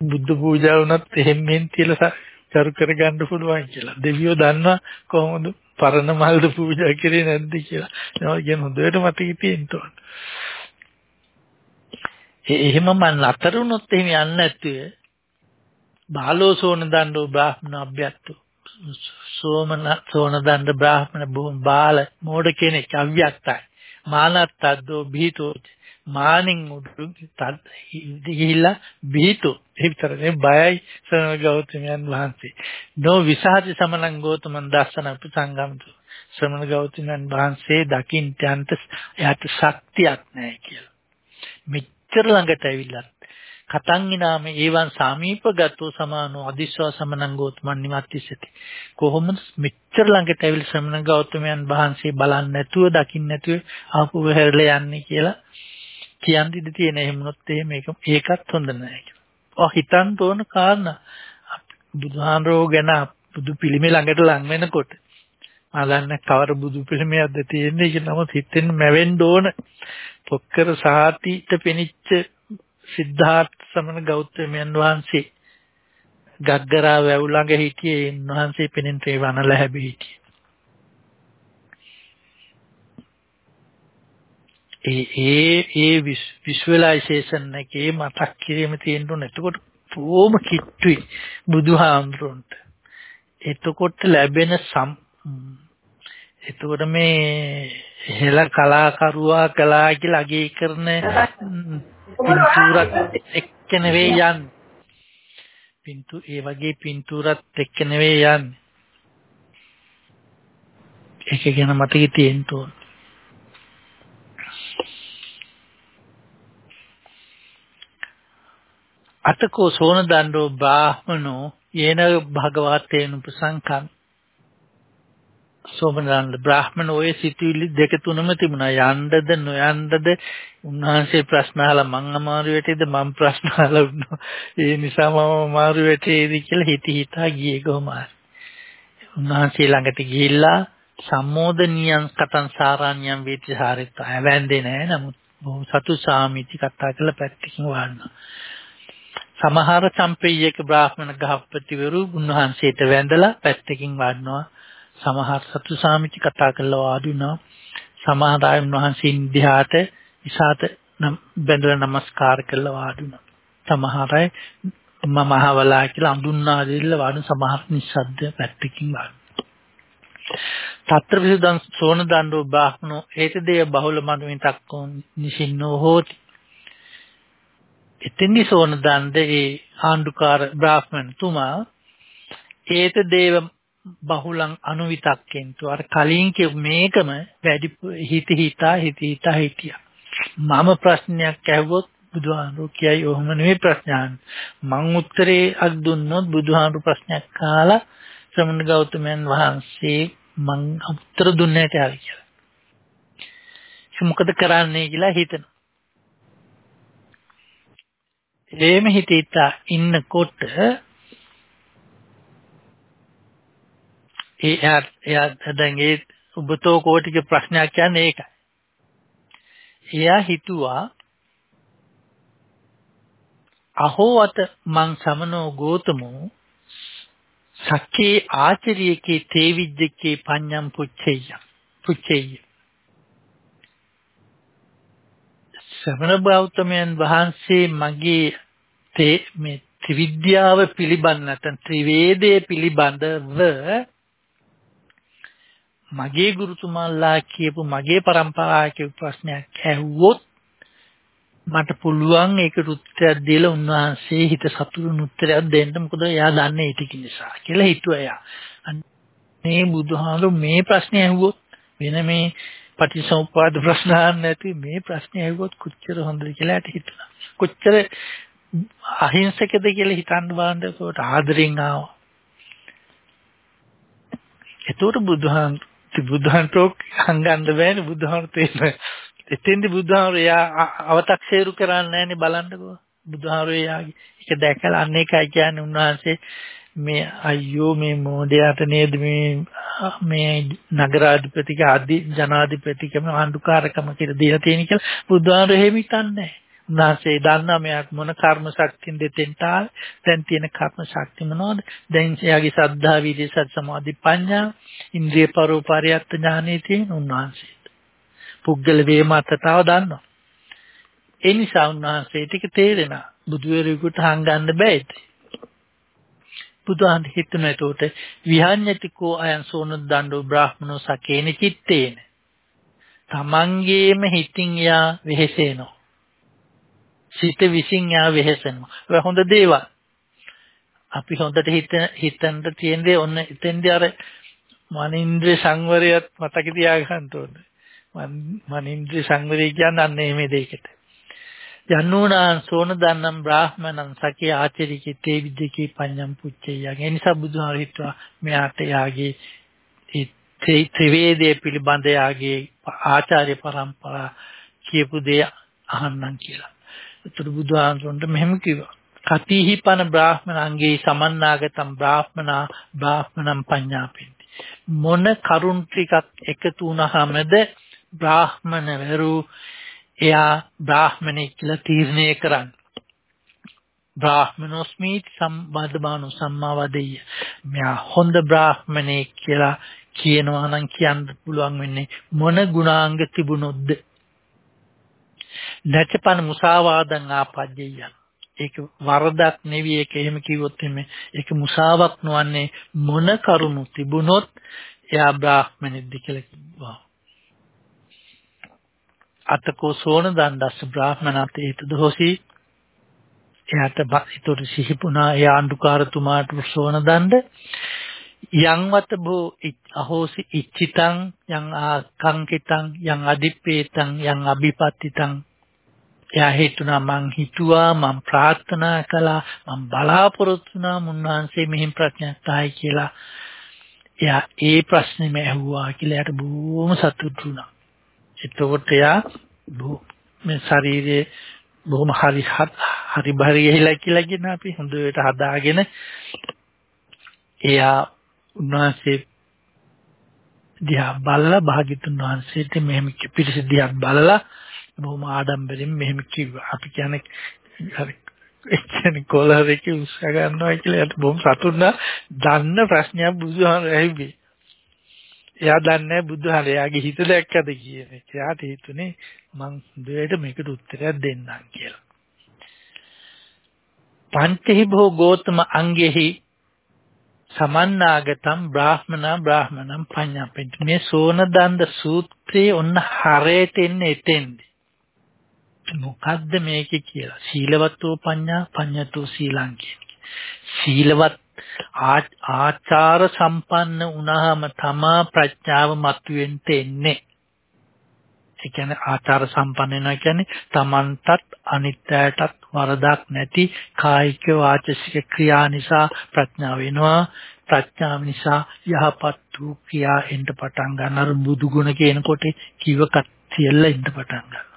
බුද්ධ පූජා වුණත් එහෙම මෙන් තියලා කරු කරගන්න පුළුවන් කියලා. දෙවියෝ දන්නවා කොහොමද පරණ මල්ද පූජා කරේ නැද්ද කියලා. ඒවා කියන හොඳට මතකෙ තියෙන්න ඕන. එහෙම මන් අතර වුණොත් එහෙම යන්නේ නැතුව බාලෝ සෝන දණ්ඩෝ බ්‍රාහ්මණ අභ්‍යත්තු සෝමන සෝන දණ්ඩ බ්‍රාහ්මණ බොහොම බාල මෝඩ කෙනෙක් අව්‍යක්තයි. මානත්තද්දෝ බීතෝ මානින් උඩු තත් ගිහිල්ලා බීතු. ඒ විතරනේ බයයි සරණ ගෞතමයන් වහන්සේ. නෝ විසහති සමනං ගෞතමන් දස්සන ප්‍රසංගම්තු ශ්‍රමණ ගෞතමයන් වහන්සේ දකින්ට යන්ත එයාට ශක්තියක් නැහැ කියලා. මෙච්චර ළඟට ඇවිල්ලා කතං ඉනාම ඒවන් සමීපගතෝ සමානෝ අදිස්වා සමනං ගෞතමන් නිවත්තිසති කොහොමද මෙච්චර ළඟට ඇවිල් ශ්‍රමණ ගෞතමයන් වහන්සේ බලන්නේ නැතුව දකින්න නැතුව ආපහු හැරලා යන්නේ කියලා කියන්න ඉඩ තියෙන එහෙම වුණොත් එහෙම මේක ඒකත් හොඳ නැහැ කියලා. ඔය හිතන්න ඕන කාරණා බුදුහාමරෝ ගැන බුදු පිළිමේ ළඟට ලං වෙනකොට මලන්න කවර බුදු පිළිමයක්ද තියෙන්නේ ඒක නමුත් හිතෙන් මැවෙන්න ඕන. පොක්කර සාතිට පෙනිච්ච සිද්ධාර්ථ සමන ගෞතමයන් වහන්සේ ගග්ගරා වැව් ළඟ හිටියේ උන්වහන්සේ පෙනෙන් තේ වනල හැබි හිටියේ. ඒ ඒ ඒ විෂුවලයිසේෂන් එකේ මතක් කිරීම තියෙන්න ඕන. එතකොට බොහොම කිට්ටුයි බුදුහාමුදුරන්ට. එතකොට ලැබෙන සම් එතකොට මේ හෙළ කලාකරුවා කලා කියලා අගේ කරන පින්තූරත් එක්ක නෙවෙයි යන්නේ. පින්තු ඒ වගේ පින්තූරත් එක්ක නෙවෙයි යන්නේ. ඒක ගැන මතකෙ තියෙන්න ඕන. අතකෝ සෝන දණ්ඩෝ බ්‍රාහමනෝ යේන භගවතේන උපසංකම්. සෝමනන්ද බ්‍රාහ්මණ ඔය සිතුවිලි දෙක තුනම තිබුණා. යන්නද නොයන්නද? උන්වහන්සේ ප්‍රශ්න අහලා මං අමාරු වෙටේද? මං ප්‍රශ්න අහලා ඒ නිසා මම අමාරු වෙටේද කියලා හිත හිතා ගියේ කොහොමද උන්වහන්සේ ළඟට ගිහිල්ලා සම්මෝදනියන් කතං සාරාණ්‍යම් වේති සාරිත ඇවැන්දේ නැහැ නමුත් බොහොම සතු සාමිති කතා කරලා පැත්තකින් වහනවා. සමහර සම්ප්‍රේයක බ්‍රාහ්මණ ගහපතිවරු උන්වහන්සේට වැඳලා පැත්තකින් වඩනවා. සමහර සතු සාමිචි කතා කරලා වාඩි වුණා. සමහර අය උන්වහන්සේ ඉන්දියාට ඉසాత බැඳලා নমස්කාර කරලා වාඩි වුණා. සමහර අය මහවලා කියලා අඳුන්නා දෙල්ල වාඩි සමහර නිස්සද්ද පැත්තකින් වාඩි. తත්‍ර විසුදන් සෝන දණ්ඩෝ බ්‍රාහ්මනෝ හේතදේ බහුල මනමින් තක්කෝ නිසින්නෝ හෝති එතෙන්දි සෝන දණ්ඩ ඒ ආණ්ඩුකාර බ්‍රාහ්මණතුමා ඒත දේව බහුලං අනුවිතක්කෙන්තු අර කලින් කිය මේකම වැඩි හිත හිතා හිත හිතා හිටියා මම ප්‍රශ්නයක් ඇහුවොත් බුදුහාමුදුරු කියයි ඔහොම නෙවෙයි ප්‍රශ්න මං උත්තරේ අක් දුන්නොත් බුදුහාමුදුරු ප්‍රශ්නයක් අහලා ශ්‍රමණ ගෞතමයන් වහන්සේ මං උත්තර දුන්නේට හරි කියලා. ඒක මොකද කරන්නේ කියලා හිතනවා. එහෙම හිතීතා ඉන්නකොට ඒ එයා දැන් ඒ ඔබතෝ කෝටික ප්‍රශ්නයක් කියන්නේ ඒකයි. එයා හිතුවා අහෝ අත මං සමනෝ ගෝතමෝ සක්කේ ආචරියකේ තේවිජ්ජකේ පඤ්ඤම් පුච්චෙය පුච්චෙය ශ්‍රමණ බෞද්ධමයන් වහන්සේ මගේ තේ මේ ත්‍රිවිද්‍යාව පිළිබඳ නැත්නම් ත්‍රිවේදයේ පිළිබඳව මගේ ගුරුතුමන්ලා කියපු මගේ પરම්පරාව කියපු ප්‍රශ්නයක් ඇහුවොත් මට පුළුවන් ඒකට උත්තරයක් දීලා උන්වහන්සේ හිත සතුටුන උත්තරයක් දෙන්න මොකද එයා දන්නේ ඒ ටික නිසා කියලා හිතුවා එයා. මේ බුදුහාමුදුරු මේ ප්‍රශ්නේ ඇහුවොත් වෙන මේ පටිසමුපාද ප්‍රශ්න නැති මේ ප්‍රශ්නේ ඇහුවොත් කොච්චර හොඳද කියලා හිතුණා. කොච්චර අහිංසකද කියලා හිතන්න බලන්න ඒකට ආදරෙන් ආවා. ඒතකොට බුදුහාම බුදුහන්තෝ හංගන්න බෑනේ බුදුහාම තේරෙන. එතෙන්දි බුදුහාම එයා අව탁සේරු කරන්නේ නැහනේ බලන්නකෝ. බුදුහාම එයාගේ ඒක දැකලා අන්න එකයි කියන්නේ උන්වහන්සේ මේ අයියෝ මේ මොඩයාට නේද මේ මේ නගරාධිපතික ආදි ජනාධිපතිකම ආණ්ඩුකාරකම කියලා දීලා තියෙන කියලා බුදුහාම එහෙම හිතන්නේ නැහැ. උන්වහන්සේ දන්නා මෙයාට මොන කර්ම ශක්තියෙන් දෙතෙන්ට ආවේ දැන් තියෙන කර්ම ශක්තිය මොනවද? දැන් එයාගේ සද්ධා විදිය සත් සමාධි ප්‍රඥා ඉන්ද්‍රිය පරෝපරියත් ඥානෙ තියෙන උන්වහන්සේට. පුද්ගල වේමත්තතාව දන්නවා. ඒ නිසා උන්වහන්සේ ටික තේරෙනවා. බුදුවරයෙකුට හංගන්න බෑ ඉතින්. බුදුහාන් හිතන එතකොට විහඤ්ඤතිකෝ අයන් සෝන දණ්ඩෝ බ්‍රාහ්මනෝ සකේන චිත්තේන. තමන්ගේම හිතින් යා වෙහෙසෙනවා. සිත විසින් යා වෙහෙසෙනවා. ඒක හොඳ දේවල්. අපි හොඳට හිත හිතන්න තියෙන්නේ ඔන්න එතෙන්දී අර මනින්ද්‍ර සංවරයත් මතක තියාගන්න ඕනේ. මනින්ද්‍ර සංවරය කියන්නේ අන්න මේ දෙයකට. යන්නුණාන් සෝන දන්නම් බ්‍රාහ්මණං සකේ ආචරිකේ තේ විද්දකේ පඤ්ඤම් පුච්චය. ඒ නිසා බුදුහාම හිතුවා මෙයාට යාගේ ඒ ත්‍රිවේදයේ පිළිබඳ යාගේ ආචාර්ය પરම්පරා කියපු දේ අහන්නම් කියලා. ඒතර බුදුහාමුදුරන්ට මෙහෙම කිව්වා. කතිහි පන බ්‍රාහ්මණංගේ සමන්නාගතම් බ්‍රාහ්මනා බ්‍රාහ්මණම් පඤ්ඤාපෙන්ති. මොන කරුණ ටිකක් එකතු වුණාමද බ්‍රාහ්මණවරු එයා බ්‍රාහ්මණෙක් කියලා තීරණය කරන්නේ. බ්‍රාහ්මනෝස්මීති සම්බදමානු සම්මාවදෙය. මෙයා හොඳ බ්‍රාහ්මණෙක් කියලා කියනවා නම් කියන්න පුළුවන් වෙන්නේ මොන ගුණාංග තිබුණොත්ද? නැචපන මුසාවාදං ආපජ්ජය. ඒක වරදක් නෙවෙයි ඒක එහෙම කිව්වොත් එimhe ඒක මුසාවක් නොවන්නේ මොන කරුණු තිබුණොත් එයා බ්‍රාහ්මණෙක්ද කියලා කිව්වා. අතකෝ සෝන දණ්ඩස්ස බ්‍රාහ්මණත් ඒතද හොසි එයාට ඒතොර සිහිපුණා ඒ ආණ්ඩුකාරතුමාට සෝන දණ්ඩ යංවත බෝ අහෝසි ඉච්චිතං යං ආකංකිතං යං අදිප්පේතං යං අபிපත්තිතං එයා හිතුණා මං හිතුවා මං ප්‍රාර්ථනා කළා මං බලාපොරොත්තු වුණා මුන්වහන්සේ මෙහිම ප්‍රඥාත්තායි කියලා. එයා ඒ ප්‍රශ්නේම ඇහුවා කියලා එයාට බොහොම සතුටු වුණා. එතකොට එයා මේ ශරීරයේ බොහොම හරි හරි බරි ගිහිලා කියලා කියන අපි හොඳට හදාගෙන එයා උන්වහන්සේ දිහා බලලා භාග්‍යතුන් වහන්සේට මෙහෙම පිරිස දිහා බලලා බොහොම ආඩම්බරෙන් මෙහෙම කිව්වා. අපි කියන්නේ හරි ඒ කියන්නේ කොලරේක උස්ස ගන්නවා කියලා යට බොහොම සතුටුනා දන්න ප්‍රශ්නයක් බුදුහාම ඇහිවි. එයා දන්නේ බුදුහාම එයාගේ හිත දැක්කද කියන එක. එයාට හිතුනේ මං දෙයට මේකට උත්තරයක් දෙන්නම් කියලා. පංචහි භෝ ගෝතම අංගෙහි සමන්නාගතම් බ්‍රාහ්මනා බ්‍රාහ්මනම් පඤ්ඤාපෙන්ට මේ සෝන දණ්ඩ සූත්‍රයේ ඔන්න හරයට එන්නේ එතෙන්දී මොකද්ද මේකේ කියලා. සීලවත්ෝ පඤ්ඤා පඤ්ඤතෝ සීලං සීලවත් ආචාර සම්පන්න වුණාම තමා ප්‍රඥාව මතුවෙන්න එන්නේ. ඒ කියන්නේ ආචාර සම්පන්න වෙනවා කියන්නේ තමන්ටත් අනිත්‍යයටත් වරදක් නැති කායික වාචසික ක්‍රියා නිසා ප්‍රඥාව වෙනවා. ප්‍රඥාව නිසා යහපත් වූ ක්‍රියා එන්න පටන් ගන්න අර බුදු ගුණ කියනකොට කිව්වකත් සියල්ල එන්න පටන් ගන්නවා.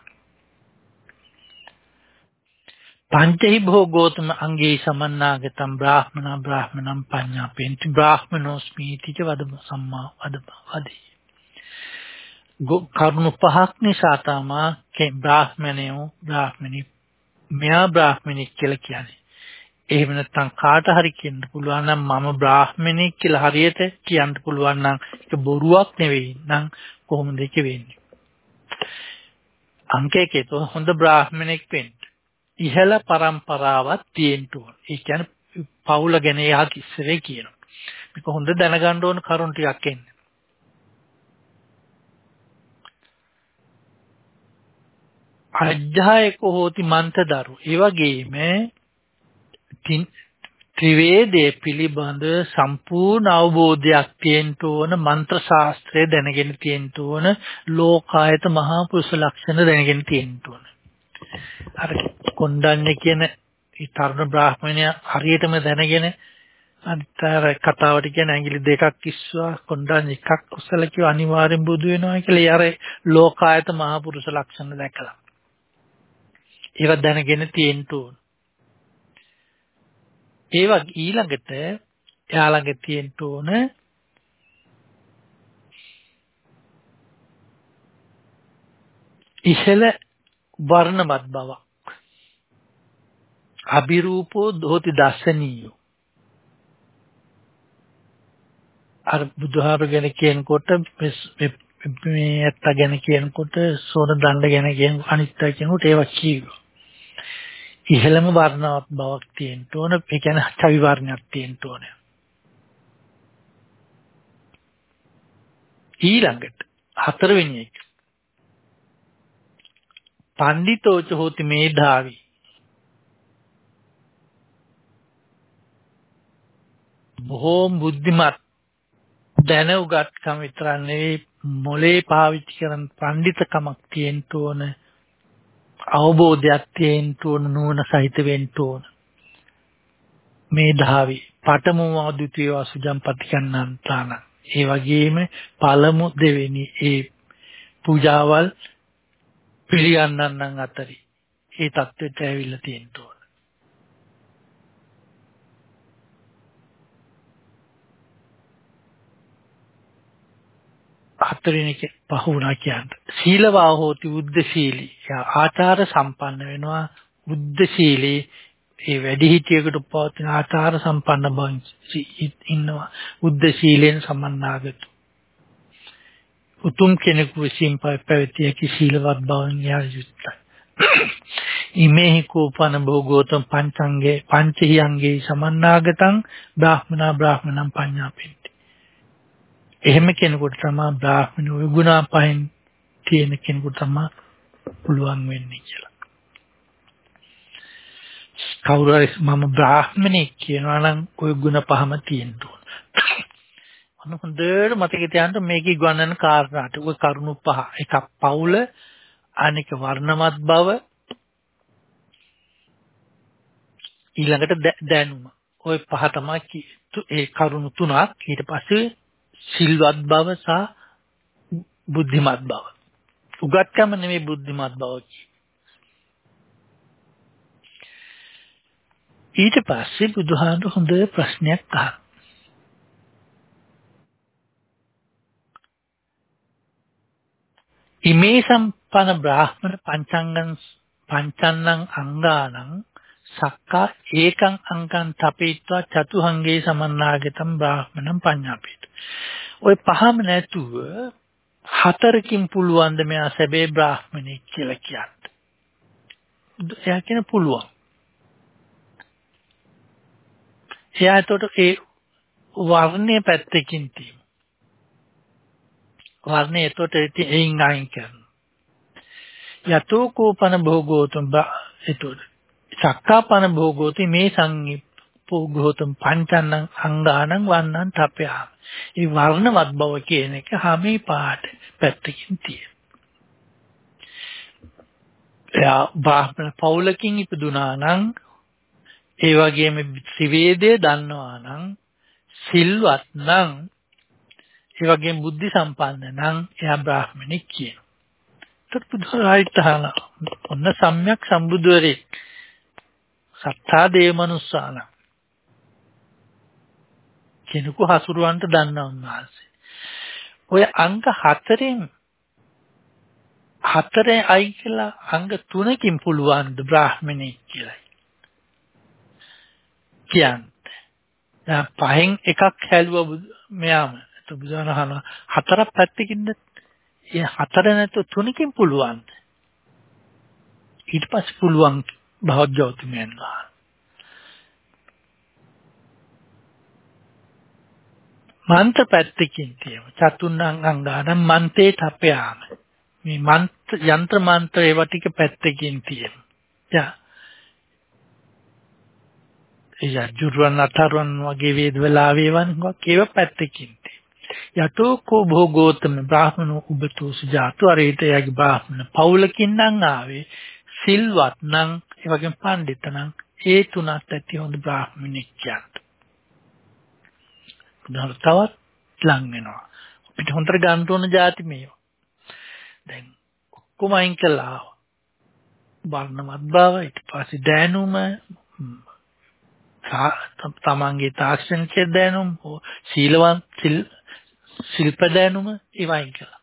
පංචහි භෝගෝතම අංගේ සමන්නාගතම් බ්‍රාහ්මනා බ්‍රාහ්මනම් පඤ්ඤාපෙන්ති බ්‍රාහ්මනෝස්මීති ච වදම සම්මා වදපවදී කරුණු පහක් නිසා තමා කේ බ්‍රාහ්මණයෝ බ්‍රාහ්මණි මෙයා බ්‍රාහ්මණෙක් කියලා කියන්නේ. එහෙම නැත්නම් කාට හරි කියන්න පුළුවන් නම් මම බ්‍රාහ්මණෙක් කියලා හරියට කියන්න පුළුවන් නම් ඒක බොරුවක් නෙවෙයි නම් කොහොමද ඒක වෙන්නේ? අංකයකේ හොඳ බ්‍රාහ්මණෙක් වෙන්න. ඉහළ પરම්පරාවක් තියෙන්න ඕන. ඒ කියන්නේ පවුල ගැන එහා ඉස්සරේ කියනවා. මේක හොඳ දැනගන්න ඕන කරුණු ටිකක් එන්නේ. අජ්ජායක හෝති මන්තදරු. ඒ වගේම ත්‍රිවේදයේ පිළිබඳ සම්පූර්ණ අවබෝධයක් තියෙන්න ඕන මන්ත්‍ර ශාස්ත්‍රය දැනගෙන තියෙන්න ඕන ලෝකායත මහා පුරුෂ ලක්ෂණ දැනගෙන තියෙන්න ඕන. අර කොණ්ඩඤ්ඤ කියන ඒ තරුණ බ්‍රාහ්මණයා හරියටම දැනගෙන අන්තර කතාවට කියන ඇඟිලි දෙකක් ඉස්වා කොණ්ඩඤ්ඤ එකක් කුසල කිව්ව අනිවාර්යෙන් බුදු වෙනවා කියලා ඒ අර ලෝකායත මහා පුරුෂ ලක්ෂණ දැකලා. ඒව දැනගෙන තියෙන්න ඕන. ඒවා ඊළඟට එයා ළඟ තියෙන්න ඕන ඉහළ වර්ණවත් බවක්. අබිරූපෝ දෝති දස්සනීයෝ. අර බුදුහාර ගැන කියනකොට මේ ඇත්ත ගැන කියනකොට සෝන දණ්ඩ ගැන කියන අනිත්‍ය කියනකොට ඒවා කියනවා. ඉහළම වර්ණවත් බවක් තියෙන්න ඕන. ඒ කියන්නේ චවි වර්ණයක් තියෙන්න ඕන. ඊළඟට හතරවෙනි එක පණ්ඩිතෝච හෝති මේධාවි බොහෝම බුද්ධිමත් දැන උගත්කම විතරක් නෙවෙයි මොලේ පාවිච්චි කරන පඬිතකමක් තියෙන්න ඕන අවබෝධයක් තියෙන්න ඕන නුවණ සහිත වෙන්න ඕන. මේ ධාවි පඨම වාදුතිය අසුජම් පටිකන්නන්තාන ඒ වගේම පළමු දෙවෙනි ඒ පූජාවල් පිළිගන්නන් අතරේ. ඒ தත්වෙට ඇවිල්ලා තියෙන්න ඕන. හතරවෙනි එක පහ වුණා කියන්නේ. සීලවා හෝති උද්දශීලී. ආචාර සම්පන්න වෙනවා උද්දශීලී ඒ වැඩිහිටියකට පවතින ආචාර සම්පන්න බව ඉන්නවා. උද්දශීලෙන් සමන්නාගත. උතුම් කෙනෙකු විසින් පැවතිය හැකි සීලවත් බවෙන් යා යුක්තයි. ඉමේහි කෝපන භෝගෝතම් පංචංගේ පංචහියංගේ සමන්නාගතං බ්‍රාහ්මනා බ්‍රාහ්මණං පඤ්ඤාපෙන්ති. එහෙම කෙනෙකුට තමයි බ්‍රාහ්මණ ඔය ගුණ පහෙන් තියෙන කෙනෙකුට තමයි පුළුවන් වෙන්නේ කියලා. කවුරු හරි මම බ්‍රාහ්මණෙක් කියනවා නම් ওই ගුණ පහම තියෙන්න ඕන. අන්න හොඳට මතක තියාගන්න මේකේ ගණන කාරණාට ඔය කරුණු පහ. එකක් පවුල, අනික වර්ණවත් බව, ඊළඟට දැනුම. ওই පහ තමයි ඒ කරුණු තුනක්. ඊට පස්සේ සිල්වත් බව සහ බුද්ධිමත් බව. උගත්කම නෙමෙයි බුද්ධිමත් බව ඊට පස්සේ බුදුහාමුදුර හොඳ ප්‍රශ්නයක් අහනවා. ඉමේ සම්පන බ්‍රාහ්මණ පංචංගං පංචන්නං අංගානං සක්කා ඒකං අංකං තපේත්වා චතුහංගේ සමන්නාගතම් බ්‍රාහ්මණං පඤ්ඤාපේත. ওই පහම නැතුව හතරකින් පුළුවන් ද මෙයා සැබේ බ්‍රාහ්මණෙක් කියලා කියන්න. එයා කියන පුළුවන්. එයා එතකොට ඒ වර්ණයේ පැත්තකින් තියෙනවා. වර්ණය එතකොට එයින් අයින් කරනවා. යතෝ කෝපන භෝගෝතුම් එතකොට සක්කාපන භෝගෝති මේ සංගි භෝගෝතුම් පංචන්නං අංගානං වන්නං තපයා. ඒ වර්ණවත් බව කියන එක හැමේ පාට පැත්තකින් තියෙනවා. එයා බ්‍රාහ්මණ පෞලකින් ඉපදුනා නම් ඒ වගේම ත්‍රිවේදය දන්නවා නම් සිල්වත් නම් ඒ වගේම බුද්ධි සම්පන්න නම් එයා බ්‍රාහ්මණෙක් කියනවා. ඒත් බුදුරජාණන් තහන ඔන්න සම්්‍යක් සම්බුදුරේ සත්තා දේවමනුස්සාන කෙනෙකු හසුරුවන්ට දන්නා උන්වහන්සේ. ඔය අංග හතරෙන් හතරේ අයි කියලා අංග තුනකින් පුළුවන් ද බ්‍රාහ්මණෙක් කියලා. කියන්නේ. දැන් පහෙන් එකක් හැලුවා මෙයාම. ඒත් බුදුන් අහන හතරක් පැත්තකින්ද ඒ හතර නැතු තුනකින් පුළුවන්. ඊට පස්සේ පුළුවන් භවජ්‍යෝතිමයන් වහන්සේ. මන්ත්‍ර පැත්තකින් තියෙන චතුන්නං අංගානම් මන්තේ තපයාම මේ මන්ත්‍ර යන්ත්‍ර මන්ත්‍ර ඒවා ටික පැත්තකින් තියෙන. යා ඒ යජුරුවන් අතරුවන් වගේ වේද වෙලාවේ වන්වක් ඒව පැත්තකින් යතෝ කෝ භෝගෝතම බ්‍රාහ්මණ උබතෝ සජාතු අරේත යගේ බ්‍රාහ්මණ පවුලකින් නම් ආවේ සිල්වත් නම් ඒ වගේම පඬිත නම් ඒ තුනත් ඇති හොඳ බ්‍රාහ්මණෙක් කියන්නේ. තවත් ලං වෙනවා. අපිට හොඳට ගන්න ඕන જાති මේවා. දැන් ඔක්කොම අයින් කළා. වර්ණවත් බව ඊට පස්සේ දැනුම තමන්ගේ තාක්ෂණික දැනුම සීලවත් සිල් ශිල්ප දැනුම ඒවයින් කළා.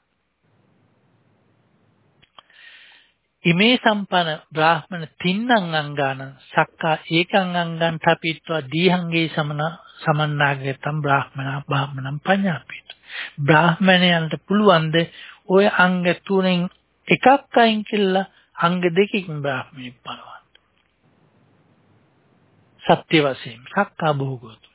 ඉමේ සම්පන බ්‍රාහ්මණ තින්නං අංගාන සක්කා ඒකං අංගං තපිත්වා දීහංගේ සමන සමන්නාගතම් බ්‍රාහ්මනා බ්‍රාහ්මණම් පඤ්ඤාපිත. බ්‍රාහ්මණයන්ට පුළුවන් ද ওই අංග තුනෙන් එකක් අයින් කළා අංග දෙකකින් බ්‍රාහ්මණෙක් පනවන්න. සත්‍ය වශයෙන් සක්කා භෝගෝත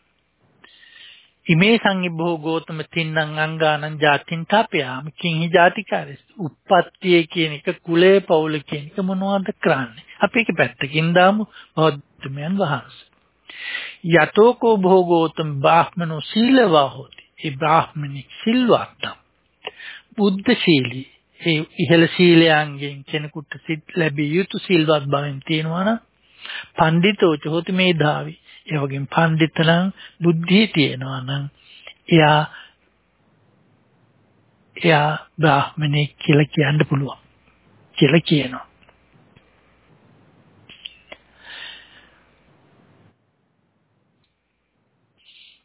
ඉමේ සංගිබ්බෝ ගෝතම තින්නම් අංගානං ජාතින් තපයාම කිංහි ජාතිකාරස් උප්පත්තිය කියන එක කුලේ පවුල කියන එක මොනවද කරන්නේ? අපි ඒක පැත්තකින් දාමු බෞද්ධමයන් වහන්සේ. යතෝකෝ භෝගෝතම බ්‍රාහ්මනෝ සීලවා හොති ඒ බ්‍රාහ්මණික සිල්වත්නම්. බුද්ධ ශීලී ඒ ඉහළ සීලයන්ගෙන් කෙනෙකුට සිත් ලැබිය යුතු සිල්වත් බවෙන් තියෙනවා නම් පඬිතෝච හොති මේ ධාවි ඒ වගේම පඬිත නම් බුද්ධිය තියෙනවා නම් එයා එයා බ්‍රාහ්මණෙක් කියලා කියන්න පුළුවන්. කියලා කියනවා.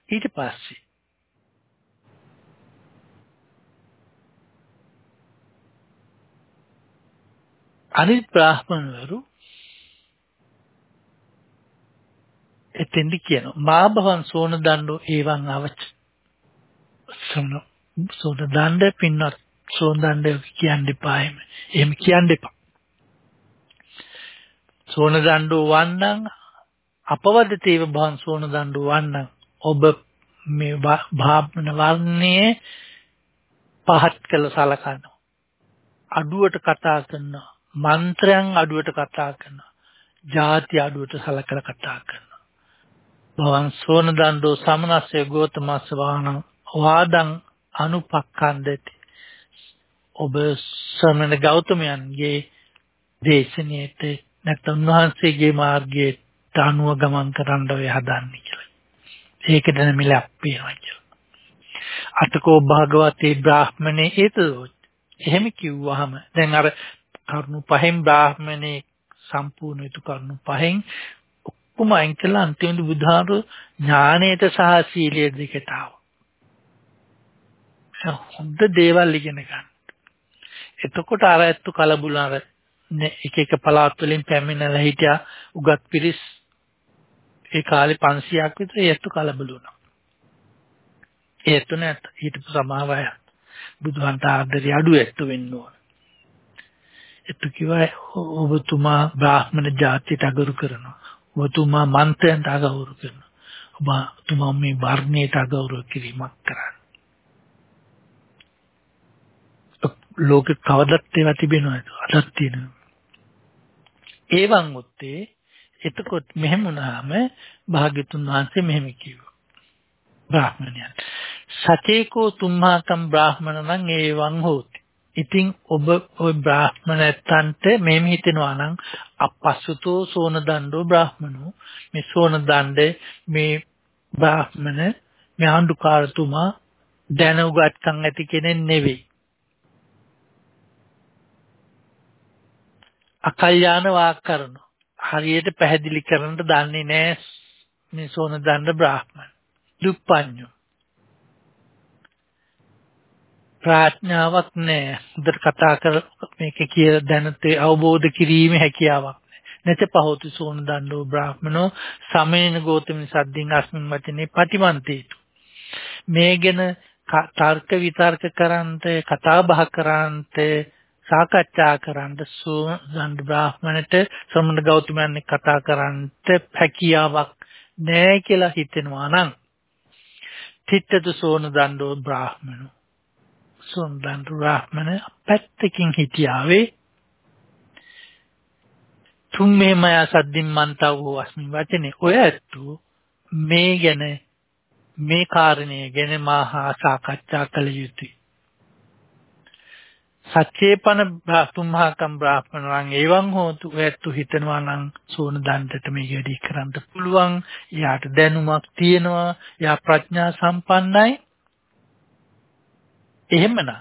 ඊට පස්සේ අනිත් බ්‍රාහ්මණවරු එතෙන්දි කියන මා භවන් සෝන දණ්ඩෝ ඒවන් අවච. සෝන සෝන දණ්ඩ පින්නත් සෝන දණ්ඩ කියන්න එපා එහෙම. එහෙම කියන්න එපා. සෝන දණ්ඩෝ වන්නං අපවද තේව භවන් සෝන දණ්ඩෝ වන්නං ඔබ මේ භාවන වර්ණයේ පහත් කළ සලකනවා. අඩුවට කතා කරනවා. මන්ත්‍රයන් අඩුවට කතා කරනවා. ಜಾති අඩුවට සලකලා කතා කරනවා. භවන් සෝන දණ්ඩෝ සමනස්සේ ගෝතමස්ස වාහන වාදං අනුපක්ඛන්දති. ඔබ ශ්‍රමණ ගෞතමයන්ගේ දේශනාවට නැත්නම් උන්වහන්සේගේ මාර්ගයට අනුව ගමන් කරන්න ඔය හදන්නේ කියලා. ඒකට නෙමෙයි අප්පේනවා කියලා. අතකෝ භාගවතේ බ්‍රාහ්මණේ ඒතෝ එහෙම කිව්වහම දැන් අර කරුණු පහෙන් බ්‍රාහ්මණේ සම්පූර්ණ යුතු කරුණු පහෙන් ඔක්කොම අයින් කළා අන්තිමට බුදුහාර ඥානයට සහ සීලය දෙකට ආවා. හොඳ දේවල් ඉගෙන ගන්න. එතකොට අර ඇත්තු කලබුල අර එක එක පළාත් වලින් පැමිණලා හිටියා උගත් පිරිස් ඒ කාලේ 500ක් විතර ඒත්තු කලබල වුණා. ඒත්තු නැත් හිටපු සමාවය බුදුහන්ට ආදරය අඩු ඇත්තු වෙන්න ඕන. එතු කිව්වා ඔබතුමා බ්‍රාහ්මණ ජාතියට අගරු කරනවා. ඔබතුමා මන්ත්‍රයන්ට අගෞරව කරනවා. ඔබතුමා මේ වර්ණයට අගෞරව කිරීමක් කරන්නේ. ලෝකෙ කවදත් ඒවා තිබෙනවද? අදත් තියෙනවා. ඒවන් උත්තේ එතකොට මෙහෙම වුණාම භාග්‍යතුන් වහන්සේ මෙහෙම කිව්වා. බ්‍රාහ්මණයන් සචේකෝ තුම්මාකම් බ්‍රාහ්මණ නම් ඒවන් හෝති. ඉතින් ඔබ ওই බ්‍රාහ්මණයන්ට මෙහෙම හිතෙනවා නම් අපස්සුතෝ සෝන දණ්ඩෝ බ්‍රාහ්මනෝ මේ සෝන දණ්ඩේ මේ බ්‍රාහ්මණ මේ ආණ්ඩුකාරතුමා දැන උගත්කම් ඇති කෙනෙක් නෙවෙයි. අකල්යාන වාක් කරනවා. හරියට පැහැදිලි කරන්න දන්නේ නැහැ මේ සෝන දණ්ඩ බ්‍රාහ්මණ. දුප්පඤ්ඤෝ ප්‍රඥාවක් නැහැ. හොඳට කතා කර මේක කියලා දැනතේ අවබෝධ කිරීමේ හැකියාවක් නැත පහෝති සෝන දණ්ඩෝ බ්‍රාහ්මනෝ සමේන ගෝතමින් සද්දින් අස්මින් වචනේ පටිමන්තේතු මේ ගැන තර්ක විතර්ක කරන්ත කතා බහ කරන්ත සාකච්ඡා කරන්ත සෝන බ්‍රාහ්මණට ශ්‍රමණ ගෞතමයන් කතා කරන්ත හැකියාවක් නැහැ කියලා හිතෙනවා නම් තිත්තතු සෝන දණ්ඩෝ බ්‍රාහ්මනෝ සොන්දන් රාහ්මන පැත්තකින් හිටියාවේ තුන් මෙහෙමය සද්දින් මන්තව වස්මි වචනේ ඔය ඇත්තු මේ ගැන මේ කාරණය ගැන මහා සාකච්ඡා කළ යුතුයි. සච්චේපන බ්‍රාහ්තුම්හාකම් බ්‍රාහ්මණයන් එවං හෝතු ඇත්තු හිතනවා නම් සෝන දණ්ඩට මේ වැඩි කරන්න පුළුවන්. යාට දැනුමක් තියෙනවා. යා ප්‍රඥා සම්පන්නයි. එහෙමනම්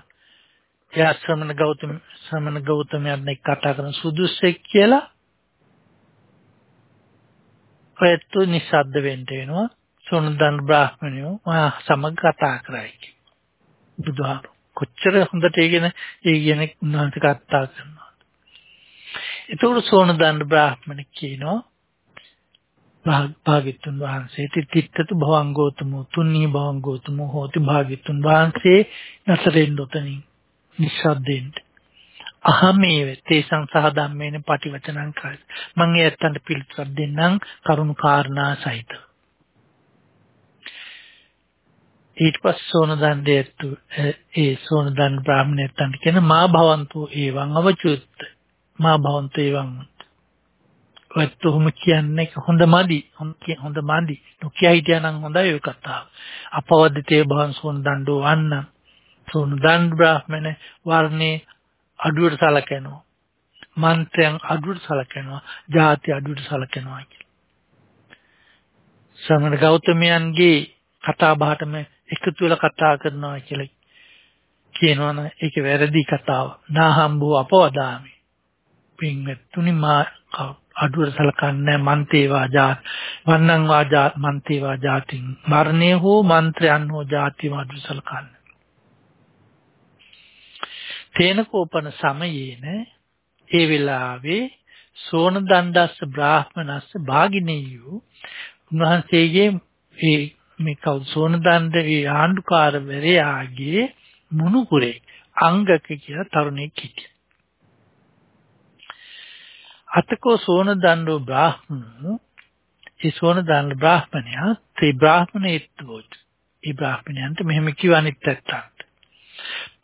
එයා ශ්‍රමණ ගෞතම ශ්‍රමණ ගෞතමයන් එක්ක කතා කරන සුදුස්සෙක් කියලා ඔයත් නිසද්ද වෙන්න වෙනවා. සොනදන් බ්‍රාහ්මණයෝ මා සමග කතා කරයි. බුදුහාම කොච්චර හොඳට ඒගෙන ඒ කියන උන්වහන්සේ කතා කරනවා. ඒතකොට සෝනදන් බ්‍රාහ්මණ කියනවා භාග්‍යතුන් වහන්සේ තිත්තතු භවංගෝතමෝ තුන්නී භවංගෝතමෝ හෝති භාග්‍යතුන් වහන්සේ නසරෙන් දොතනින් නිස්සද්දෙන් අහමේව තේසං සහ ධම්මේන පටිවචනං කාය මම ඒත්තන්ට පිළිතුරක් දෙන්නම් කරුණු කාරණා සහිතව. ඊට පස්සේ සෝන දණ්ඩයතු ඒ සෝන දණ්ඩ බ්‍රාහ්මණයන්ට කියන මා භවන්තු ඒවං අවචුත් මා භවන්තු ඒවං ඔයත් උහුම කියන්නේ හොඳ මදි. හොඳ මදි. නොකිය හිටියානම් හොඳයි ඔය කතාව. අපවදිතේ භවන් සෝන දණ්ඩෝ වන්න. සෝන දණ්ඩ බ්‍රාහ්මණ වර්ණේ අඩුවට සලකනවා. මන්ත්‍රයන් අඩුවට සලකනවා. ಜಾති අඩුවට සලකනවා කියලා. සමන ගෞතමයන්ගේ කතා බහටම එකතු වෙලා කතා කරනවා කියලා කියනවනම් ඒක වැරදි කතාවක්. නාහම්බෝ අපවදාමි. පින්වත්තුනි මා අඩුවට සලකන්නේ මන්තේවා ජාත් වන්නං වා ජාත් මන්තේවා ජාතින්. වර්ණය හෝ මන්ත්‍රයන් හෝ ජාති වඩු සලකන්නේ. තේන කෝපන සමයේන ඒ වෙලාවේ සෝන දණ්ඩස්ස බ්‍රාහ්මනස්ස භාගිනියු උන්වහන්සේගේ ඒ මේ කවුද සෝන දණ්ඩ ඒ ආණ්ඩුකාරවරයාගේ මුණුපුරේ අංගක කියලා තරුණෙක් හිටියා. අතකෝ සෝන දණ්ඩෝ බ්‍රාහ්මණු ඒ සෝන දණ්ඩ බ්‍රාහ්මණයා තේ බ්‍රාහ්මණේත්වෝච. ඒ බ්‍රාහ්මණයන්ට මෙහෙම කිව්ව අනිත් පැත්තට.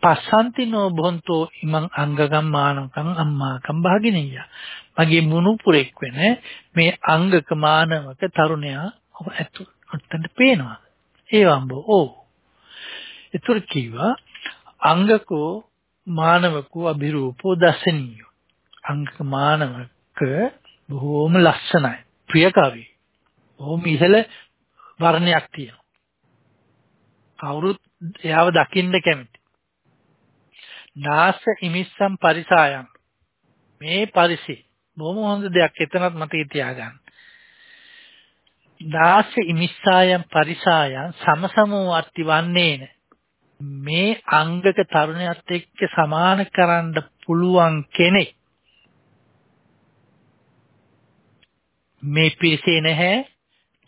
පස්සන්ති නෝ බොන්තෝ ඉමං අංගගම් මානකම් අම්මාකම් භාගිනිය. මගේ මුණුපුරෙක් වෙන මේ අංගක මානවක තරුණයා ඔබ ඇතුළට පේනවා. ඒ වම්බෝ ඕ. ඒතර කිව්වා අංගකෝ මානවකෝ අභිරූපෝ දසනීයෝ. අංගක මානවක බොහෝම ලස්සනයි. ප්‍රිය කවි. බොහොම ඉහළ වර්ණයක් තියෙනවා. කවුරුත් එයාව දකින්න කැමති. නාස ඉමිස්සම් පරිසායම් මේ පරිසි බොහොම හොඳ දෙයක් එතනත් මතක තියාගන්න. නාස ඉමිස්සායම් පරිසායම් සමසමෝ අර්ථි වන්නේන. මේ අංගක තරුණයත් එක්ක සමාන කරන්න පුළුවන් කෙනෙක්. මේ පිරිසේ නැහැ.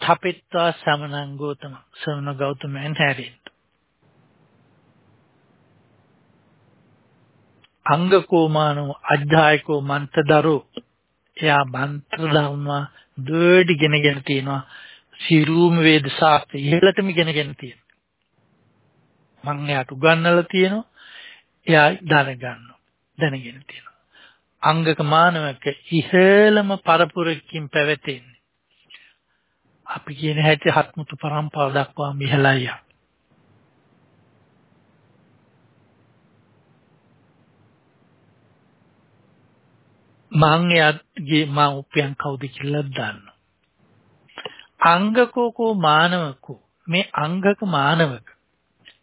තපෙත්වා සමනං ගෞතම සමන ගෞතමයන් හැරෙන්න අංගකෝමානෝ අධ්‍යායකෝ මන්ත්‍රදරෝ එයා මන්ත්‍ර ධර්ම දෙඩ ඉගෙනගෙන තියෙනවා. සිරූම වේද ශාස්ත්‍රය ඉහළටම ඉගෙනගෙන තියෙනවා. මම එයාට උගන්වලා තියෙනවා. එයා දැනගන්නවා. දැනගෙන තියෙනවා. අංගක මානවක ඉහළම පරපුරකින් පැවතෙන්නේ. අපි කියන හැටි හත්මුතු පරම්පරාව දක්වා මිහලයි මං එයාගේ මා උපයන් කවුද කියලා දන්න. අංගකෝකෝ මානවකෝ. මේ අංගක මානවක.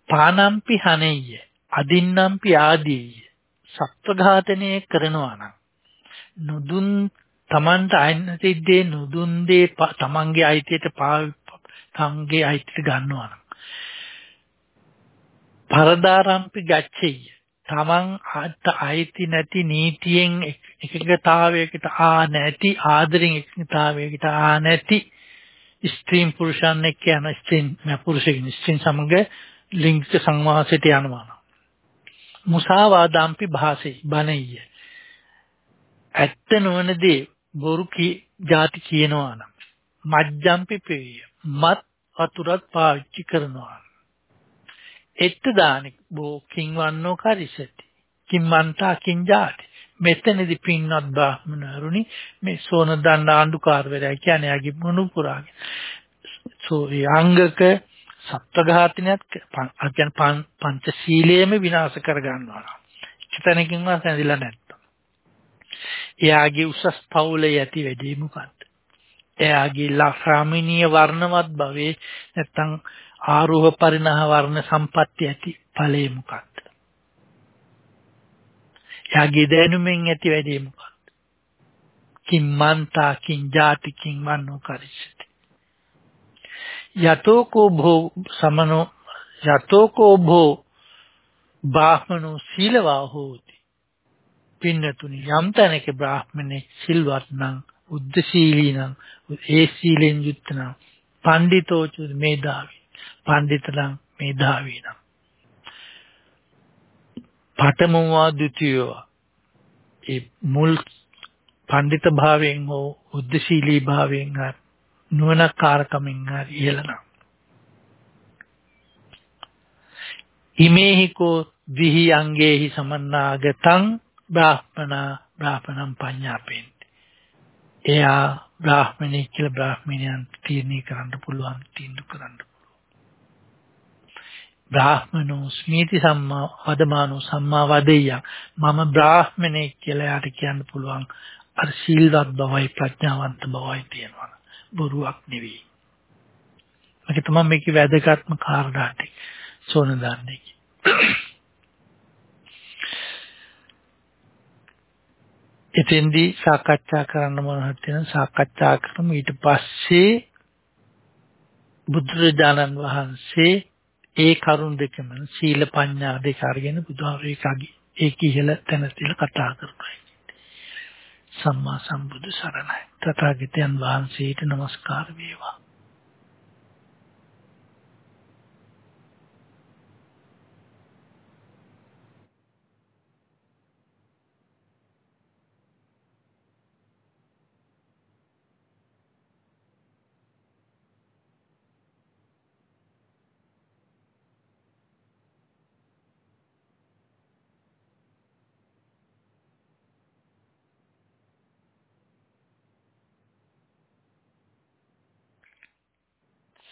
පානම්පි හනෙය්‍ය අදින්නම්පි ආදීය සත්වඝාතනය කරනවා නම් නුදුන් තමන්ට අයින්තිද්දේ නුදුන් දේ තමන්ගේ අයිතියට තමන්ගේ අයිතියට ගන්නවා නම්. පරදාරම්පි ගච්ඡෙය තමන් අත් අයිති නැති නීතියෙන් එකඟතාවයකට ආ නැති ආදරෙන් එකඟතාවයකට ආ නැති ස්ත්‍රීන් පුරුෂයන් එක්ක යන ස්ත්‍රීන් පුරුෂයන් ස්ත්‍රීන් සමග ලිංගික සංවාසයට යනවා මුසාවාදාම්පි භාසෙයි බණෙය ඇත්ත නොවන දේ බොරු කී ಜಾති කියනවා නම්. මජ්ජම්පි පේය මත් වතුරත් පාවිච්චි කරනවා එත්ත දානි බෝ කින්වන්නෝ කරිසති කිම්මන්තා කිංජාති මෙතනදි පින්වත් බ්‍රාහ්මණරුනි මේ සෝන දණ්ඩ ආණ්ඩුකාරවරයා කියන්නේ යාගේ මොනුපුරාගේ සෝ අංගක සත්වඝාතනයත් අධ්‍යයන පංචශීලයේම විනාශ කර ගන්නවා. චිතනකින් වාසඳිලා නැත්තම්. එයාගේ උසස් පවුලේ ඇති වැඩි මොකක්ද? එයාගේ ලක්ෂාමිනීය වර්ණවත් භවයේ නැත්තම් ආරෝහ පරිණාහ වර්ණ සම්පatti ඇති ඵලේ මොකක්ද? එයාගේ දැනුමෙන් ඇති වැඩි මොකක්ද? කිම්මන්තා කිං ජාති කිං වන්නෝ කරිෂති යතෝකෝ භෝ සමනෝ යතෝකෝ භෝ බ්‍රාහ්මනෝ සීලවා හෝති පින්නතුනි යම් තැනක බ්‍රාහ්මනේ සිල්වත් නම් උද්දශීලී නම් ඒ සීලෙන් යුක්ත නම් පඬිතෝච මේධාවි පඬිතනම් මේධාවි නම්. පඨමවා ද්විතීයවා ඒ මුල් පඬිත භාවයෙන් හෝ උද්දශීලී භාවයෙන් හරි නුවණකාරකමින් හරි ඉහළනම්. ඉමේහිකෝ විහි අංගේහි සමන්නාගතං බ්‍රාහ්මනා බ්‍රාහ්මණම් පඤ්ඤාපෙන්ති. එයා බ්‍රාහ්මණෙක් කියලා බ්‍රාහ්මණයන් තීරණය කරන්න පුළුවන් තීන්දුව කරන්න බ්‍රාහ්මනෝ ස්මීති සම්මා වදමානෝ සම්මා වදෙය්‍ය මම බ්‍රාහ්මණෙක් කියලා යාට කියන්න පුළුවන් අර සීල්වත් බවයි ප්‍රඥාවන්ත බවයි තියෙනවා බොරුවක් නෙවෙයි. ඒක තමයි මේකේ වැදගත්ම කාරණා ටික. සෝන දාන්නේ. එතෙන්දී සාකච්ඡා කරන්න මොනවද තියෙන සාකච්ඡා කරමු ඊට පස්සේ බුදුරජාණන් වහන්සේ ඒ කරුණ දෙකම සීල පඤ්ඤා දෙක අරගෙන බුදුහාරේ කගේ ඒක ඉහළ තැන තියලා කතා කරනවා. සම්මා සම්බුදු සරණයි. තථාගතයන් වහන්සේට নমස්කාර වේවා.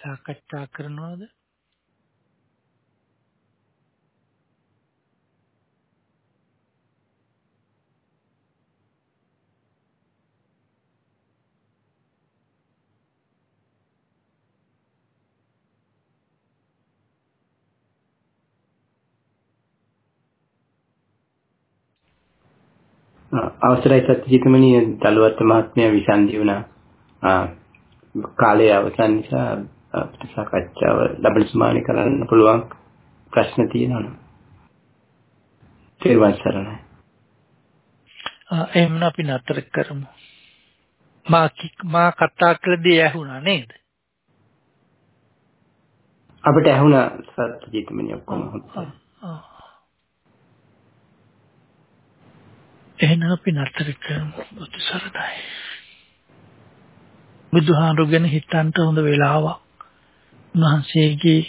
සාකච්ඡා කරනවද? අවසරයි සත්‍යජිතමනි දලුවත් මහත්මයා විසන්දි වුණා කාලය අවසන් නිසා අපිට සාකච්ඡාව ලබන සමානි කරන්න පුළුවන් ප්‍රශ්න තියෙනවා. තේරුවන් සරණයි. එහෙනම් අපි නතර කරමු. මා මා කතා කළදී ඇහුණා නේද? අපිට ඇහුණා සත්‍යජිතමනි ඔක්කොම හොඳයි. එහෙනම් අපි නතර කරමු. බුදු සරණයි. බුදුහාමුදුරු ගැන හිතන්න හොඳ වෙලාවක්. උන්වහන්සේගේ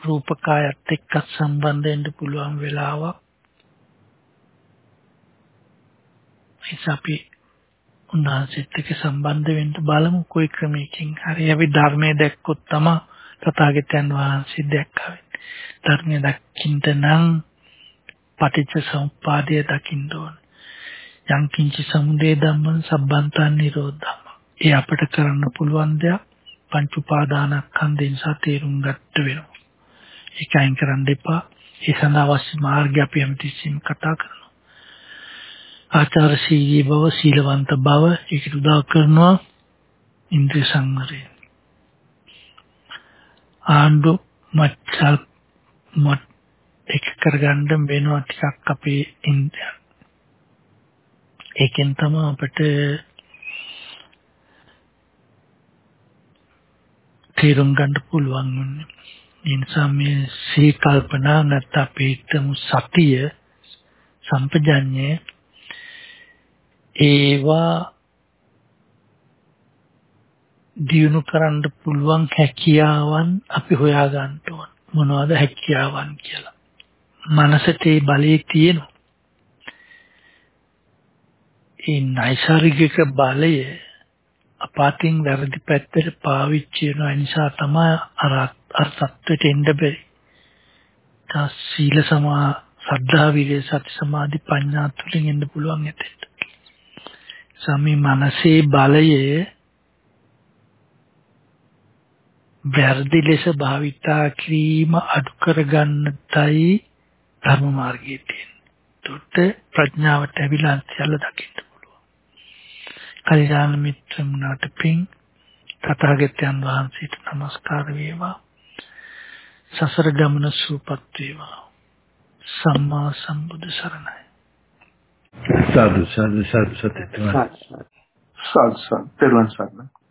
රූපකායත් එක්ක සම්බන්ධ වෙන්න පුළුවන් වෙලාවක්. අපි උන්වහන්සේත් එක්ක සම්බන්ධ වෙන්න බලමු කොයි ක්‍රමයකින් හරි. අපි ධර්මයේ දැක්කොත් තමයි තථාගතයන් වහන්සේ දැක්කා ධර්මයේ දකින්න නම් පටිච්ච සමුප්පාදය දකින්න ඕන. යම් කිංචි සමුදය ධම්මං සම්බන්තං නිරෝධම ඒ අපිට කරන්න පුළුවන් දෙයක්. පංච උපාදානස්කන්ධයෙන් සතේරුම් ගන්න වෙනවා. ඒක අයින් කරන්න එපා. ඒ සඳහා අවශ්‍ය මාර්ගය අපි හැමතිස්සෙම කතා කරනවා. ආචාරශීලී බව, සීලවන්ත බව ඒකට උදව් කරනවා ඉන්ද්‍රිය සංවරය. ආණ්ඩු මච්චල් මත් එක කරගන්න වෙනවා ටිකක් අපේ ඉන්ද්‍රිය. ඒකෙන් තමයි අපිට තේරුම් ගන්න පුළුවන් වන්නේ. ඒ නිසා මේ සී කල්පනා නැත්නම් අපි හිතමු සතිය සම්පජඤ්ඤය ඒවා දියුණු කරන්න පුළුවන් හැකියාවන් අපි හොයා ගන්න ඕන. මොනවද හැකියාවන් කියලා. මනසට ඒ බලය තියෙනවා. ඒ නයිසර්ගික බලය අපාතින් වැරදි පැත්තට පාවිච්චි වෙන නිසා තමයි අර අර සත්‍වෙට එන්න බැරි. තා සීල සමා සද්ධා විරේ සති සමාධි ප්‍රඥා තුලින් එන්න පුළුවන් ඇතෙත්. සමි මනසේ බලය වැරදි ලෙස භාවිතා කිරීම අඩු කරගන්නටයි ධර්ම මාර්ගයේ තියෙන්නේ. ඒකට ප්‍රඥාවට ඇවිල්ලා සියල්ල දකින්න. කල්යාණ මිත්‍රමුණාට පින් තථාගතයන් වහන්සේට নমස්කාර වේවා. සසර ගමන සූපත් වේවා. සම්මා සම්බුදු සරණයි. සාදු සාදු සාදු සත්‍යත්ව සාදු සාදු. පෙරවන් සරණයි